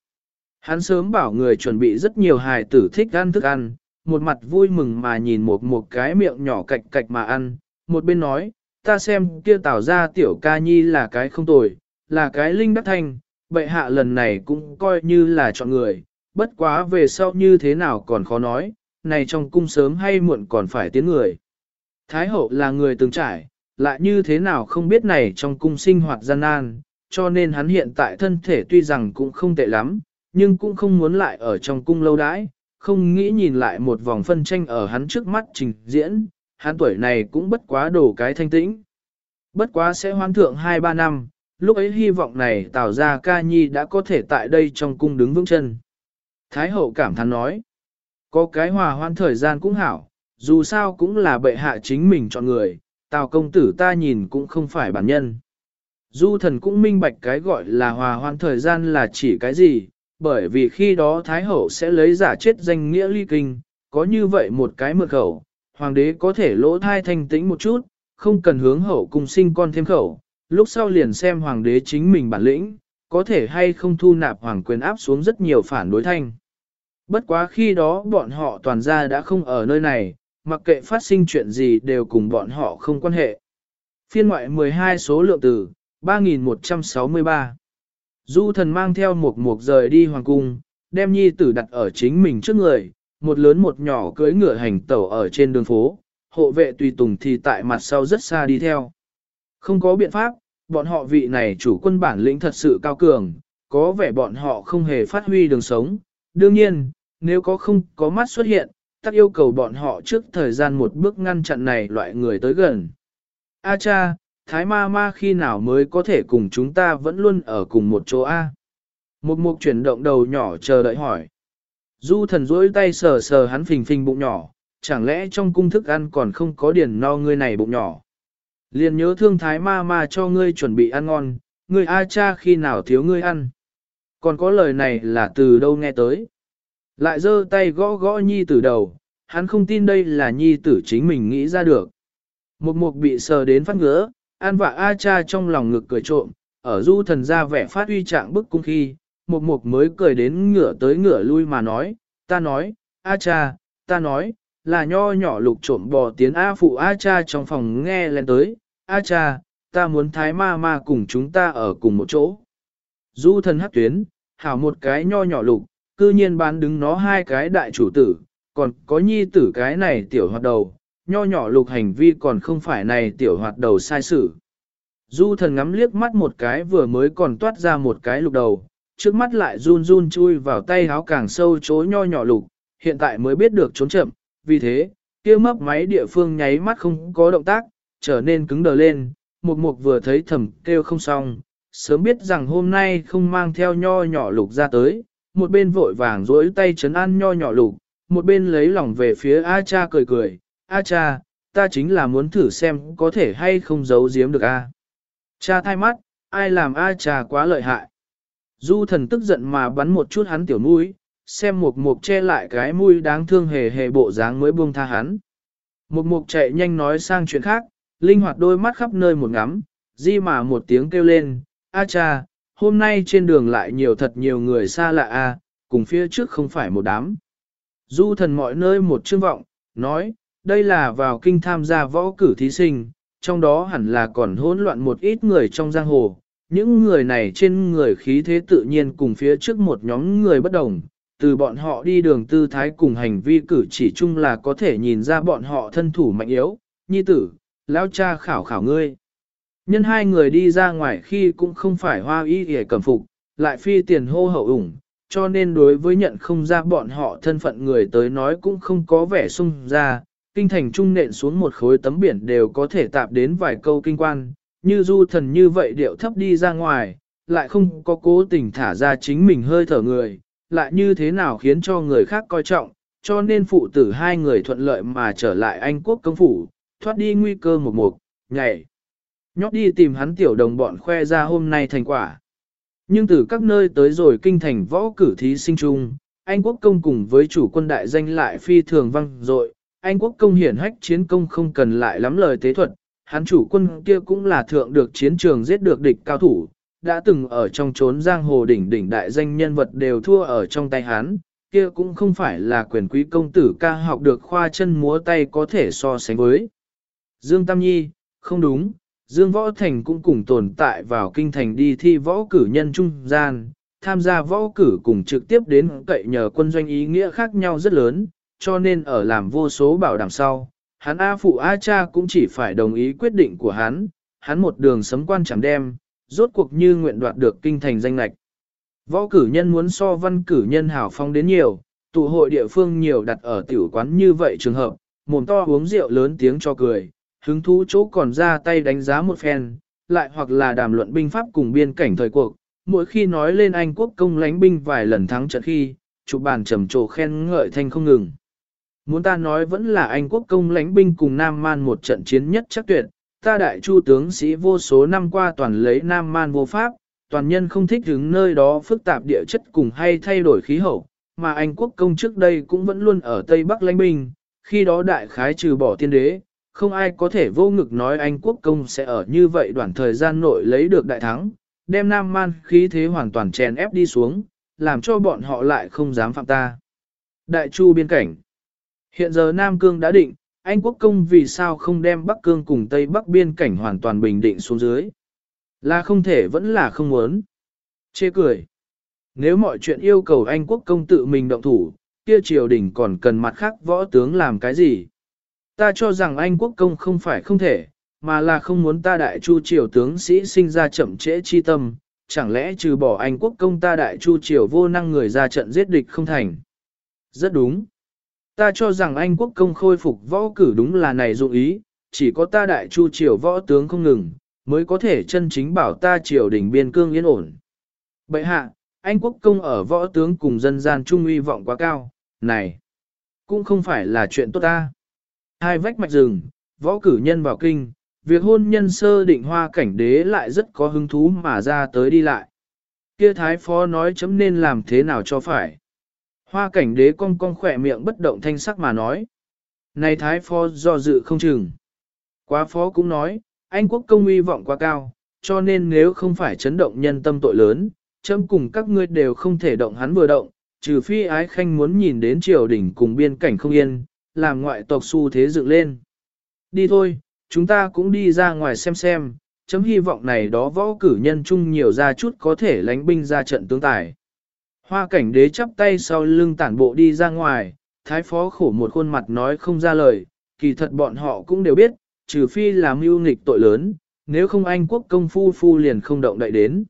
Speaker 1: Hắn sớm bảo người chuẩn bị rất nhiều hài tử thích ăn thức ăn, một mặt vui mừng mà nhìn một một cái miệng nhỏ cạch cạch mà ăn, một bên nói, ta xem kia tảo ra tiểu ca nhi là cái không tồi, là cái linh đắc thanh, bệ hạ lần này cũng coi như là chọn người, bất quá về sau như thế nào còn khó nói, này trong cung sớm hay muộn còn phải tiến người. Thái hậu là người từng trải, lại như thế nào không biết này trong cung sinh hoạt gian nan, cho nên hắn hiện tại thân thể tuy rằng cũng không tệ lắm, nhưng cũng không muốn lại ở trong cung lâu đãi, không nghĩ nhìn lại một vòng phân tranh ở hắn trước mắt trình diễn, hắn tuổi này cũng bất quá đổ cái thanh tĩnh. Bất quá sẽ hoan thượng 2-3 năm, lúc ấy hy vọng này tạo ra ca nhi đã có thể tại đây trong cung đứng vững chân. Thái hậu cảm thán nói, có cái hòa hoan thời gian cũng hảo, dù sao cũng là bệ hạ chính mình chọn người, tào công tử ta nhìn cũng không phải bản nhân. Du thần cũng minh bạch cái gọi là hòa hoan thời gian là chỉ cái gì, bởi vì khi đó Thái Hậu sẽ lấy giả chết danh nghĩa ly kinh, có như vậy một cái mượn khẩu, Hoàng đế có thể lỗ thai thanh tĩnh một chút, không cần hướng hậu cùng sinh con thêm khẩu, lúc sau liền xem Hoàng đế chính mình bản lĩnh, có thể hay không thu nạp Hoàng quyền áp xuống rất nhiều phản đối thanh. Bất quá khi đó bọn họ toàn ra đã không ở nơi này, mặc kệ phát sinh chuyện gì đều cùng bọn họ không quan hệ. Phiên ngoại 12 số lượng từ 3163 Du thần mang theo một mục rời đi hoàng cung, đem nhi tử đặt ở chính mình trước người, một lớn một nhỏ cưỡi ngựa hành tẩu ở trên đường phố, hộ vệ tùy tùng thì tại mặt sau rất xa đi theo. Không có biện pháp, bọn họ vị này chủ quân bản lĩnh thật sự cao cường, có vẻ bọn họ không hề phát huy đường sống. Đương nhiên, nếu có không có mắt xuất hiện, tắc yêu cầu bọn họ trước thời gian một bước ngăn chặn này loại người tới gần. A cha, thái ma ma khi nào mới có thể cùng chúng ta vẫn luôn ở cùng một chỗ A. Một mục chuyển động đầu nhỏ chờ đợi hỏi. Du thần rỗi tay sờ sờ hắn phình phình bụng nhỏ, chẳng lẽ trong cung thức ăn còn không có điển no ngươi này bụng nhỏ. Liền nhớ thương thái ma ma cho ngươi chuẩn bị ăn ngon, ngươi A cha khi nào thiếu ngươi ăn. Còn có lời này là từ đâu nghe tới. Lại giơ tay gõ gõ nhi tử đầu, hắn không tin đây là nhi tử chính mình nghĩ ra được. Một mục bị sờ đến phát ngứa, An vạ A cha trong lòng ngực cười trộm, ở du thần ra vẻ phát uy trạng bức cung khi, một mục mới cười đến ngửa tới ngửa lui mà nói, ta nói, A cha, ta nói, là nho nhỏ lục trộm bò tiến A phụ A cha trong phòng nghe lên tới, A cha, ta muốn thái ma ma cùng chúng ta ở cùng một chỗ. Du thần hắc tuyến, hảo một cái nho nhỏ lục, cư nhiên bán đứng nó hai cái đại chủ tử, còn có nhi tử cái này tiểu hoạt đầu, nho nhỏ lục hành vi còn không phải này tiểu hoạt đầu sai sự. Du thần ngắm liếc mắt một cái vừa mới còn toát ra một cái lục đầu, trước mắt lại run run chui vào tay háo càng sâu chối nho nhỏ lục, hiện tại mới biết được trốn chậm, vì thế, kia mấp máy địa phương nháy mắt không có động tác, trở nên cứng đờ lên, một mục vừa thấy thầm kêu không xong, sớm biết rằng hôm nay không mang theo nho nhỏ lục ra tới, một bên vội vàng duỗi tay chấn an nho nhỏ lục, một bên lấy lòng về phía A cha cười cười, A cha, ta chính là muốn thử xem có thể hay không giấu giếm được A. Cha thay mắt, ai làm A cha quá lợi hại. Du thần tức giận mà bắn một chút hắn tiểu mũi, xem một mục che lại cái mũi đáng thương hề hề bộ dáng mới buông tha hắn. Một mục chạy nhanh nói sang chuyện khác, linh hoạt đôi mắt khắp nơi một ngắm, di mà một tiếng kêu lên, A cha, hôm nay trên đường lại nhiều thật nhiều người xa lạ A, cùng phía trước không phải một đám. Du thần mọi nơi một chương vọng, nói, đây là vào kinh tham gia võ cử thí sinh, trong đó hẳn là còn hỗn loạn một ít người trong giang hồ. Những người này trên người khí thế tự nhiên cùng phía trước một nhóm người bất đồng, từ bọn họ đi đường tư thái cùng hành vi cử chỉ chung là có thể nhìn ra bọn họ thân thủ mạnh yếu, nhi tử, lão cha khảo khảo ngươi. Nhân hai người đi ra ngoài khi cũng không phải hoa y hề cầm phục, lại phi tiền hô hậu ủng, cho nên đối với nhận không ra bọn họ thân phận người tới nói cũng không có vẻ sung ra, kinh thành trung nện xuống một khối tấm biển đều có thể tạp đến vài câu kinh quan, như du thần như vậy điệu thấp đi ra ngoài, lại không có cố tình thả ra chính mình hơi thở người, lại như thế nào khiến cho người khác coi trọng, cho nên phụ tử hai người thuận lợi mà trở lại Anh quốc công phủ, thoát đi nguy cơ một mục, nhảy. Nhóc đi tìm hắn tiểu đồng bọn khoe ra hôm nay thành quả. Nhưng từ các nơi tới rồi kinh thành võ cử thí sinh chung, Anh quốc công cùng với chủ quân đại danh lại phi thường văng dội Anh quốc công hiển hách chiến công không cần lại lắm lời tế thuật, hắn chủ quân kia cũng là thượng được chiến trường giết được địch cao thủ, đã từng ở trong chốn giang hồ đỉnh đỉnh đại danh nhân vật đều thua ở trong tay hắn, kia cũng không phải là quyền quý công tử ca học được khoa chân múa tay có thể so sánh với. Dương Tam Nhi, không đúng, Dương Võ Thành cũng cùng tồn tại vào kinh thành đi thi võ cử nhân trung gian, tham gia võ cử cùng trực tiếp đến cậy nhờ quân doanh ý nghĩa khác nhau rất lớn, cho nên ở làm vô số bảo đảm sau, hắn A phụ A cha cũng chỉ phải đồng ý quyết định của hắn, hắn một đường sấm quan chẳng đem, rốt cuộc như nguyện đoạt được kinh thành danh lạch. Võ cử nhân muốn so văn cử nhân hảo phong đến nhiều, tụ hội địa phương nhiều đặt ở tiểu quán như vậy trường hợp, mồm to uống rượu lớn tiếng cho cười, hứng thú chỗ còn ra tay đánh giá một phen, lại hoặc là đàm luận binh pháp cùng biên cảnh thời cuộc, mỗi khi nói lên Anh quốc công lánh binh vài lần thắng trận khi, chụp bàn trầm trồ khen ngợi thanh không ngừng. Muốn ta nói vẫn là Anh quốc công lánh binh cùng Nam Man một trận chiến nhất chắc tuyệt, ta đại chu tướng sĩ vô số năm qua toàn lấy Nam Man vô pháp, toàn nhân không thích đứng nơi đó phức tạp địa chất cùng hay thay đổi khí hậu, mà Anh quốc công trước đây cũng vẫn luôn ở Tây Bắc lãnh binh, khi đó đại khái trừ bỏ tiên đế, không ai có thể vô ngực nói Anh quốc công sẽ ở như vậy đoạn thời gian nội lấy được đại thắng, đem Nam Man khí thế hoàn toàn chèn ép đi xuống, làm cho bọn họ lại không dám phạm ta. Đại Chu biên cảnh Hiện giờ Nam Cương đã định, anh quốc công vì sao không đem Bắc Cương cùng Tây Bắc biên cảnh hoàn toàn bình định xuống dưới. Là không thể vẫn là không muốn. Chê cười. Nếu mọi chuyện yêu cầu Anh quốc công tự mình động thủ, kia triều đình còn cần mặt khác võ tướng làm cái gì? Ta cho rằng Anh quốc công không phải không thể, mà là không muốn ta đại chu triều tướng sĩ sinh ra chậm trễ chi tâm, chẳng lẽ trừ bỏ Anh quốc công ta đại chu triều vô năng người ra trận giết địch không thành. Rất đúng. Ta cho rằng Anh quốc công khôi phục võ cử đúng là này dụng ý, chỉ có ta đại chu triều võ tướng không ngừng, mới có thể chân chính bảo ta triều đỉnh biên cương yên ổn. Bậy hạ, Anh quốc công ở võ tướng cùng dân gian trung uy vọng quá cao, này, cũng không phải là chuyện tốt ta. Hai vách mạch rừng, võ cử nhân vào kinh, việc hôn nhân sơ định hoa cảnh đế lại rất có hứng thú mà ra tới đi lại. Kia thái phó nói chấm nên làm thế nào cho phải. Hoa cảnh đế cong cong khỏe miệng bất động thanh sắc mà nói. Này thái phó do dự không chừng. Quá phó cũng nói, anh quốc công uy vọng quá cao, cho nên nếu không phải chấn động nhân tâm tội lớn, chấm cùng các ngươi đều không thể động hắn vừa động, trừ phi ái khanh muốn nhìn đến triều đỉnh cùng biên cảnh không yên, làm ngoại tộc xu thế dựng lên. Đi thôi, chúng ta cũng đi ra ngoài xem xem, chấm hy vọng này đó võ cử nhân chung nhiều ra chút có thể lánh binh ra trận tương tài. Hoa cảnh đế chắp tay sau lưng tản bộ đi ra ngoài, thái phó khổ một khuôn mặt nói không ra lời, kỳ thật bọn họ cũng đều biết, trừ phi là mưu nghịch tội lớn, nếu không anh quốc công phu phu liền không động đậy đến.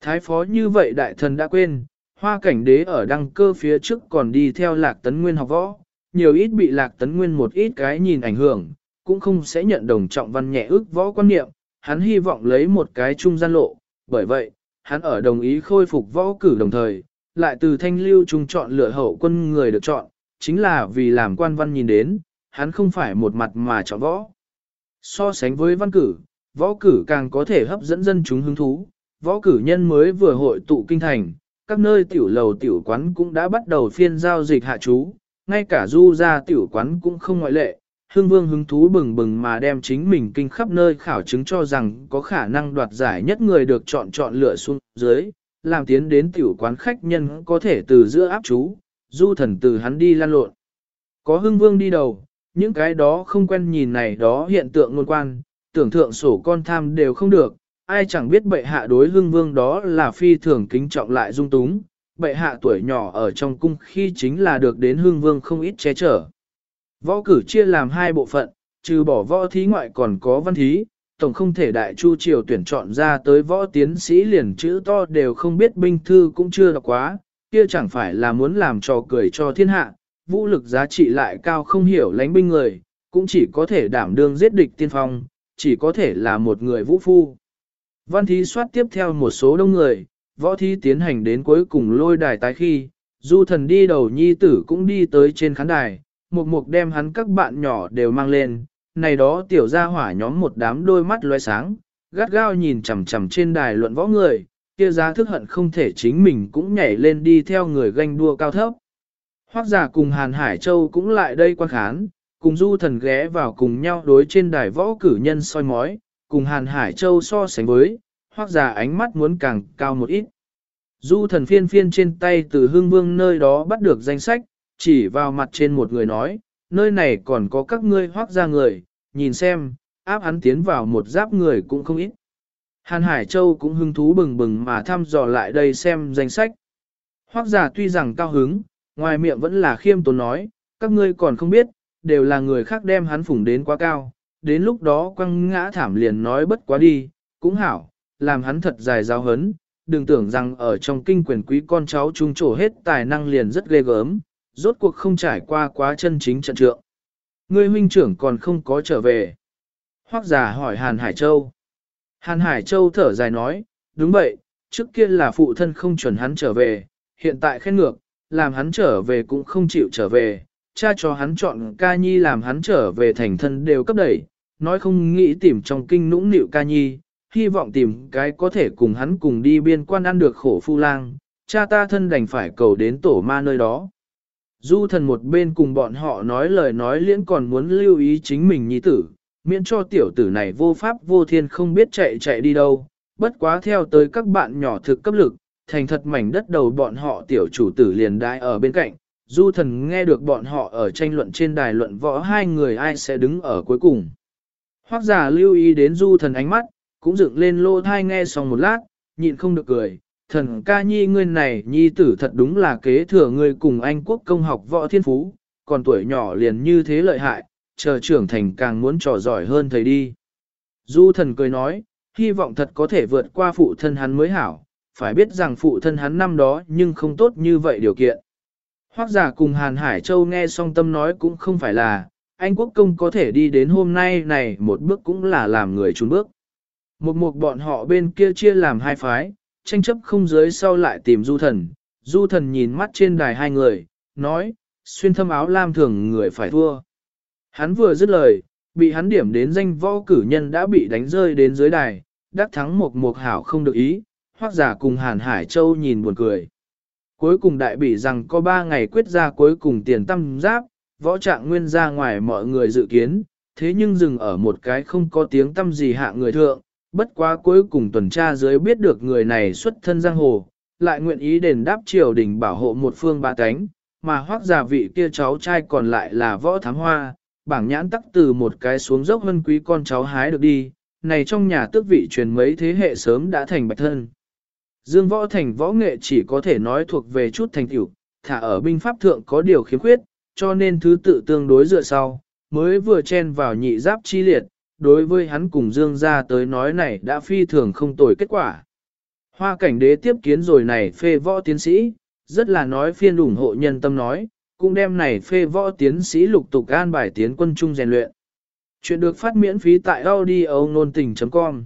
Speaker 1: Thái phó như vậy đại thần đã quên, hoa cảnh đế ở đăng cơ phía trước còn đi theo lạc tấn nguyên học võ, nhiều ít bị lạc tấn nguyên một ít cái nhìn ảnh hưởng, cũng không sẽ nhận đồng trọng văn nhẹ ước võ quan niệm, hắn hy vọng lấy một cái trung gian lộ, bởi vậy, hắn ở đồng ý khôi phục võ cử đồng thời, lại từ thanh lưu trung chọn lựa hậu quân người được chọn, chính là vì làm quan văn nhìn đến, hắn không phải một mặt mà chọn võ. So sánh với văn cử, võ cử càng có thể hấp dẫn dân chúng hứng thú, võ cử nhân mới vừa hội tụ kinh thành, các nơi tiểu lầu tiểu quán cũng đã bắt đầu phiên giao dịch hạ chú, ngay cả du ra tiểu quán cũng không ngoại lệ. Hương vương hứng thú bừng bừng mà đem chính mình kinh khắp nơi khảo chứng cho rằng có khả năng đoạt giải nhất người được chọn chọn lựa xuống dưới, làm tiến đến tiểu quán khách nhân có thể từ giữa áp chú, du thần từ hắn đi lan lộn. Có hưng vương đi đầu, những cái đó không quen nhìn này đó hiện tượng ngôn quan, tưởng thượng sổ con tham đều không được, ai chẳng biết bệ hạ đối hưng vương đó là phi thường kính trọng lại dung túng, bệ hạ tuổi nhỏ ở trong cung khi chính là được đến hưng vương không ít che chở. Võ cử chia làm hai bộ phận, trừ bỏ võ thí ngoại còn có văn thí, tổng không thể đại chu triều tuyển chọn ra tới võ tiến sĩ liền chữ to đều không biết binh thư cũng chưa đọc quá, kia chẳng phải là muốn làm trò cười cho thiên hạ, vũ lực giá trị lại cao không hiểu lánh binh người, cũng chỉ có thể đảm đương giết địch tiên phong, chỉ có thể là một người vũ phu. Văn thí soát tiếp theo một số đông người, võ thí tiến hành đến cuối cùng lôi đài tái khi, du thần đi đầu nhi tử cũng đi tới trên khán đài, một mục đem hắn các bạn nhỏ đều mang lên, này đó tiểu gia hỏa nhóm một đám đôi mắt loe sáng, gắt gao nhìn chằm chằm trên đài luận võ người, kia giá thức hận không thể chính mình cũng nhảy lên đi theo người ganh đua cao thấp. Hoác giả cùng Hàn Hải Châu cũng lại đây quan khán, cùng du thần ghé vào cùng nhau đối trên đài võ cử nhân soi mói, cùng Hàn Hải Châu so sánh với, hoác giả ánh mắt muốn càng cao một ít. Du thần phiên phiên trên tay từ hương vương nơi đó bắt được danh sách, chỉ vào mặt trên một người nói, nơi này còn có các ngươi hoác ra người, nhìn xem, áp hắn tiến vào một giáp người cũng không ít. Hàn Hải Châu cũng hứng thú bừng bừng mà thăm dò lại đây xem danh sách. Hoác giả tuy rằng cao hứng, ngoài miệng vẫn là khiêm tốn nói, các ngươi còn không biết, đều là người khác đem hắn phủng đến quá cao, đến lúc đó quăng ngã thảm liền nói bất quá đi, cũng hảo, làm hắn thật dài giáo hấn, đừng tưởng rằng ở trong kinh quyền quý con cháu trung trổ hết tài năng liền rất ghê gớm, rốt cuộc không trải qua quá chân chính trận trượng. Ngươi huynh trưởng còn không có trở về. Hoác giả hỏi Hàn Hải Châu. Hàn Hải Châu thở dài nói, đúng vậy, trước kia là phụ thân không chuẩn hắn trở về, hiện tại khen ngược, làm hắn trở về cũng không chịu trở về, cha cho hắn chọn ca nhi làm hắn trở về thành thân đều cấp đẩy, nói không nghĩ tìm trong kinh nũng nịu ca nhi, hy vọng tìm cái có thể cùng hắn cùng đi biên quan ăn được khổ phu lang, cha ta thân đành phải cầu đến tổ ma nơi đó. Du thần một bên cùng bọn họ nói lời nói liễn còn muốn lưu ý chính mình nhi tử, miễn cho tiểu tử này vô pháp vô thiên không biết chạy chạy đi đâu, bất quá theo tới các bạn nhỏ thực cấp lực, thành thật mảnh đất đầu bọn họ tiểu chủ tử liền đai ở bên cạnh, du thần nghe được bọn họ ở tranh luận trên đài luận võ hai người ai sẽ đứng ở cuối cùng. Hoác giả lưu ý đến du thần ánh mắt, cũng dựng lên lô thai nghe xong một lát, nhịn không được cười, thần ca nhi ngươi này nhi tử thật đúng là kế thừa ngươi cùng anh quốc công học võ thiên phú, còn tuổi nhỏ liền như thế lợi hại, chờ trưởng thành càng muốn trò giỏi hơn thầy đi. Du thần cười nói, hy vọng thật có thể vượt qua phụ thân hắn mới hảo, phải biết rằng phụ thân hắn năm đó nhưng không tốt như vậy điều kiện. Hoác giả cùng Hàn Hải Châu nghe song tâm nói cũng không phải là, anh quốc công có thể đi đến hôm nay này một bước cũng là làm người trốn bước. Một một bọn họ bên kia chia làm hai phái, tranh chấp không dưới sau lại tìm du thần. Du thần nhìn mắt trên đài hai người, nói, xuyên thâm áo lam thường người phải thua. Hắn vừa dứt lời, bị hắn điểm đến danh võ cử nhân đã bị đánh rơi đến dưới đài, đắc thắng một một hảo không được ý, hoác giả cùng Hàn Hải Châu nhìn buồn cười. Cuối cùng đại bị rằng có ba ngày quyết ra cuối cùng tiền tâm giáp, võ trạng nguyên ra ngoài mọi người dự kiến, thế nhưng dừng ở một cái không có tiếng tâm gì hạ người thượng, bất quá cuối cùng tuần tra dưới biết được người này xuất thân giang hồ, lại nguyện ý đền đáp triều đình bảo hộ một phương ba cánh, mà hoác giả vị kia cháu trai còn lại là võ thám hoa, bảng nhãn tắc từ một cái xuống dốc hân quý con cháu hái được đi, này trong nhà tước vị truyền mấy thế hệ sớm đã thành bạch thân. Dương võ thành võ nghệ chỉ có thể nói thuộc về chút thành tiểu, thả ở binh pháp thượng có điều khiếm khuyết, cho nên thứ tự tương đối dựa sau, mới vừa chen vào nhị giáp chi liệt, đối với hắn cùng Dương ra tới nói này đã phi thường không tồi kết quả. Hoa cảnh đế tiếp kiến rồi này phê võ tiến sĩ, rất là nói phiên ủng hộ nhân tâm nói, cũng đem này phê võ tiến sĩ lục tục an bài tiến quân trung rèn luyện. Chuyện được phát miễn phí tại audio nôn tình.com